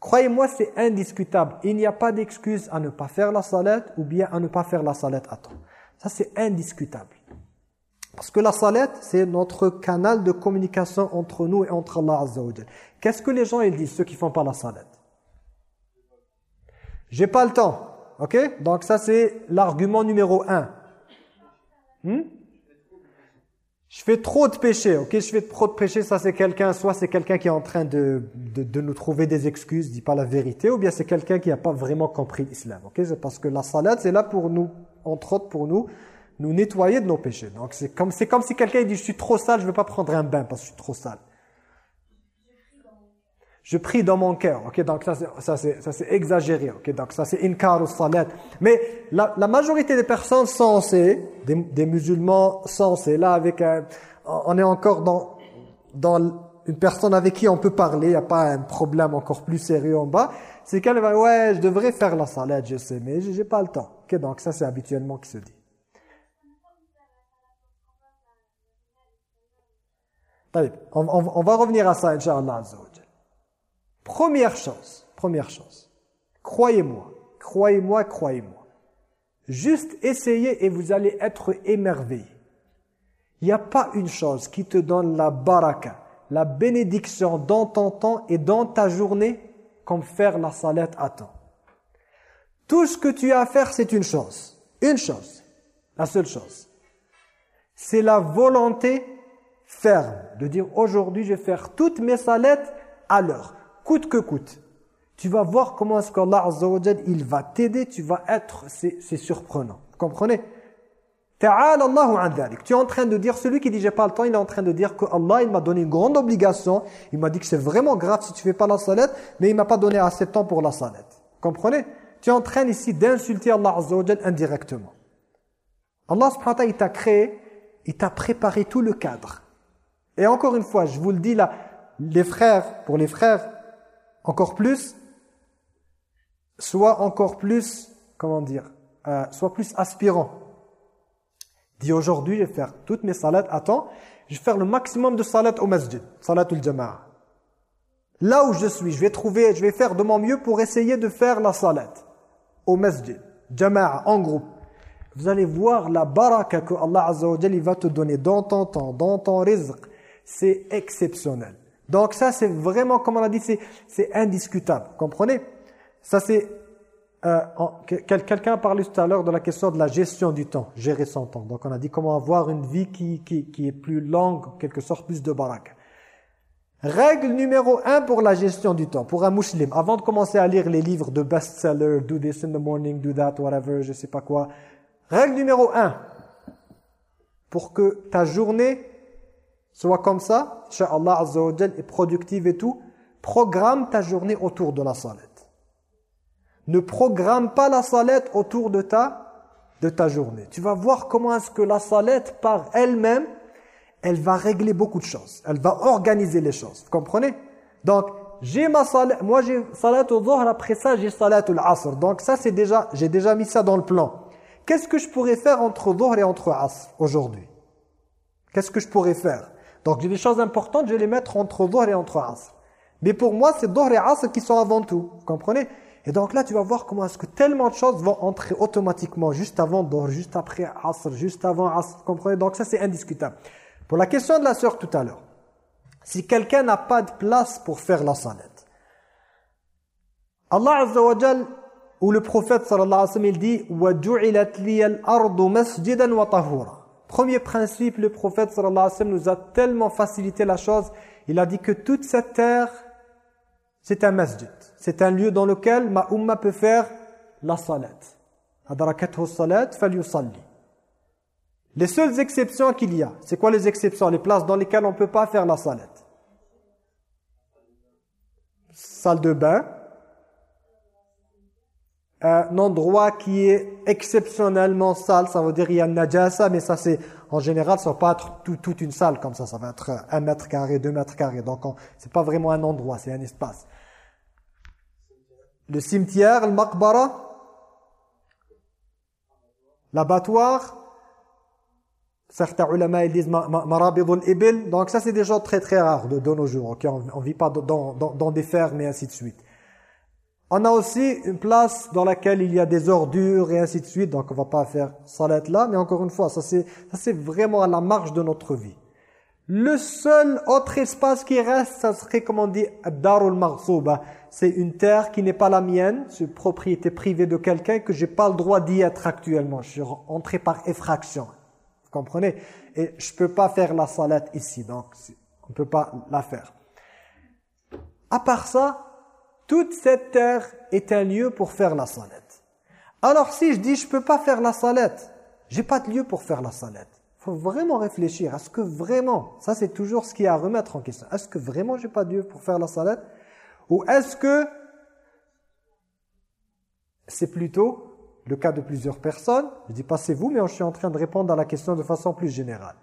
Croyez-moi, c'est indiscutable. Il n'y a pas d'excuse à ne pas faire la salette ou bien à ne pas faire la salette à temps. Ça, c'est indiscutable. Parce que la salette, c'est notre canal de communication entre nous et entre Allah Azza Qu'est-ce que les gens ils disent, ceux qui font pas la salette J'ai pas le temps. Ok? Donc ça, c'est l'argument numéro un. Hmm? Je fais trop de péché, ok? Je fais trop de péché, ça c'est quelqu'un, soit c'est quelqu'un qui est en train de, de, nous trouver des excuses, dit pas la vérité, ou bien c'est quelqu'un qui n'a pas vraiment compris l'islam, ok? Parce que la salade, c'est là pour nous, entre autres pour nous, nous nettoyer de nos péchés. Donc c'est comme, comme si quelqu'un dit « je suis trop sale, je ne vais pas prendre un bain parce que je suis trop sale » je prie dans mon cœur. Ok, donc ça ça c'est exagéré. Ok, donc ça c'est inkar salat. Mais la, majorité des personnes sensées, des, musulmans sensés, là avec un, on est encore dans dans une personne avec qui on peut parler, il n'y a pas un problème encore plus sérieux en bas. C'est qu'elle va ouais, je devrais faire la salat, je sais, mais j'ai pas le temps. Ok, donc ça c'est habituellement qui se dit. On, on, on va revenir à ça, Inch'Allah Première chose, première chose, croyez-moi, croyez-moi, croyez-moi. Juste essayez et vous allez être émerveillé. Il n'y a pas une chose qui te donne la baraka, la bénédiction dans ton temps et dans ta journée comme faire la salette à temps. Tout ce que tu as à faire, c'est une chose. Une chose. La seule chose. C'est la volonté ferme de dire aujourd'hui je vais faire toutes mes salettes à l'heure coûte que coûte. Tu vas voir comment est-ce qu'Allah Azza wa il va t'aider, tu vas être, c'est surprenant. Vous comprenez? Ta'ala Allahu an Tu es en train de dire, celui qui dit j'ai pas le temps, il est en train de dire que Allah il m'a donné une grande obligation. Il m'a dit que c'est vraiment grave si tu fais pas la salat, mais il m'a pas donné assez de temps pour la salat. Comprenez? Tu es en train ici d'insulter Allah Azza wa indirectement. Allah subhanahu wa ta'ala il t'a créé, il t'a préparé tout le cadre. Et encore une fois, je vous le dis là, les frères, pour les frères, encore plus, soit encore plus, comment dire, euh, soit plus aspirant. Dis aujourd'hui, je vais faire toutes mes salades. Attends, je vais faire le maximum de salades au masjid, salatul jama'a. Là où je suis, je vais trouver, je vais faire de mon mieux pour essayer de faire la salade au masjid, jama'a, en groupe. Vous allez voir la baraka que Allah Azza wa va te donner dans ton temps, dans ton rizq. C'est exceptionnel. Donc ça, c'est vraiment, comme on a dit, c'est indiscutable. comprenez? Ça, c'est... Euh, Quelqu'un a parlé tout à l'heure de la question de la gestion du temps, gérer son temps. Donc on a dit comment avoir une vie qui, qui, qui est plus longue, en quelque sorte plus de baraka. Règle numéro un pour la gestion du temps, pour un musulman. Avant de commencer à lire les livres de best-seller, do this in the morning, do that, whatever, je sais pas quoi. Règle numéro un, pour que ta journée soit comme ça, Inch'Allah Azza wa est productive et tout, programme ta journée autour de la salette. Ne programme pas la salette autour de ta, de ta journée. Tu vas voir comment est-ce que la salette par elle-même elle va régler beaucoup de choses. Elle va organiser les choses. Vous comprenez? Donc, j'ai ma salat, moi j'ai salat au dhuhr, après ça j'ai salat au asr. Donc ça c'est déjà, j'ai déjà mis ça dans le plan. Qu'est-ce que je pourrais faire entre dhuhr et entre asr aujourd'hui? Qu'est-ce que je pourrais faire? Donc des choses importantes, je vais les mettre entre dhuhr et entre asr. Mais pour moi, c'est dhuhr et asr qui sont avant tout. Vous comprenez? Et donc là, tu vas voir comment est-ce que tellement de choses vont entrer automatiquement juste avant dhuhr, juste après asr, juste avant asr. Vous comprenez? Donc ça c'est indiscutable. Pour la question de la sœur tout à l'heure, si quelqu'un n'a pas de place pour faire la salat, Allah Azza wa Jal, ou le prophète sallallahu alayhi wa sallam, il dit Premier principe, le prophète sallallahu alayhi wa sallam nous a tellement facilité la chose, il a dit que toute cette terre, c'est un masjid. C'est un lieu dans lequel ma umma peut faire la salat. Adarakathu salat, falyusalli. Les seules exceptions qu'il y a, c'est quoi les exceptions? Les places dans lesquelles on ne peut pas faire la salette. Salle de bain. Un endroit qui est exceptionnellement sale, ça veut dire il y a najasa, mais ça c'est en général, ça va pas être toute une salle comme ça, ça va être un mètre carré, deux mètres carrés. Donc c'est pas vraiment un endroit, c'est un espace. Le cimetière, le maqbara, l'abattoir, Certains ulama ils disent marabidul ibil. Donc ça c'est des choses très très rares de, nos jours. On ne vit pas dans, dans, des fermes et ainsi de suite. On a aussi une place dans laquelle il y a des ordures et ainsi de suite. Donc on va pas faire salat là. Mais encore une fois, ça c'est vraiment à la marge de notre vie. Le seul autre espace qui reste, ça serait comme on dit Darul Maghsouba. C'est une terre qui n'est pas la mienne, c'est une propriété privée de quelqu'un que j'ai pas le droit d'y être actuellement. Je suis entré par effraction. Vous comprenez? Et je ne peux pas faire la salade ici, donc on ne peut pas la faire. À part ça, toute cette terre est un lieu pour faire la salade. Alors si je dis je peux pas faire la salade, j'ai pas de lieu pour faire la salade. Il faut vraiment réfléchir. Est-ce que vraiment, ça c'est toujours ce qui est à remettre en question. Est-ce que vraiment j'ai pas de lieu pour faire la salade Ou est-ce que c'est plutôt le cas de plusieurs personnes? Je dis pas c'est vous, mais je suis en train de répondre à la question de façon plus générale.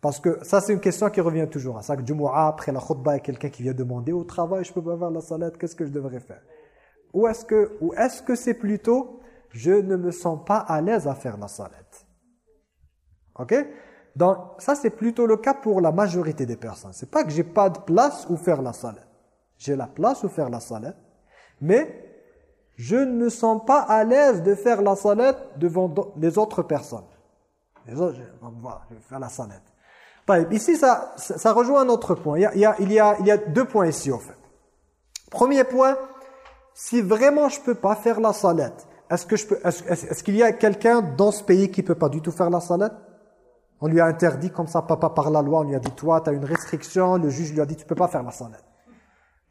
Parce que ça, c'est une question qui revient toujours. À chaque Jumu'ah, après la khutbah, il y a quelqu'un qui vient demander au travail, je peux pas faire la salade, qu'est-ce que je devrais faire? Ou est-ce que ou est-ce que c'est plutôt je ne me sens pas à l'aise à faire la salade OK? Donc ça c'est plutôt le cas pour la majorité des personnes. C'est pas que j'ai pas de place où faire la salade. J'ai la place où faire la salade, mais je ne me sens pas à l'aise de faire la salette devant les autres personnes. Les autres, je, je vais faire la salette. Ici, ça, ça rejoint un autre point. Il y, a, il, y a, il, y a, deux points ici, en fait. Premier point, si vraiment je peux pas faire la salette, est-ce que je peux, est-ce qu'il y a quelqu'un dans ce pays qui peut pas du tout faire la salette? On lui a interdit comme ça, papa, par la loi, on lui a dit, toi, tu as une restriction, le juge lui a dit, tu peux pas faire la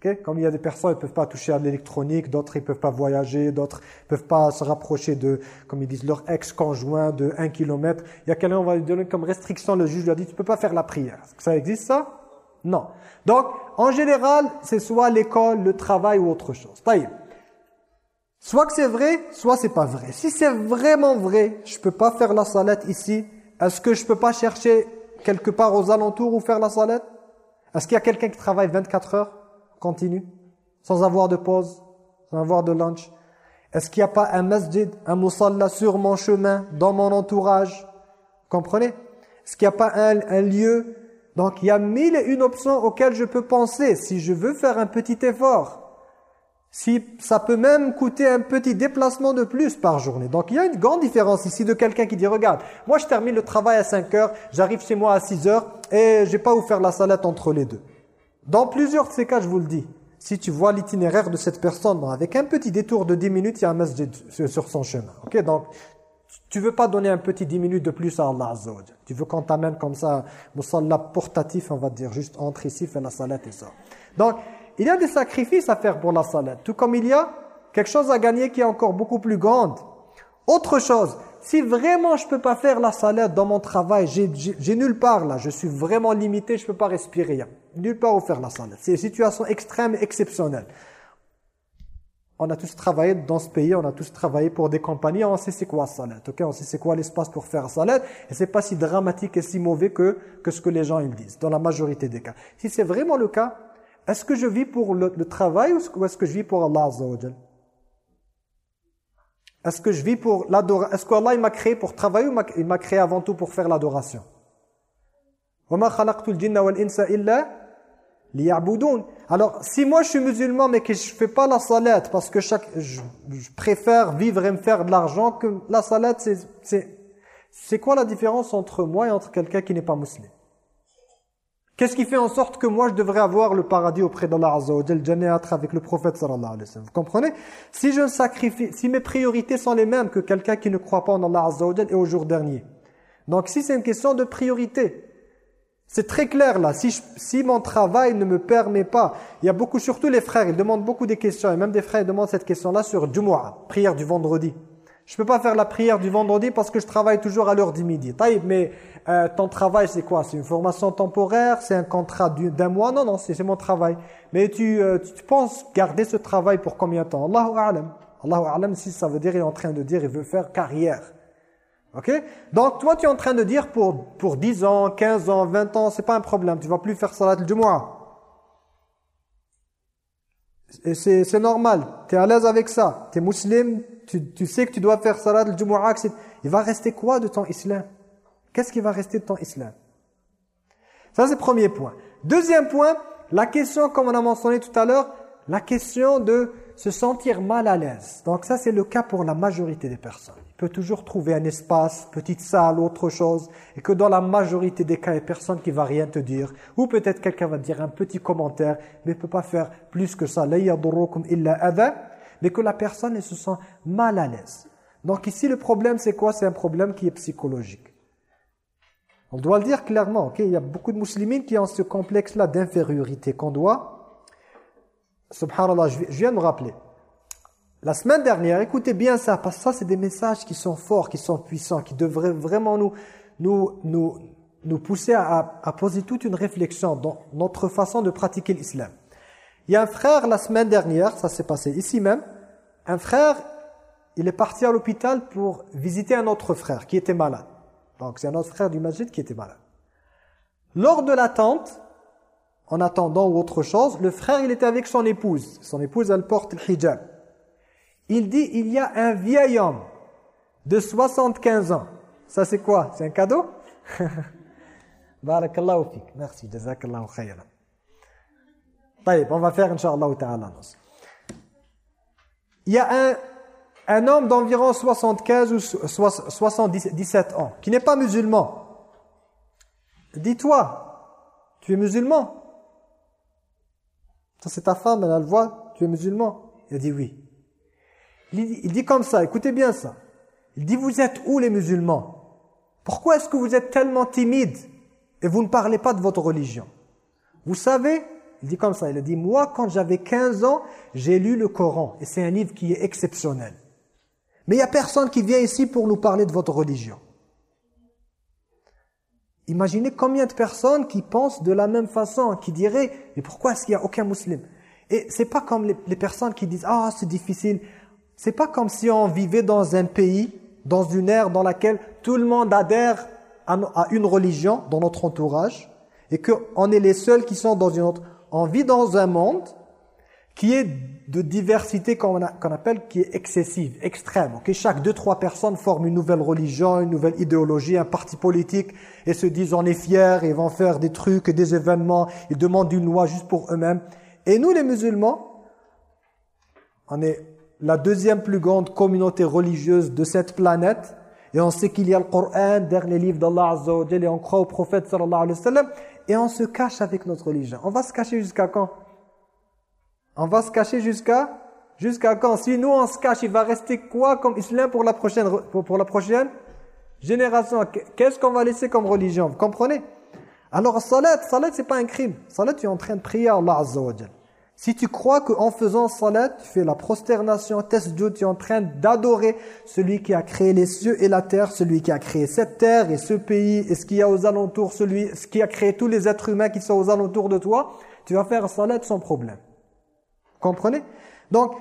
salette. Comme il y a des personnes, ils ne peuvent pas toucher à l'électronique, d'autres ils ne peuvent pas voyager, d'autres ne peuvent pas se rapprocher de, comme ils disent, leur ex-conjoint de 1 km. Il y a quelqu'un, on va lui donner comme restriction, le juge lui a dit, tu ne peux pas faire la prière. Est-ce que ça existe ça? Non. Donc, en général, c'est soit l'école, le travail ou autre chose. Soit que c'est vrai, soit c'est pas vrai. Si c'est vraiment vrai, je peux pas faire la salette ici, est-ce que je peux pas chercher quelque part aux alentours où faire la salat Est-ce qu'il y a quelqu'un qui travaille 24 heures? Continue sans avoir de pause, sans avoir de lunch Est-ce qu'il n'y a pas un masjid, un musalla sur mon chemin, dans mon entourage? Comprenez? Est-ce qu'il n'y a pas un, lieu? Donc il y a mille et une options auxquelles je peux penser si je veux faire un petit effort. Si ça peut même coûter un petit déplacement de plus par journée. Donc il y a une grande différence ici de quelqu'un qui dit, regarde, moi je termine le travail à 5 heures, j'arrive chez moi à 6 heures et j'ai pas où la salette entre les deux. Dans plusieurs de ces cas, je vous le dis, si tu vois l'itinéraire de cette personne, avec un petit détour de 10 minutes, il y a un masjid sur son chemin. Ok, Donc, tu veux pas donner un petit 10 minutes de plus à Allah Azza Tu veux qu'on t'amène comme ça, musalla portatif, on va dire, juste entre ici, fais la salette et ça. Donc, il y a des sacrifices à faire pour la salade. Tout comme il y a quelque chose à gagner qui est encore beaucoup plus grande. Autre chose, si vraiment je peux pas faire la salade dans mon travail, j'ai nulle part là, je suis vraiment limité, je peux pas respirer. Nulle part où faire la salade. C'est une situation extrême et exceptionnelle. On a tous travaillé dans ce pays, on a tous travaillé pour des compagnies, on sait c'est quoi la salade, ok? On sait c'est quoi l'espace pour faire la salade, et c'est pas si dramatique et si mauvais que, que ce que les gens ils disent, dans la majorité des cas. Si c'est vraiment le cas, est-ce que je vis pour le, travail ou est-ce que je vis pour Allah Est-ce que je vis pour l'adoration? Est-ce qu'Allah m'a créé pour travailler ou il m'a créé avant tout pour faire l'adoration? Alors, si moi je suis musulman mais que je ne fais pas la salat parce que chaque, je, préfère vivre et me faire de l'argent que la salat, c'est quoi la différence entre moi et entre quelqu'un qui n'est pas musulman? Qu'est-ce qui fait en sorte que moi je devrais avoir le paradis auprès d'Allah Azza wa Jal, avec le prophète sallallahu. Vous comprenez? Si je sacrifie, si mes priorités sont les mêmes que quelqu'un qui ne croit pas en Allah Azza et au jour dernier. Donc si c'est une question de priorité, c'est très clair là. Si, si mon travail ne me permet pas, il y a beaucoup, surtout les frères, ils demandent beaucoup des questions, et même des frères ils demandent cette question-là sur Jumu'ah, prière du vendredi. Je peux pas faire la prière du vendredi parce que je travaille toujours à l'heure du midi. Mais euh, ton travail, c'est quoi? C'est une formation temporaire? C'est un contrat d'un mois? Non, non, c'est mon travail. Mais tu, euh, tu penses garder ce travail pour combien de temps? Allahu A'lam. Allahu A'lam, si ça veut dire, il est en train de dire, il veut faire carrière. Ok? Donc, toi, tu es en train de dire pour, pour 10 ans, 15 ans, 20 ans, c'est pas un problème. Tu vas plus faire salat mois. Et c'est normal. Tu es à l'aise avec ça. Tu es musulman, tu, tu, sais que tu dois faire salat du mois. Il va rester quoi de ton islam? Qu'est-ce qui va rester de ton islam? Ça, c'est le premier point. Deuxième point, la question, comme on a mentionné tout à l'heure, la question de se sentir mal à l'aise. Donc ça, c'est le cas pour la majorité des personnes. Il peut toujours trouver un espace, petite salle, autre chose, et que dans la majorité des cas, il n'y a personne qui va rien te dire, ou peut-être quelqu'un va dire un petit commentaire, mais ne peut pas faire plus que ça. Mais que la personne elle se sent mal à l'aise. Donc ici, le problème, c'est quoi? C'est un problème qui est psychologique. On doit le dire clairement, ok? Il y a beaucoup de musulmans qui ont ce complexe-là d'infériorité qu'on doit... Subhanallah, je viens de me rappeler. La semaine dernière, écoutez bien ça, parce que ça, c'est des messages qui sont forts, qui sont puissants, qui devraient vraiment nous, nous, nous, nous pousser à, à poser toute une réflexion dans notre façon de pratiquer l'islam. Il y a un frère, la semaine dernière, ça s'est passé ici même, un frère, il est parti à l'hôpital pour visiter un autre frère qui était malade. Donc c'est un autre frère du masjid qui était malade. Lors de l'attente, en attendant ou autre chose, le frère il était avec son épouse. Son épouse elle porte le hijab. Il dit il y a un vieil homme de 75 ans. Ça c'est quoi? C'est un cadeau? Barakallahu fik. Merci, jazakallahu khayran. on va faire inshallah ta'ala. Il y a un un homme d'environ 75 ou 77 ans, qui n'est pas musulman, dis-toi, tu es musulman? Ça c'est ta femme, elle, le voit, tu es musulman? Il dit oui. Il dit, comme ça, écoutez bien ça. Il dit, vous êtes où les musulmans? Pourquoi est-ce que vous êtes tellement timide et vous ne parlez pas de votre religion? Vous savez, il dit comme ça, il a dit, moi quand j'avais 15 ans, j'ai lu le Coran et c'est un livre qui est exceptionnel. Mais il n'y a personne qui vient ici pour nous parler de votre religion. Imaginez combien de personnes qui pensent de la même façon, qui diraient « Mais pourquoi est-ce qu'il n'y a aucun musulman ?» Et c'est pas comme les, personnes qui disent « Ah, c'est difficile ». C'est pas comme si on vivait dans un pays, dans une ère dans laquelle tout le monde adhère à, une religion dans notre entourage et qu'on est les seuls qui sont dans une autre. On vit dans un monde qui est de diversité qu'on appelle qui est excessive, extrême. Okay? Chaque deux, trois personnes forment une nouvelle religion, une nouvelle idéologie, un parti politique et se disent on est fiers et vont faire des trucs, des événements, ils demandent une loi juste pour eux-mêmes. Et nous les musulmans, on est la deuxième plus grande communauté religieuse de cette planète. Et on sait qu'il y a le Coran, dernier livre d'Allah Azza wa et on croit au prophète sallallahu alayhi wa sallam. Et on se cache avec notre religion. On va se cacher jusqu'à quand? On va se cacher jusqu'à jusqu'à quand? Si nous on se cache, il va rester quoi comme islam pour la prochaine pour, la prochaine génération? Qu'est-ce qu'on va laisser comme religion? Vous comprenez? Alors salat, salat c'est pas un crime. Salat tu es en train de prier à Allah Azza wa si tu crois qu'en faisant salat, tu fais la prosternation, tu es en train d'adorer celui qui a créé les cieux et la terre, celui qui a créé cette terre et ce pays et ce qu'il y a aux alentours, celui ce qui a créé tous les êtres humains qui sont aux alentours de toi, tu vas faire salat sans problème. Comprenez? Donc,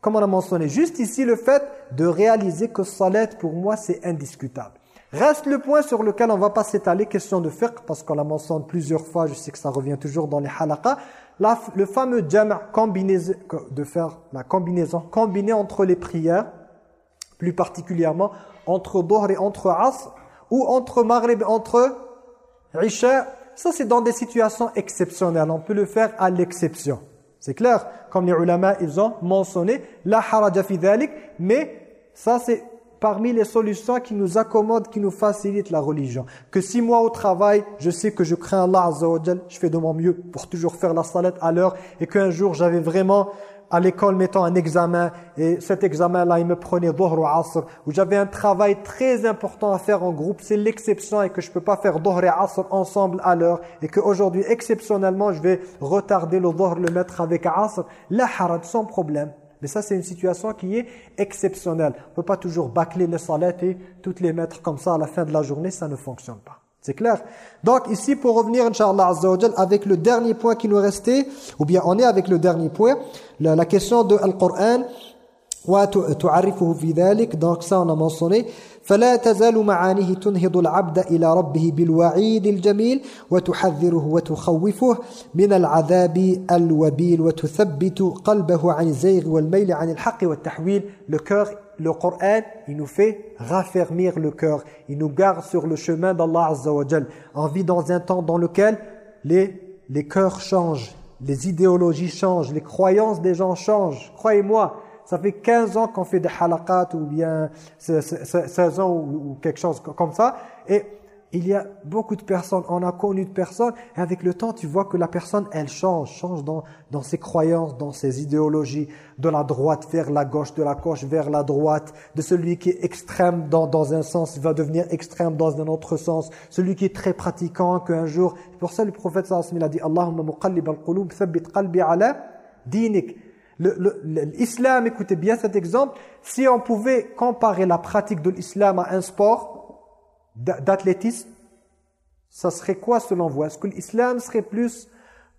comme on a mentionné juste ici, le fait de réaliser que salat, pour moi, c'est indiscutable. Reste le point sur lequel on va pas s'étaler, question de fiqh, parce qu'on la mentionne plusieurs fois, je sais que ça revient toujours dans les le fameux jam' de faire la combinaison, combiner entre les prières, plus particulièrement entre Dhuhr et entre Asr, ou entre Maghrib et entre Isha, ça c'est dans des situations exceptionnelles, on peut le faire à l'exception. C'est clair, comme les ulama ils ont mentionné, la haraja fi mais ça c'est parmi les solutions qui nous accommodent, qui nous facilitent la religion. Que si moi au travail, je sais que je crains Allah Azza je fais de mon mieux pour toujours faire la salat à l'heure et qu'un jour j'avais vraiment à l'école mettant un examen et cet examen-là, il me prenait dhuhr ou asr, où j'avais un travail très important à faire en groupe, c'est l'exception et que je peux pas faire dhuhr et asr ensemble à l'heure et qu'aujourd'hui, exceptionnellement, je vais retarder le dhuhr, le mettre avec asr, la harad, sans problème. Mais ça, c'est une situation qui est exceptionnelle. On ne peut pas toujours bâcler les salats et toutes les mettre comme ça à la fin de la journée, ça ne fonctionne pas. C'est clair? Donc ici, pour revenir, Inch'Allah Azzawajal, avec le dernier point qui nous restait, ou bien on est avec le dernier point, la, la question de Al-Qur'an, donc ça on a mentionné فلا تزال معانيه تنهض العبد إلى ربه بالوعيد الجميل وتحذره وتخوفه من العذاب الوبيل وتثبت قلبه عن الزيغ والميل عن الحق والتحويل le le Coran il nous fait raffermir le cœur il nous garde sur le chemin d'Allah Azza wa Jal on vit dans un temps dans lequel les les cœurs changent les idéologies changent les croyances des gens changent croyez-moi ça fait 15 ans qu'on fait des halaqat ou bien 16 ans ou, quelque chose comme ça. Et il y a beaucoup de personnes, on a connu de personnes, et avec le temps, tu vois que la personne, elle change, change dans, dans ses croyances, dans ses idéologies, de la droite vers la gauche, de la gauche vers la droite, de celui qui est extrême dans, dans un sens, il va devenir extrême dans un autre sens, celui qui est très pratiquant, qu'un jour, pour ça le prophète sallallahu a dit « Allahumma muqallib al-qulub, thabbit qalbi ala dinik » L'islam, écoutez bien cet exemple, si on pouvait comparer la pratique de l'islam à un sport d'athlétisme, ça serait quoi selon vous? Est-ce que l'islam serait plus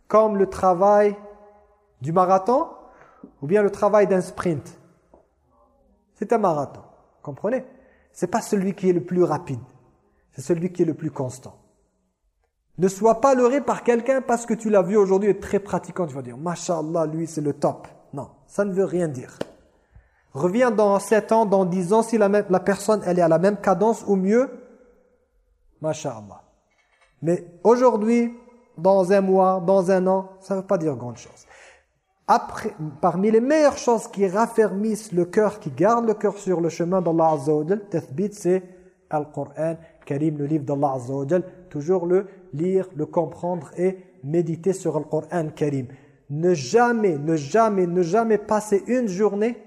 comme le travail du marathon ou bien le travail d'un sprint? C'est un marathon, comprenez? C'est pas celui qui est le plus rapide, c'est celui qui est le plus constant. Ne sois pas leurré par quelqu'un parce que tu l'as vu aujourd'hui être très pratiquant. Tu vas dire, Masha'Allah, lui c'est le top. Non, ça ne veut rien dire. Reviens dans 7 ans, dans 10 ans, si la, même, personne elle est à la même cadence ou mieux, masha'Allah. Mais aujourd'hui, dans un mois, dans un an, ça ne veut pas dire grande chose. Après, parmi les meilleures choses qui raffermissent le cœur, qui gardent le cœur sur le chemin d'Allah Azza wa c'est Al-Qur'an Karim, le livre d'Allah Azza wa Toujours le lire, le comprendre et méditer sur le Qur'an Karim ne jamais, ne jamais, ne jamais passer une journée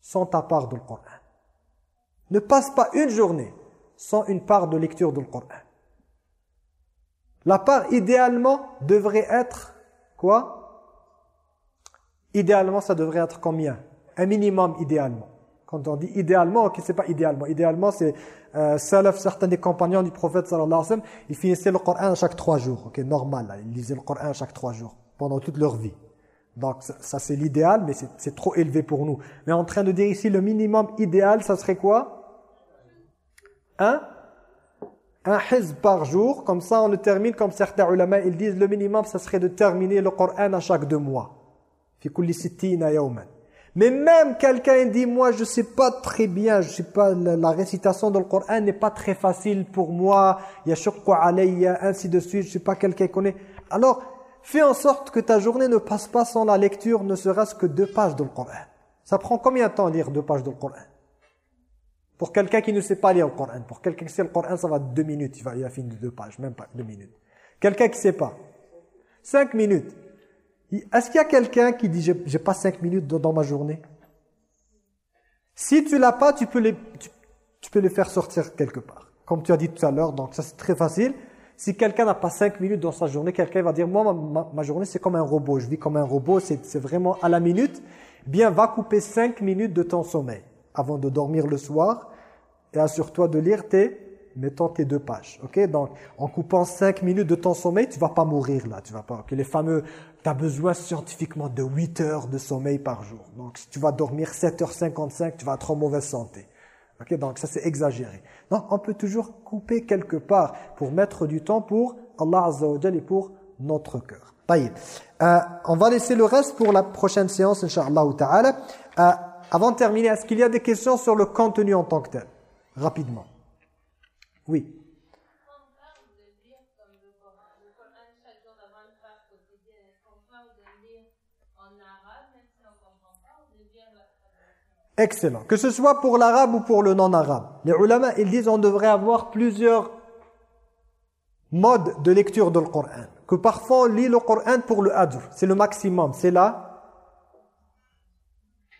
sans ta part de Coran. Ne passe pas une journée sans une part de lecture du Coran. La part idéalement devrait être quoi? Idéalement, ça devrait être combien? Un minimum idéalement. Quand on dit idéalement, ok, c'est pas idéalement. Idéalement, c'est euh, certains des compagnons du prophète sallallahu alayhi wa sallam, ils finissaient le Coran chaque trois jours. Ok, normal, ils lisaient le Coran chaque trois jours pendant toute leur vie. Donc ça, c'est l'idéal, mais c'est trop élevé pour nous. Mais en train de dire ici, le minimum idéal, ça serait quoi? Un un hizb par jour, comme ça on le termine, comme certains ulama, ils disent le minimum, ça serait de terminer le Coran à chaque deux mois. Mais même quelqu'un dit, moi je sais pas très bien, je sais pas, la, récitation du Coran n'est pas très facile pour moi, il y a alayya, ainsi de suite, je sais pas quelqu'un connaît. Alors, fais en sorte que ta journée ne passe pas sans la lecture, ne serait-ce que deux pages du Coran. Ça prend combien de temps lire deux pages du Coran pour quelqu'un qui ne sait pas lire le Coran. Pour quelqu'un qui sait le Coran, ça va deux minutes. Il, va, il a fini deux pages, même pas deux minutes. Quelqu'un qui sait pas. Cinq minutes. Est-ce qu'il y a quelqu'un qui dit « j'ai pas cinq minutes dans ma journée » Si tu l'as pas, tu peux, les, tu, peux les faire sortir quelque part. Comme tu as dit tout à l'heure, donc ça c'est très facile. Si quelqu'un n'a pas cinq minutes dans sa journée, quelqu'un va dire « Moi, ma, journée c'est comme un robot, je vis comme un robot, c'est vraiment à la minute. » Bien, va couper cinq minutes de ton sommeil avant de dormir le soir et assure-toi de lire tes mettons tes deux pages. OK? Donc en coupant cinq minutes de ton sommeil, tu vas pas mourir là, tu vas pas OK? Les fameux tu as besoin scientifiquement de 8 heures de sommeil par jour. Donc si tu vas dormir 7h55, tu vas être en mauvaise santé. OK? Donc ça c'est exagéré. Donc on peut toujours couper quelque part pour mettre du temps pour Allah et pour notre cœur. Euh, on va laisser le reste pour la prochaine séance inchallah ta'ala. Euh, avant de terminer, est-ce qu'il y a des questions sur le contenu en tant que tel? Rapidement. Oui. Excellent. Que ce soit pour l'arabe ou pour le non-arabe. Les ulama, ils disent on devrait avoir plusieurs modes de lecture du Coran. Que parfois on lit le Coran pour le adr. C'est le maximum. C'est là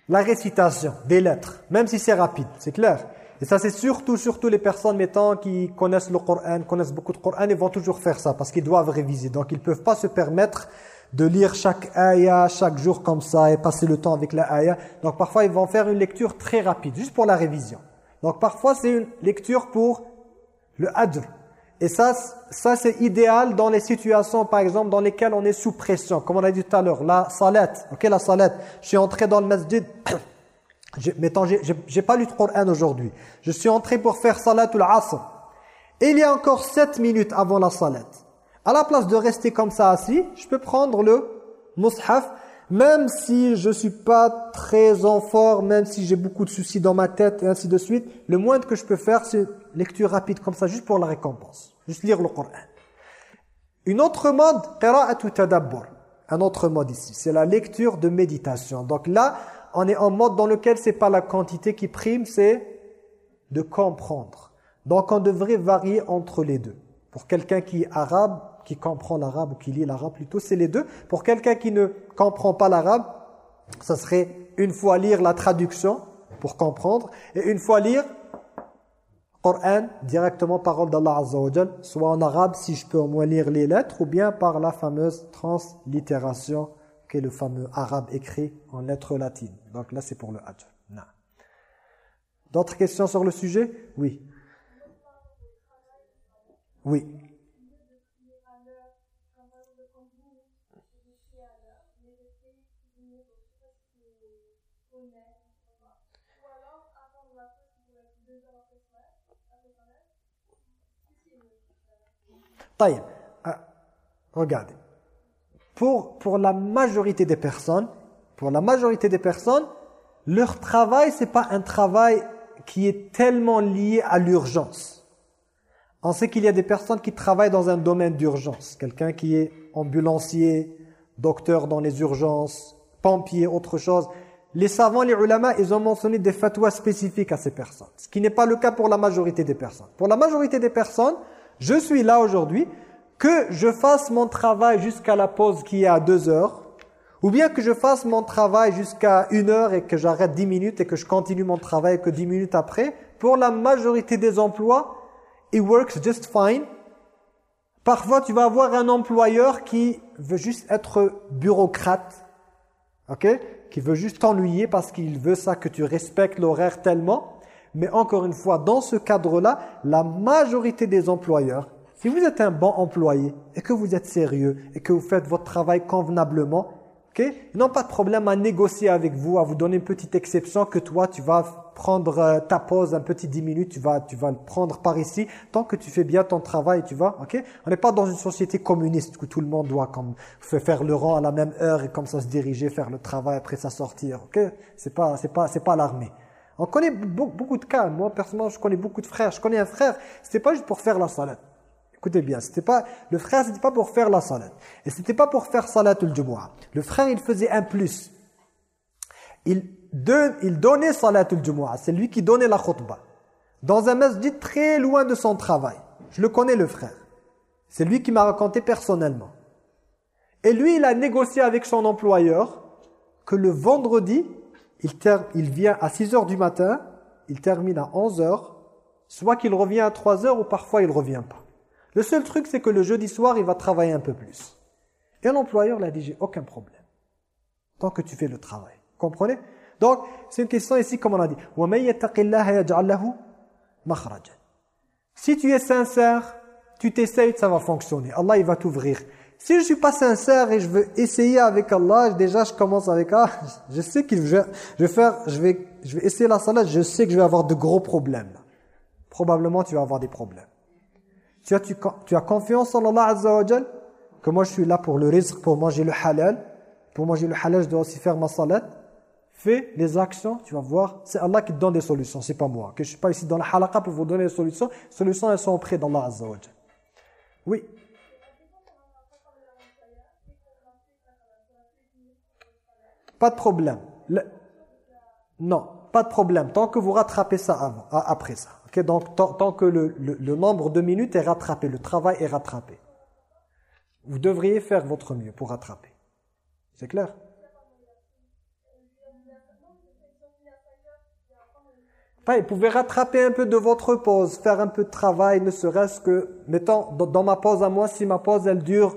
la récitation des lettres, même si c'est rapide, c'est clair. Et ça, c'est surtout, surtout les personnes, mettant qui connaissent le Coran, connaissent beaucoup de Coran, ils vont toujours faire ça, parce qu'ils doivent réviser. Donc, ils ne peuvent pas se permettre de lire chaque ayah, chaque jour comme ça, et passer le temps avec la ayah. Donc, parfois, ils vont faire une lecture très rapide, juste pour la révision. Donc, parfois, c'est une lecture pour le adr. Et ça, ça c'est idéal dans les situations, par exemple, dans lesquelles on est sous pression. Comme on a dit tout à l'heure, la salat. Ok, la salat. Je suis entré dans le masjid. Mettons, j'ai pas lu de Coran aujourd'hui. Je suis entré pour faire salat ou l'asr. Et il y a encore 7 minutes avant la salat. À la place de rester comme ça assis, je peux prendre le mushaf même si je suis pas très en forme, même si j'ai beaucoup de soucis dans ma tête et ainsi de suite, le moindre que je peux faire, c'est lecture rapide comme ça, juste pour la récompense. Juste lire le Coran. Une autre mode, qira'atu tadabbur. Un autre mode ici, c'est la lecture de méditation. Donc là, on est en mode dans lequel c'est pas la quantité qui prime, c'est de comprendre. Donc on devrait varier entre les deux. Pour quelqu'un qui est arabe, qui comprend l'arabe ou qui lit l'arabe plutôt, c'est les deux. Pour quelqu'un qui ne comprend pas l'arabe, ça serait une fois lire la traduction pour comprendre et une fois lire Coran directement parole d'Allah Azza wa soit en arabe si je peux au moins lire les lettres ou bien par la fameuse translittération qui est le fameux arabe écrit en lettres latines. Donc là c'est pour le hajj. D'autres questions sur le sujet? Oui. Oui. Ah, regardez. Pour, pour la majorité des personnes, pour la majorité des personnes, leur travail, c'est pas un travail qui est tellement lié à l'urgence. On sait qu'il y a des personnes qui travaillent dans un domaine d'urgence. Quelqu'un qui est ambulancier, docteur dans les urgences, pompier, autre chose. Les savants, les ulama, ils ont mentionné des fatwas spécifiques à ces personnes. Ce qui n'est pas le cas pour la majorité des personnes. Pour la majorité des personnes, je suis là aujourd'hui, que je fasse mon travail jusqu'à la pause qui est à deux heures, ou bien que je fasse mon travail jusqu'à une heure et que j'arrête dix minutes et que je continue mon travail que dix minutes après, pour la majorité des emplois, it works just fine. Parfois, tu vas avoir un employeur qui veut juste être bureaucrate, ok? Qui veut juste t'ennuyer parce qu'il veut ça, que tu respectes l'horaire tellement. Mais encore une fois, dans ce cadre-là, la majorité des employeurs, si vous êtes un bon employé et que vous êtes sérieux et que vous faites votre travail convenablement, Ok Ils n'ont pas de problème à négocier avec vous, à vous donner une petite exception que toi, tu vas prendre euh, ta pause un petit 10 minutes, tu vas, tu vas le prendre par ici, tant que tu fais bien ton travail, tu vas, ok On n'est pas dans une société communiste où tout le monde doit comme faire le rang à la même heure et comme ça se diriger, faire le travail après ça sortir, ok C'est pas, c'est pas, c'est pas l'armée. On connaît beaucoup de cas. Moi, personnellement, je connais beaucoup de frères. Je connais un frère, c'était pas juste pour faire la salat. Écoutez bien, c'était pas le frère, c'était pas pour faire la salat. Et c'était pas pour faire salat al jumu'ah. Le frère, il faisait un plus. Il, donnait salat al jumu'ah. C'est lui qui donnait la khutbah. Dans un masjid très loin de son travail. Je le connais, le frère. C'est lui qui m'a raconté personnellement. Et lui, il a négocié avec son employeur que le vendredi, il, il vient à 6 heures du matin, il termine à 11 heures, soit qu'il revient à 3 heures ou parfois il revient pas. Le seul truc, c'est que le jeudi soir, il va travailler un peu plus. Et l'employeur l'a dit, j'ai aucun problème. Tant que tu fais le travail. Comprenez? Donc, c'est une question ici, comme on a dit. Si tu es sincère, tu t'essayes, ça va fonctionner. Allah, il va t'ouvrir. Si je suis pas sincère et je veux essayer avec Allah, déjà je commence avec ah, je sais que je vais faire, je vais, je vais essayer la salat, je sais que je vais avoir de gros problèmes. Probablement tu vas avoir des problèmes. Tu as, tu, tu as confiance en Allah Azza wa que moi je suis là pour le risque, pour manger le halal. Pour manger le halal, je dois aussi faire ma salat. Fais les actions, tu vas voir. C'est Allah qui te donne des solutions, c'est pas moi. Que je suis pas ici dans la halaqa pour vous donner des solutions. Les solutions, elles sont auprès d'Allah Azza wa Oui. Pas de problème. Non, pas de problème. Tant que vous rattrapez ça après ça. Donc, tant, que le, le, nombre de minutes est rattrapé, le travail est rattrapé. Vous devriez faire votre mieux pour rattraper. C'est clair? Vous pouvez rattraper un peu de votre pause, faire un peu de travail, ne serait-ce que, mettons, dans ma pause à moi, si ma pause elle dure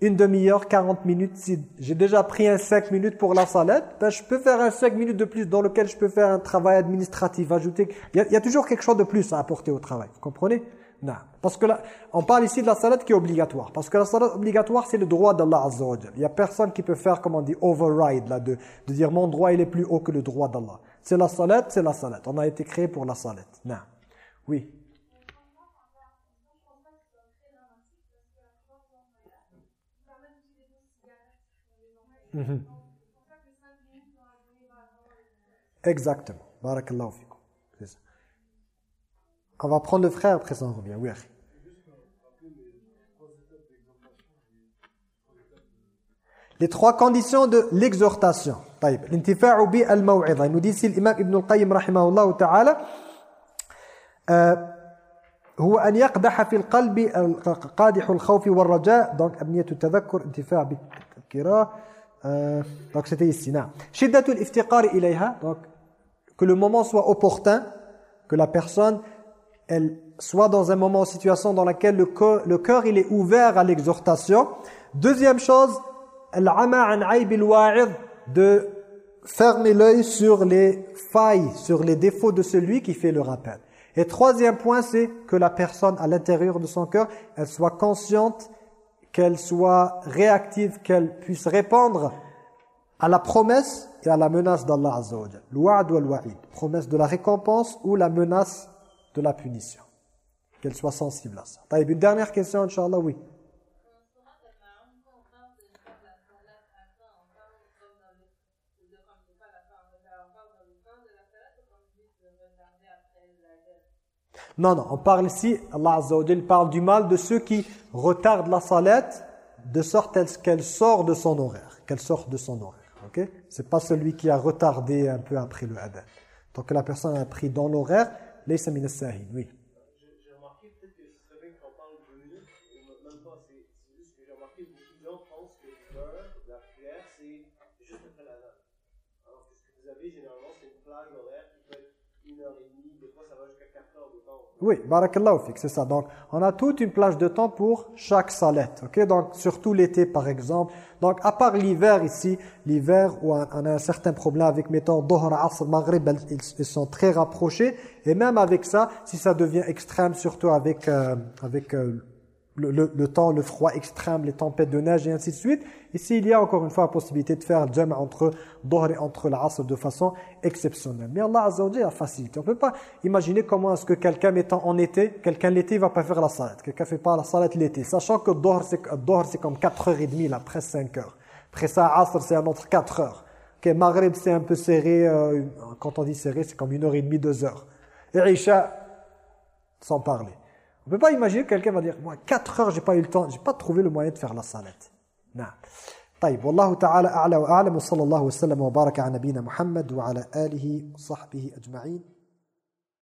une demi-heure, 40 minutes. Si j'ai déjà pris un 5 minutes pour la salette, ben je peux faire un 5 minutes de plus dans lequel je peux faire un travail administratif, ajouter. Il y a, toujours quelque chose de plus à apporter au travail. Vous comprenez? Non. Parce que là, on parle ici de la salette qui est obligatoire. Parce que la salette obligatoire, c'est le droit d'Allah Azza wa Il n'y a personne qui peut faire, comme on dit, override, là, de, de dire mon droit, il est plus haut que le droit d'Allah. C'est la salette, c'est la salette. On a été créé pour la salette. Non. Oui. Mhm. Exactement. Barakallahu fikum. On va prendre le frère, après ça on revient. Oui, Les trois conditions de l'exhortation. الانتفاع بالموعظة. Il nous dit ici l'imam Ibn al-Qayyim رحمه الله تعالى هو أن يقدح في القلب قادح الخوف والرجاء donc أبنية التذكر انتفاع بالقراءة euh, donc c'était ici. Donc que le moment soit opportun, que la personne elle soit dans un moment, situation dans laquelle le cœur, le il est ouvert à l'exhortation. Deuxième chose, de fermer l'œil sur les failles, sur les défauts de celui qui fait le rappel. Et troisième point, c'est que la personne à l'intérieur de son cœur, elle soit consciente qu'elle soit réactive, qu'elle puisse répondre à la promesse et à la menace d'Allah Azza wa ou al-wa'id. Promesse de la récompense ou la menace de la punition. Qu'elle soit sensible à ça. Une dernière question, Inch'Allah, oui. Non, non, on parle ici, Allah Azza parle du mal de ceux qui retardent la salat de sorte qu'elle sort de son horaire, qu'elle sorte de son horaire. Ok? C'est pas celui qui a retardé un peu après le adhan. Tant que la personne a pris dans l'horaire, laysa min oui. Oui, barakallahu fik, c'est ça. Donc, on a toute une plage de temps pour chaque salette. Ok, donc surtout l'été par exemple. Donc, à part l'hiver ici, l'hiver où on a un certain problème avec mettons Dohra, Asr, Maghrib, ils, sont très rapprochés. Et même avec ça, si ça devient extrême, surtout avec euh, avec euh, le, temps, le froid extrême, les tempêtes de neige et ainsi de suite. Ici, il y a encore une fois la possibilité de faire le jam entre Dohr et entre l'Asr de façon exceptionnelle. Mais Allah Azza wa a facilité. On ne peut pas imaginer comment est-ce que quelqu'un étant en été, quelqu'un l'été, il va pas faire la salat. Quelqu'un ne fait pas la salat l'été. Sachant que Dohr, c'est comme 4h30, là, presque 5 heures. Après ça, Asr, c'est un autre 4 heures. Okay, Maghrib, c'est un peu serré. Euh, quand on dit serré, c'est comme une heure et demie, deux heures. Et Isha, sans parler. On ne peut pas imaginer que quelqu'un va dire, moi, 4 heures, j'ai pas eu le temps, j'ai pas trouvé le moyen de faire la salat. Non. طيب والله تعالى أعلى وأعلم وصلى الله وسلم وبارك على نبينا محمد وعلى آله وصحبه أجمعين